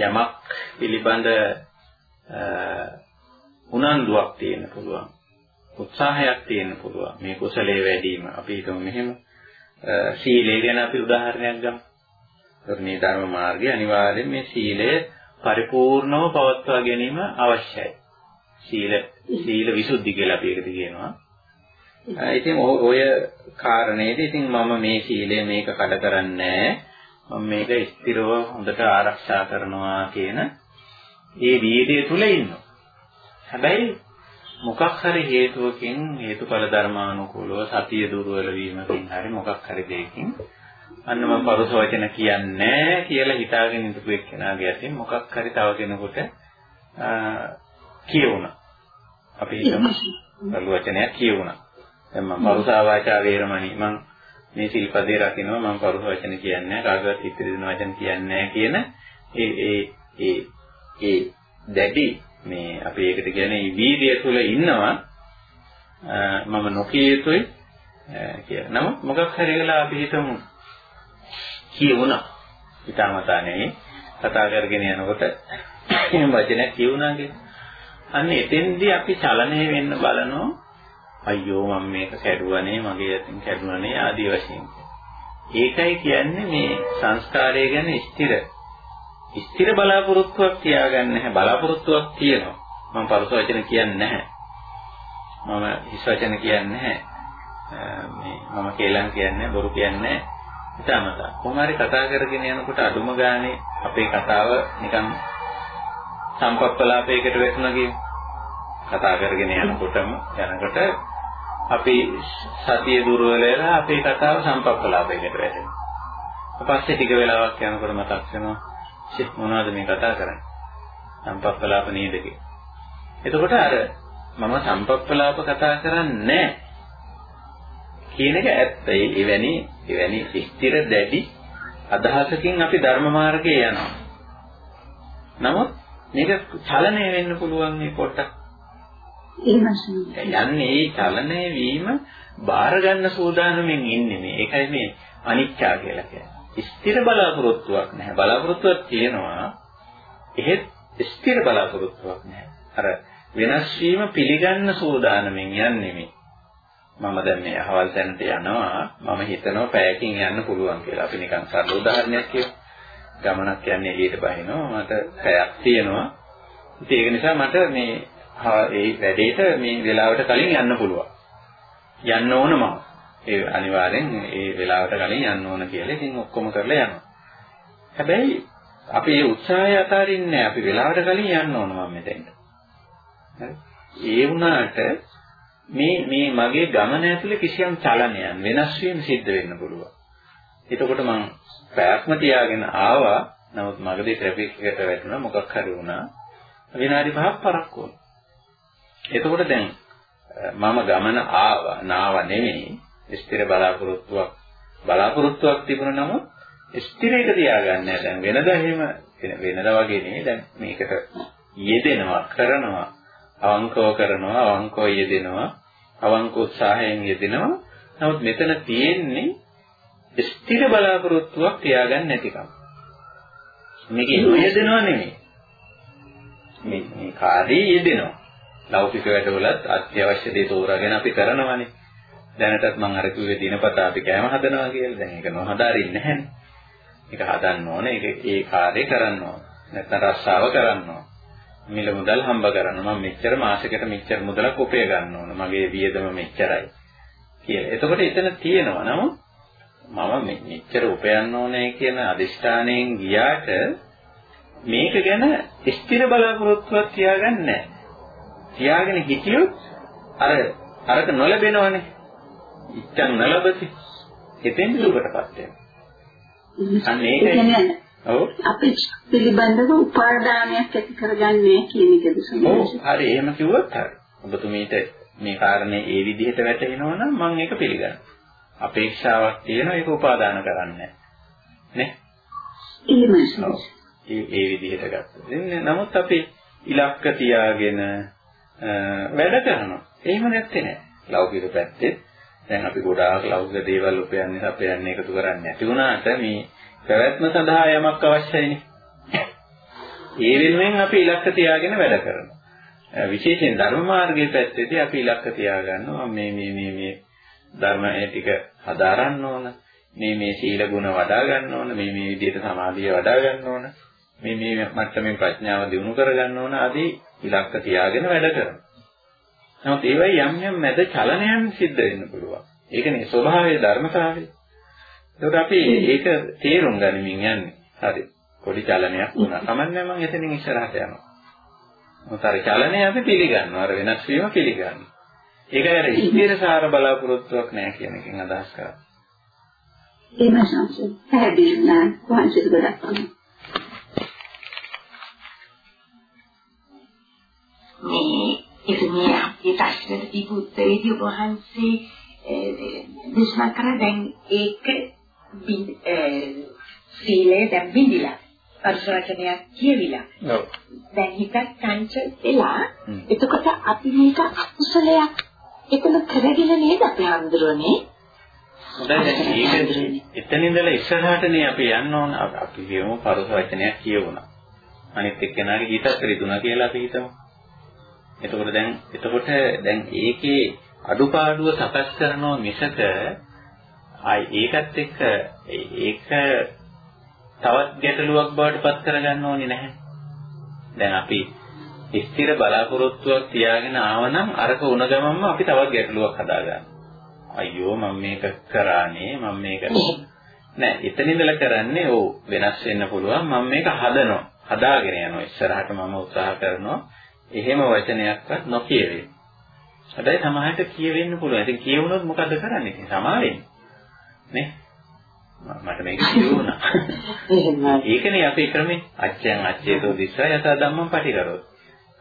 යමක් පිළිබඳ උනන්දුවක් තියෙන්න පුළුවන්. උත්සාහයක් තියෙන්න පුළුවන්. මේ කුසලයේ වැඩිම අපි හිතමු මෙහෙම සීලය ගැන අපි උදාහරණයක් ගමු. මේ ධර්ම මාර්ගය අනිවාර්යෙන් මේ සීලය පරිපූර්ණව පවත්වා ගැනීම අවශ්‍යයි. සීල සීල විසුද්ධි කියලා අපි ඒකට කියනවා. ඉතින් ඔය කාරණේදී ඉතින් මම මේ සීලය මේක කඩ කරන්නේ. මම මේක ස්ථිරව හොඳට ආරක්ෂා කරනවා කියන ඒ වීර්යය තුල ඉන්නවා. හැබැයි මොකක් හරි හේතුවකින් හේතුඵල ධර්මානුකූලව සතිය දුර්වල වීමකින් හරි මොකක් හරි දෙයකින් අන්න මම පරස වචන කියන්නේ කියලා හිතාගෙන ඉඳපු එක්කෙනාගේ ඇතින් මොකක් හරි තව කෙනෙකුට කියවුණා. අපි හිතමු වචනයක් කියවුණා. දැන් මම පරුසා වාචා වේරමණී. මම මේ සිල්පදේ රකින්නවා. මම පරුස වචන කියන්නේ කාගවත් හිත දෙන වචන කියන්නේ කියන ඒ ඒ ඒ ඒ දැඩි මේ අපි ඒකට කියන්නේ වීර්යය තුළ ඉන්නවා. මම නොකිය යුතුයි. කියලා. නමුත් මොකක් හරි වෙලා අපි හිතමු. කියුණා. හිතාමතා නෙවෙයි. කතා කරගෙන යනකොට එහෙම වචනයක් කියුණා කියලා. අන්න එතෙන්දී අපි චලනය වෙන්න බලනවා. අයියෝ මම මේක කැඩුවනේ මගේ අතින් කැඩුණනේ ආදී වශයෙන්. ඒකයි කියන්නේ මේ සංස්කාරය ගැන ස්ථිර ස්ථිර බලාපොරොත්තුවක් තියාගන්න නැහැ බලාපොරොත්තුවක් තියෙනවා. මම පරස වචන කියන්නේ නැහැ. මම හිස් වචන කියන්නේ නැහැ. මේ මම කේලම් කියන්නේ බොරු කියන්නේ ඉතාමතා. කොහොම හරි කතා කරගෙන යනකොට අඩුම ගානේ අපේ කතාව නිකන් සම්පප්පලාපයකට වැටුණා කියමු. කතා කරගෙන යනකොටම යනකොට අපි සතිය දුර්වල වෙලා අපේ කතාව සම්පප්පලාපයකට වැටෙනවා. ඊපස්සේ ටික වෙලාවක් යනකොට මතක් වෙනවා මොනවද මේ කතා කරන්නේ? සම්පප්පලාප නේද එතකොට අර මම සම්පප්පලාප කතා කරන්නේ කියන එක ඇත්ත. එවැනි එවැනි ස්ථිර දැඩි අදහසකින් අපි ධර්ම මාර්ගයේ යනවා. නමුත් මේක චලනය වෙන්න පුළුවන් මේ පොට්ටක්. යන්නේ මේ චලනය වීම බාර ගන්න සූදානමින් ඉන්නේ මේ. ඒකයි මේ අනිච්චා කියලා කියන්නේ. ස්ථිර බලාපොරොත්තුවක් නැහැ. බලාපොරොත්තුවක් තියෙනවා. එහෙත් ස්ථිර බලාපොරොත්තුවක් නැහැ. අර වෙනස් වීම පිළිගන්න සූදානමින් යන්නේ මේ. මම දැන් මේ අහවල් තැනට යනවා මම හිතනවා පැයකින් යන්න පුළුවන් කියලා. අපි නිකන් සරල උදාහරණයක් කියමු. ගමනක් යන්නේ එළියට බහිනවා මට පැයක් තියෙනවා. ඉතින් ඒක නිසා මට මේ ඒ වැඩේට මේ වෙලාවට කලින් යන්න පුළුවන්. යන්න ඕන මම. ඒ අනිවාර්යෙන් ඒ වෙලාවට කලින් යන්න ඕන කියලා. ඉතින් ඔක්කොම කරලා යනවා. හැබැයි අපි ඒ උත්සාහය අතාරින්නේ අපි වෙලාවට කලින් යන්න ඕන මම මෙතෙන්ට. හරි. ඒ වුණාට මේ මේ මගේ ගමන ඇතුලේ කිසියම් චලනයක් වෙනස් වීම සිද්ධ වෙන්න පුළුවන්. එතකොට මම පැයක්ම තියාගෙන ආවා. නමුත් මගදී ට්‍රැෆික් එකට වැටුණා මොකක් හරි වුණා. විනාඩි 5ක් පරක්කු වුණා. එතකොට දැන් මම ගමන ආවා නාව නෙමෙයි ස්ථිර බලාපොරොත්තුවක් බලාපොරොත්තුවක් තිබුණ නමුත් ස්ථිරයක තියාගන්නේ දැන් වෙනදා එහෙම වෙනදා වගේ නෙමෙයි. දැන් මේකට යෙදෙනවා කරනවා. අවංකව කරනවා අවංකව යෙදෙනවා. අවංක උත්සාහයෙන් යෙදෙනවා. නමුත් මෙතන තියෙන්නේ ස්ථිර බලාපොරොත්තුවක් තියාගන්න නැතිකම. මේක යෙදෙනවා නෙමෙයි. මේ මේ කාර්යයේ යෙදෙනවා. ලෞකික වැඩවලත් අත්‍යවශ්‍ය දේ තෝරාගෙන අපි කරනවානේ. දැනටත් මම අර කිව්වේ දිනපතා අපි කෑම හදනවා කියලා. දැන් ඒක නොහදාරින්නේ නැහැනේ. ඒක හදන්න ඕනේ. ඒක ඒ කාර්යය කරන්න ඕනේ. නැත්නම් රස්සාව කරන්න ඕනේ. මිල මුදල් හම්බ කරන්න මම මෙච්චර මාසෙකට මෙච්චර මුදලක් උපය ගන්න ඕන. මගේ වියදම මෙච්චරයි කියලා. එතකොට එතන තියෙනවා. නමුත් මම මෙච්චර උපයන්න ඕනේ කියන අදිෂ්ඨානයෙන් ගියාට මේක ගැන ස්ථිර බලාපොරොත්තුවක් තියාගන්නේ නැහැ. තියාගෙන හිටියොත් අර අරක නොලැබෙනවනේ. ඉච්ඡන් නොලබති. හිතෙන් දුකටපත් වෙනවා. අන්න ඒකයි ඔව්. අපි පිළිබඳව උපාදානයක් ඇති කරගන්නේ කියන එකද ඔව්. හරි එහෙම කිව්වොත් හරි. ඔබතුමීට මේ කාරණේ ඒ විදිහට වැටහෙනවා නම් මම ඒක පිළිගන්නවා. අපේක්ෂාවක් තියෙනවා ඒක උපාදාන කරන්නේ. නේ? ඒ ඒ විදිහට ගත්තා. නමුත් අපි ඉලක්ක තියාගෙන වැඩ කරනවා. එහෙම නැත්තේ නෑ. ලෞකික පැත්තේ දැන් අපි ගොඩාක් ලෞකික දේවල් උපයන්නේ අපයන්නේ එකතු කරන්නේ නැති වුණාට මේ පැවැත්ම සඳහා යමක් අවශ්‍යයිනේ. ඒ වෙනුවෙන් අපි ඉලක්ක තියාගෙන වැඩ කරනවා. විශේෂයෙන් ධර්ම මාර්ගයේ පැත්තේදී අපි ඉලක්ක තියාගන්නවා මේ මේ මේ මේ ධර්මයේ ටික හදාරන්න ඕන. මේ මේ සීල ගුණ වඩා ගන්න ඕන. මේ මේ විදිහට සමාධිය වඩා ගන්න ඕන. මේ මේ මට්ටමින් ප්‍රඥාව දිනු කර ගන්න ඕන ආදී ඉලක්ක තියාගෙන වැඩ කරනවා. නමුත් ඒවයි යම් යම් මැද චලනයන් සිද්ධ වෙන්න පුළුවන්. ඒකනේ ස්වභාවයේ ධර්මතාවය. ඒකට අපි ඒක තේරුම් ගනිමින් යන්නේ. හරි. පොඩි චලනයක් වුණා. කමන්නේ මම එතනින් ඉස්සරහට යනවා. මොකද අර චලනය අපි පිළිගන්නවා. අර වෙනස් වීම පිළිගන්නවා. ඒක අර ස්ථිරසාර බලාපොරොත්තුවක් නෑ කියන එකෙන් අදහස් කරා. ඒ මාසංශ පැහැදිලි නම් වහන්සේට ගොඩක් මේ ඉතින් අපේ ප්‍රශ්නෙට දීපු උත්තරේදී ඔබ වහන්සේ දේශනා කරා දැන් ඒක සීලය දැන් බිඳිලා පරිසරචනයක් කියවිලා. ඔව්. දැන් හිතක් චංචල වෙලා එතකොට අපි මේක අකුසලයක් එතන කරගෙන නේද අපි හඳුරන්නේ? දැන් ඒක එතන ඉඳලා ඉස්සරහටනේ අපි යන්න ඕන අපි කියමු පරස වචනයක් කියවුණා. අනිත් එක්කෙනාගේ හිතත් රිදුණා කියලා අපි හිතමු. එතකොට දැන් එතකොට දැන් ඒකේ අඩුපාඩුව සකස් කරනවා මිසක ආයි ඒකත් එක්ක ඒක තවත් ගැටලුවක් බවට පත් කරගන්න ඕනේ නැහැ. දැන් අපි ස්ථිර බලාපොරොත්තුවක් තියාගෙන ආවනම් අරක උණ ගමන්ම අපි තවත් ගැටලුවක් හදාගන්නවා. අයියෝ මම මේක කරානේ මම මේක නෑ එතන ඉඳලා කරන්නේ ඕ වෙනස් වෙන්න පුළුවන් මම මේක හදනවා හදාගෙන යනවා ඉස්සරහට මම උත්සාහ කරනවා එහෙම වචනයක්වත් නොකියවේ. හැබැයි සමහරට කියවෙන්න පුළුවන්. ඉතින් කියවුනොත් මොකද කරන්නේ? සමාවෙන්නේ. නේ මට මේක. එහෙමයි. ඒකනේ අපේ ක්‍රමේ. අච්චයන් අච්චේතෝ දිස්සා යත ධම්මං පටිකරෝ.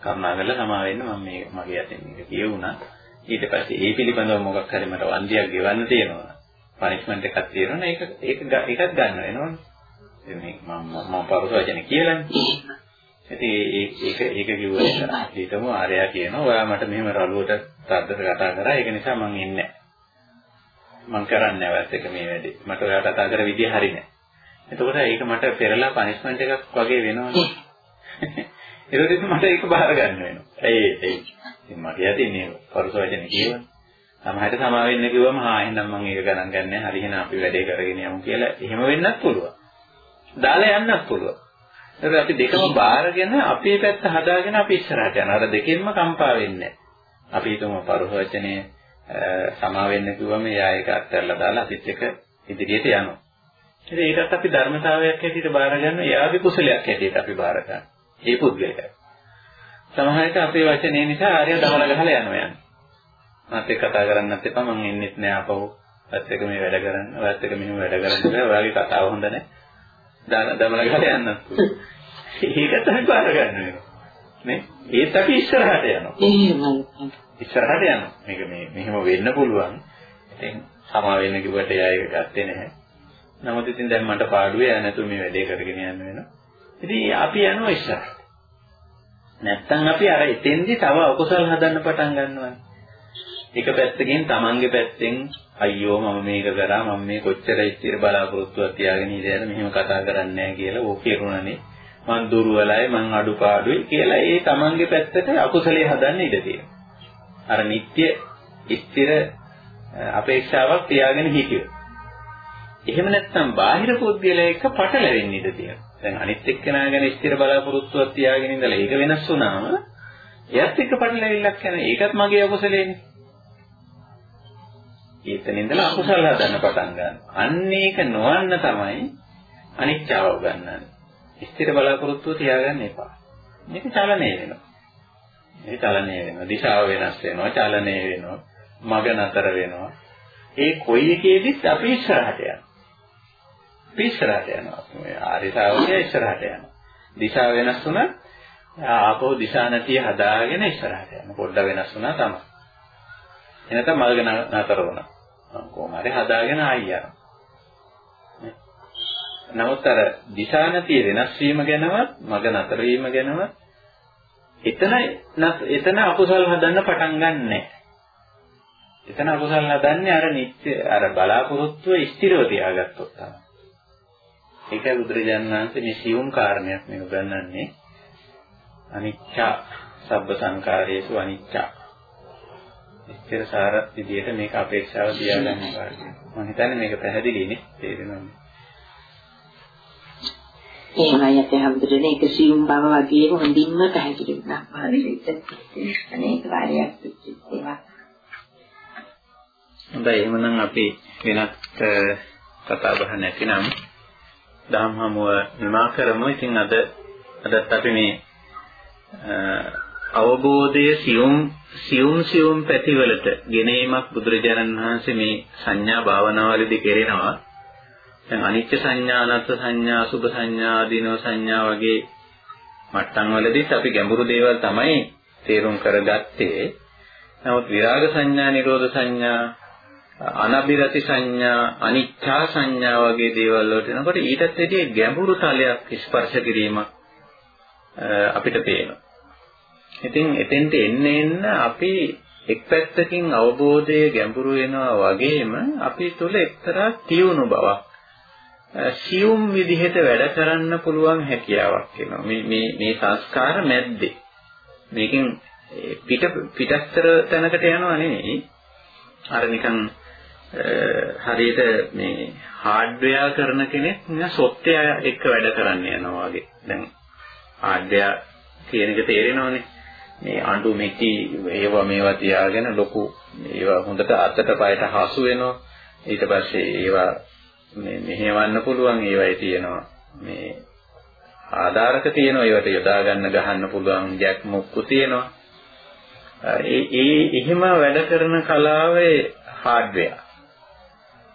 කරුණාකරලා සමා වෙන්න මම මේ මගේ අතින් මේක කියුණා. ඊට පස්සේ ඒ පිළිබඳව මොකක් හරි මට වන්දියක් ගෙවන්න තියෙනවා. පනිෂ්මන්ට් එකක් තියෙනවා ඒක ඒක ඒකත් ගන්න වෙනවනේ. මේ මම මම පරස වචන කියලානේ. ඉතින් ඒක ඒක කිව්වා හිතමු ආර්යා කියනවා ඔයා මට මෙහෙම රළුවට තද්දට කතා කරා ඒක නිසා මං ඉන්නේ මං කරන්නේ නැවත් එක මේ වැඩේ. මට ඔයා කතා කර විදිය හරිනේ. එතකොට ඒක මට පෙරලා පනිෂ්මන්ට් එකක් වගේ වෙනවනේ. ඒකට මට ඒක බාර ගන්න වෙනවා. ඇයි ඒ ඉතින් මට යතින්නේ පරස වචන කියවනේ. සමහරට සමා වෙන්න කිව්වම හා එහෙනම් මම ඒක ගණන් ගන්නෑ. හරි එහෙනම් අපි වැඩේ කරගෙන යමු කියලා එහෙම වෙන්නත් පුළුවන්. දාලා යන්නත් පුළුවන්. ඒක අපි දෙකම බාරගෙන අපේ පැත්ත හදාගෙන අපි ඉස්සරහට යනවා. අර දෙකෙන්ම කම්පා වෙන්නේ අපි හිතමු පරස වචනේ සමා වෙන්න කිව්වම එයා ඒක අත්හැරලා දාලා අපිත් එක ඉදිරියට යනවා. ඉතින් ඒකත් අපි ධර්මතාවයක් හැටියට බාර ගන්න එයාගේ කුසලයක් හැටියට අපි බාර ගන්න. ඒ පුද්ගලයා. සමහර විට අපේ වචනේ නිසා ආර්ය දමල ගහලා යනවා යන්නේ. මාත් එක්ක කතා කරන්නත් එපා මම එන්නෙත් නෑ අපහු. ඔයත් එක්ක මේ වැඩ කරන්න. ඔයත් එක්ක මෙහෙම වැඩ කරන්න බෑ. ඔයාගේ කතාව හොඳ නෑ. දමල ගහලා යන්නත්. ඒක තමයි බාර ගන්න වෙනවා. නේ? ඒත් අපි ඉස්සරහට යනවා. එහෙමයි. ඉස්සරහට යනවා. මේක මේ මෙහෙම වෙන්න පුළුවන්. ඉතින් සමා වෙන්න කිව්වට එයා ඒක ගත්තේ නැහැ. නමුත් ඉතින් දැන් මට පාඩුවේ යා නැතු මේ වැඩේ කරගෙන යන්න වෙනවා. ඉතින් අපි යනවා ඉස්සරහට. නැත්තම් අපි අර එතෙන්දි තව අකුසල් හදන්න පටන් ගන්නවා. එක පැත්තකින් තමන්ගේ පැත්තෙන් අයියෝ මම මේක කරා මම මේ කොච්චර ඉස්තිර බලාපොරොත්තුවක් තියාගෙන ඉඳලා මෙහෙම කතා කරන්නේ නැහැ කියලා ඕක කියරුණනේ මං දුර්වලයි මං අඩුපාඩුයි කියලා ඒ තමන්ගේ පැත්තට අකුසලයේ හදන්න ඉඩ තියෙනවා. අර නිත්‍ය ඉස්තිර අපේක්ෂාවක් තියාගෙන හිටියොත්. එහෙම නැත්නම් බාහිර පුද්ගලයා එක්ක පටලැවෙන්න ඉඩ තියෙනවා. දැන් අනිත් එක්කෙනා ගැන ස්ථිර බලාපොරොත්තුවක් තියාගෙන ඉඳලා ඒක වෙනස් වුණාම එයත් එක්ක පටලැවිල්ලක් යන ඒකත් මගේ අකුසලේනේ. ඊතන ඉඳලා අකුසල හදන්න පටන් ගන්නවා. අන්න ඒක නොවන්න තමයි අනිච්චාව ගන්නන්නේ. ස්ථිර බලාපොරොත්තුව තියාගන්න එපා. මේක චලනය වෙනවා. මේ චලනය වෙනවා. දිශාව වෙනස් වෙනවා, චලනය වෙනවා, මග නතර වෙනවා. ඒ කොයි එකේදීත් අපි ඉස්සරහට යනවා. ඉස්සරහට යනවා. මේ ආර්ය ශ්‍රාවකයා ඉස්සරහට යනවා. දිශාව වෙනස් වුණා ආපහු දිශා නැතිය හදාගෙන ඉස්සරහට යනවා. පොඩ්ඩ වෙනස් වුණා තමයි. එනකම් මල්ග නතර වුණා. කොහොම හරි හදාගෙන ආයි යනවා. නමුත් අර දිශා නැතිය වෙනස් වීම ගැනවත් මග නතර වීම ගැනවත් එතන එතන අකුසල් හදන්න පටන් ගන්නෑ. එතන අකුසල් හදන්නේ අර නිත්‍ය අර බලාපොරොත්තුව ස්ථිරව තියාගත්තොත් තමයි. ඒකයි බුදුරජාණන් වහන්සේ මේ සියුම් කාරණයක් මේක ගන්නන්නේ අනිච්ච සබ්බ සංකාරයේසු අනිච්ච. ඉස්තර සාර විදියට මේක අපේක්ෂාව තියාගන්න ඕනේ. මම හිතන්නේ මේක පැහැදිලිනේ තේරෙනවා. එහෙමයි අපේ හැමදෙරේ ඒක සියුම් බව වගේම හොඳින්ම පැහැදිලි වුණා. පාරිසිත අනේක වාරයක් ඒවා. හොඳයි එහෙනම් අපි වෙනත් කතා බහ නැතිනම් දහම් හමුව නිමා කරමු. ඉතින් අද අදත් අපි මේ අවබෝධය සියුම් සියුම් සියුම් පැතිවලට ගෙනීමක් බුදුරජාණන් වහන්සේ මේ සංඥා භාවනාවලදී කෙරෙනවා. දැන් අනිත්‍ය සංඥා, අනත්ත් සංඥා, සුභ සංඥා, ආදීනව සංඥා වගේ මට්ටම් වලදීත් අපි ගැඹුරු දේවල් තමයි තේරුම් කරගත්තේ. නමුත් විරාග සංඥා, නිරෝධ සංඥා, අනබිරති සංඥා අනිච්චා සංඥා වගේ දේවල් වලට එනකොට ඊටත් වැඩිය ගැඹුරු තලයක් ස්පර්ශ කිරීමක් අපිට පේනවා. ඉතින් එතෙන්ට එන්න එන්න අපි එක් පැත්තකින් අවබෝධය ගැඹුරු වෙනවා වගේම අපි තුල එක්තරා තියුණු බවක් සියුම් විදිහට වැඩ කරන්න පුළුවන් හැකියාවක් එනවා. මේ මේ මේ සංස්කාර මැද්දේ. මේකෙන් පිට පිටස්තර තැනකට යනවා නෙවෙයි. අර නිකන් හරියට මේ හાર્ඩ්වෙයාර් කරන කෙනෙක් නිකන් සොෆ්ට්වෙයාර් එක්ක වැඩ කරන්න යනවා වගේ. දැන් හાર્ඩ්වෙයාර් කියන එක තේරෙනවනේ. මේ අඬු මිටි ඒවා මේවා තියාගෙන ලොකු ඒවා හොඳට අතට පයට හසු වෙනවා. ඊට පස්සේ ඒවා මේ මෙහෙවන්න පුළුවන් ඒවයි තියෙනවා. මේ ආධාරක තියෙනවා ඒවට යොදා ගන්න ගහන්න පුළුවන් ජැක් මුක්කු තියෙනවා. ඒ ඒ එහෙම වැඩ කරන කලාවේ හાર્ඩ්වෙයාර්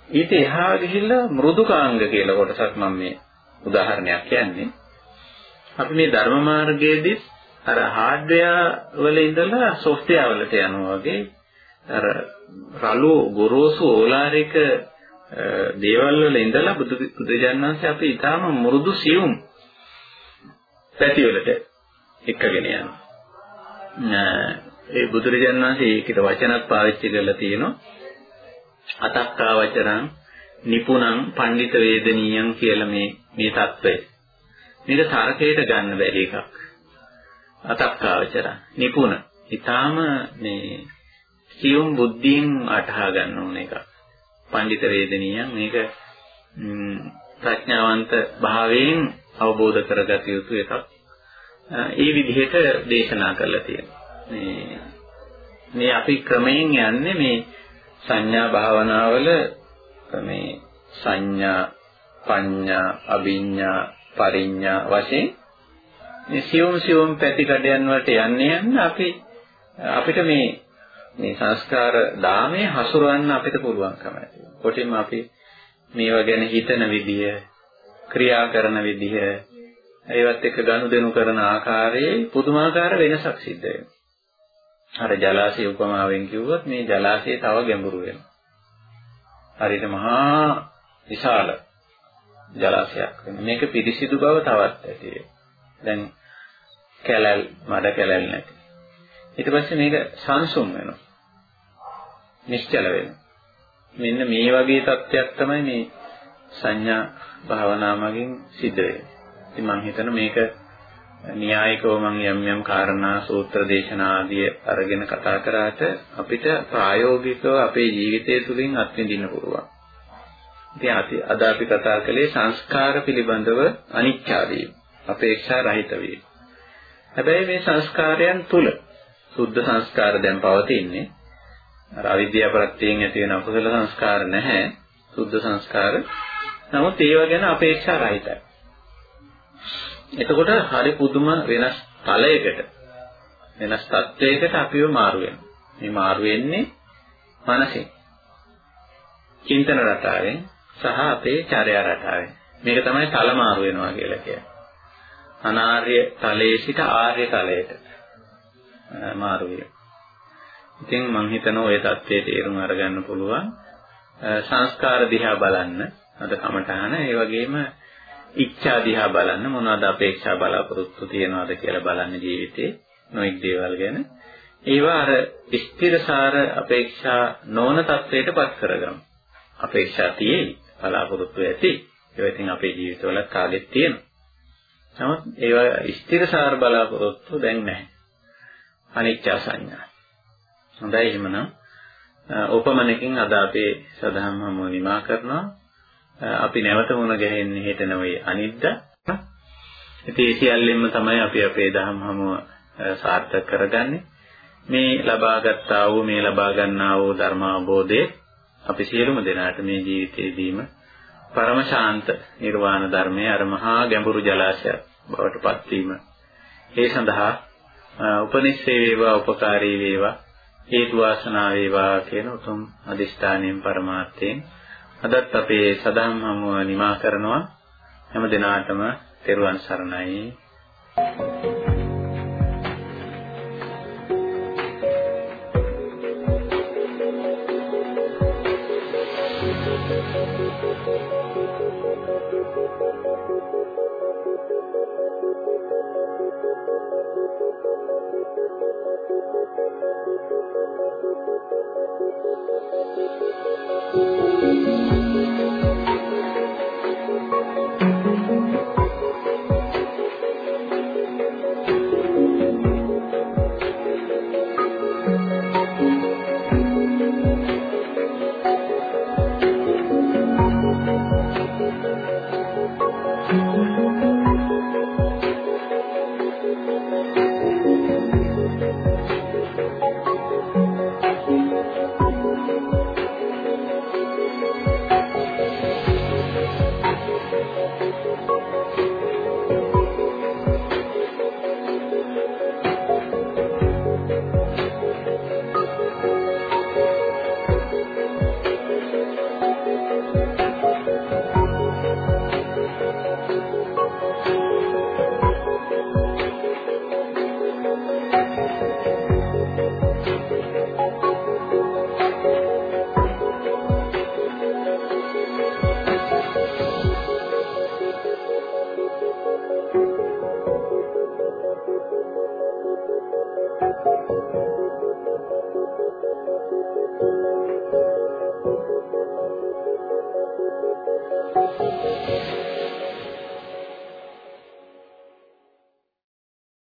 ඊට එහා ගිහිල්ලා මෘදුකාංග කියලා කොටසක් මම මේ උදාහරණයක් කියන්නේ. අපි මේ ධර්ම මාර්ගයේදී අර හાર્ඩ්වෙයාර් වල ඉඳලා සොෆ්ට්වෙයාර් වලට යනවා වගේ අර රළු ගොරෝසු ඕලාරික දේවල් වල ඉඳලා බුදු බුදුජානනාංශය අපි ඊටාම මුරුදු සියුම් පැති වලට එක්කගෙන යනවා. ඒ බුදුරජාණන්සේ ඒකට වචනක් පාවිච්චි කරලා තියෙනවා. අතක්කා වචරං නිපුණං පඬිත වේදනීයං කියලා මේ මේ தত্ত্বය. මේක තර්කයට ගන්න බැරි එකක්. අතක්කාවචරං නිපුණ. ඊටාම මේ සියුම් බුද්ධියෙන් අටහා ගන්න ඕන එකක්. පඬිත වේදනීයන් මේක ප්‍රඥාවන්ත භාවයෙන් අවබෝධ කරගත යුතු එකක්. ඒ විදිහට දේශනා කරලා තියෙනවා. මේ මේ අපි ක්‍රමයෙන් යන්නේ මේ සංඥා භාවනාවල මේ සංඥා පඤ්ඤා අභිඤ්ඤා පරිඤ්ඤා වශයෙන් මේ සියුම් සියුම් පැතිකඩයන් වලට යන්නේ යන්න අපි අපිට මේ මේ සංස්කාර දාමේ හසුරවන්න අපිට පුළුවන්කම තියෙනවා. කොටින්ම අපි මේවා ගැන හිතන විදිය, ක්‍රියා කරන විදිය, ඒවත් එක්ක ගනුදෙනු කරන ආකාරයේ පුදුමාකාර වෙනසක් සිද්ධ වෙනවා. අර ජලාශය උපමාවෙන් කිව්වොත් මේ ජලාශය තව ගැඹුරු වෙනවා. හරියට මහා විශාල ජලාශයක් වෙනවා. මේක පිරිසිදු බව තවත් ඇති දැන් කැලල් මඩ කැලල් නැති. ඊට පස්සේ මේක සංසුම් වෙනවා. නිශ්චල වෙනවා. මෙන්න මේ වගේ තත්ත්වයක් තමයි මේ සංඥා භාවනා මගින් සිද්ධ වෙන්නේ. ඉතින් මම හිතන මේක න්‍යායිකව මම යම් යම් කාරණා සූත්‍ර දේශනා ආදී අරගෙන කතා කරාට අපිට ප්‍රායෝගිකව අපේ ජීවිතය තුළින් අත්විඳින්න පුළුවන්. ඉතින් අද අපි කතා කළේ සංස්කාර පිළිබඳව අනිච්චාදී අපේක්ෂා රහිත වීම. හැබැයි මේ සංස්කාරයන් තුල සුද්ධ සංස්කාර දැන් පවතින්නේ අර අවිද්‍යාව ප්‍රත්‍යයෙන් ඇති වෙන අකුසල සංස්කාර නැහැ. සුද්ධ සංස්කාර. නමුත් ඒව ගැන අපේක්ෂා රහිතයි. එතකොට හරි පුදුම වෙනස් තලයකට වෙනස් තත්වයකට අපිව මාරු වෙනවා. මේ මාරු වෙන්නේ මනසෙන්. චින්තන රටාවෙන් සහ අපේ චර්යා රටාවෙන්. මේක තමයි තල මාරු වෙනවා කියලා කියන්නේ. අනාර්ය තලයේ සිට ආර්ය තලයට මාරු වෙනවා. ඉතින් මම හිතනවා ওই தත්ත්වයේ තේරුම් අරගන්න පුළුවන්. සංස්කාර දිහා බලන්න. අද කමඨාන ඒ වගේම ඉච්ඡා දිහා බලන්න. මොනවද අපේක්ෂා බලාපොරොත්තු තියනවද කියලා බලන්න ජීවිතේ නොඑක් දේවල් ගැන. ඒවා අර ස්ථිරසාර අපේක්ෂා නොවන தත්ත්වයටපත් කරගමු. අපේක්ෂා තියෙයි බලාපොරොත්තු ඇති. ඒවා ඉතින් අපේ ජීවිතවල කාගෙත් තියෙනවා. නමුත් ඒවා ස්ථිරසාර බලාපොරොත්තු දැන් නැහැ අනිච්ච සංඥා හොඳයි එහෙමනම් උපමනකින් අද අපේ සදහම් හමුව නිමා කරනවා. අපි නැවත මුණ ගැහෙන්නේ හෙට නෙවෙයි අනිද්දා. ඉතින් ඒ සියල්ලෙන්ම තමයි අපි අපේ දහම් හමුව සාර්ථක කරගන්නේ. මේ ලබාගත්තා වූ මේ ලබා ගන්නා වූ ධර්ම අවබෝධය අපි සියලුම දෙනාට මේ ජීවිතයේදීම පරම ශාන්ත නිර්වාණ ධර්මයේ අර මහා ගැඹුරු ජලාශයක් බවට පත්වීම. ඒ සඳහා උපනිශ්‍රේ වේවා උපකාරී වේවා හේතු වාසනා වේවා කියන උතුම් අදිෂ්ඨානයෙන් පරමාර්ථයෙන් අදත් අපේ සදාම් හමුව නිමා කරනවා හැම දිනාටම තෙරුවන් සරණයි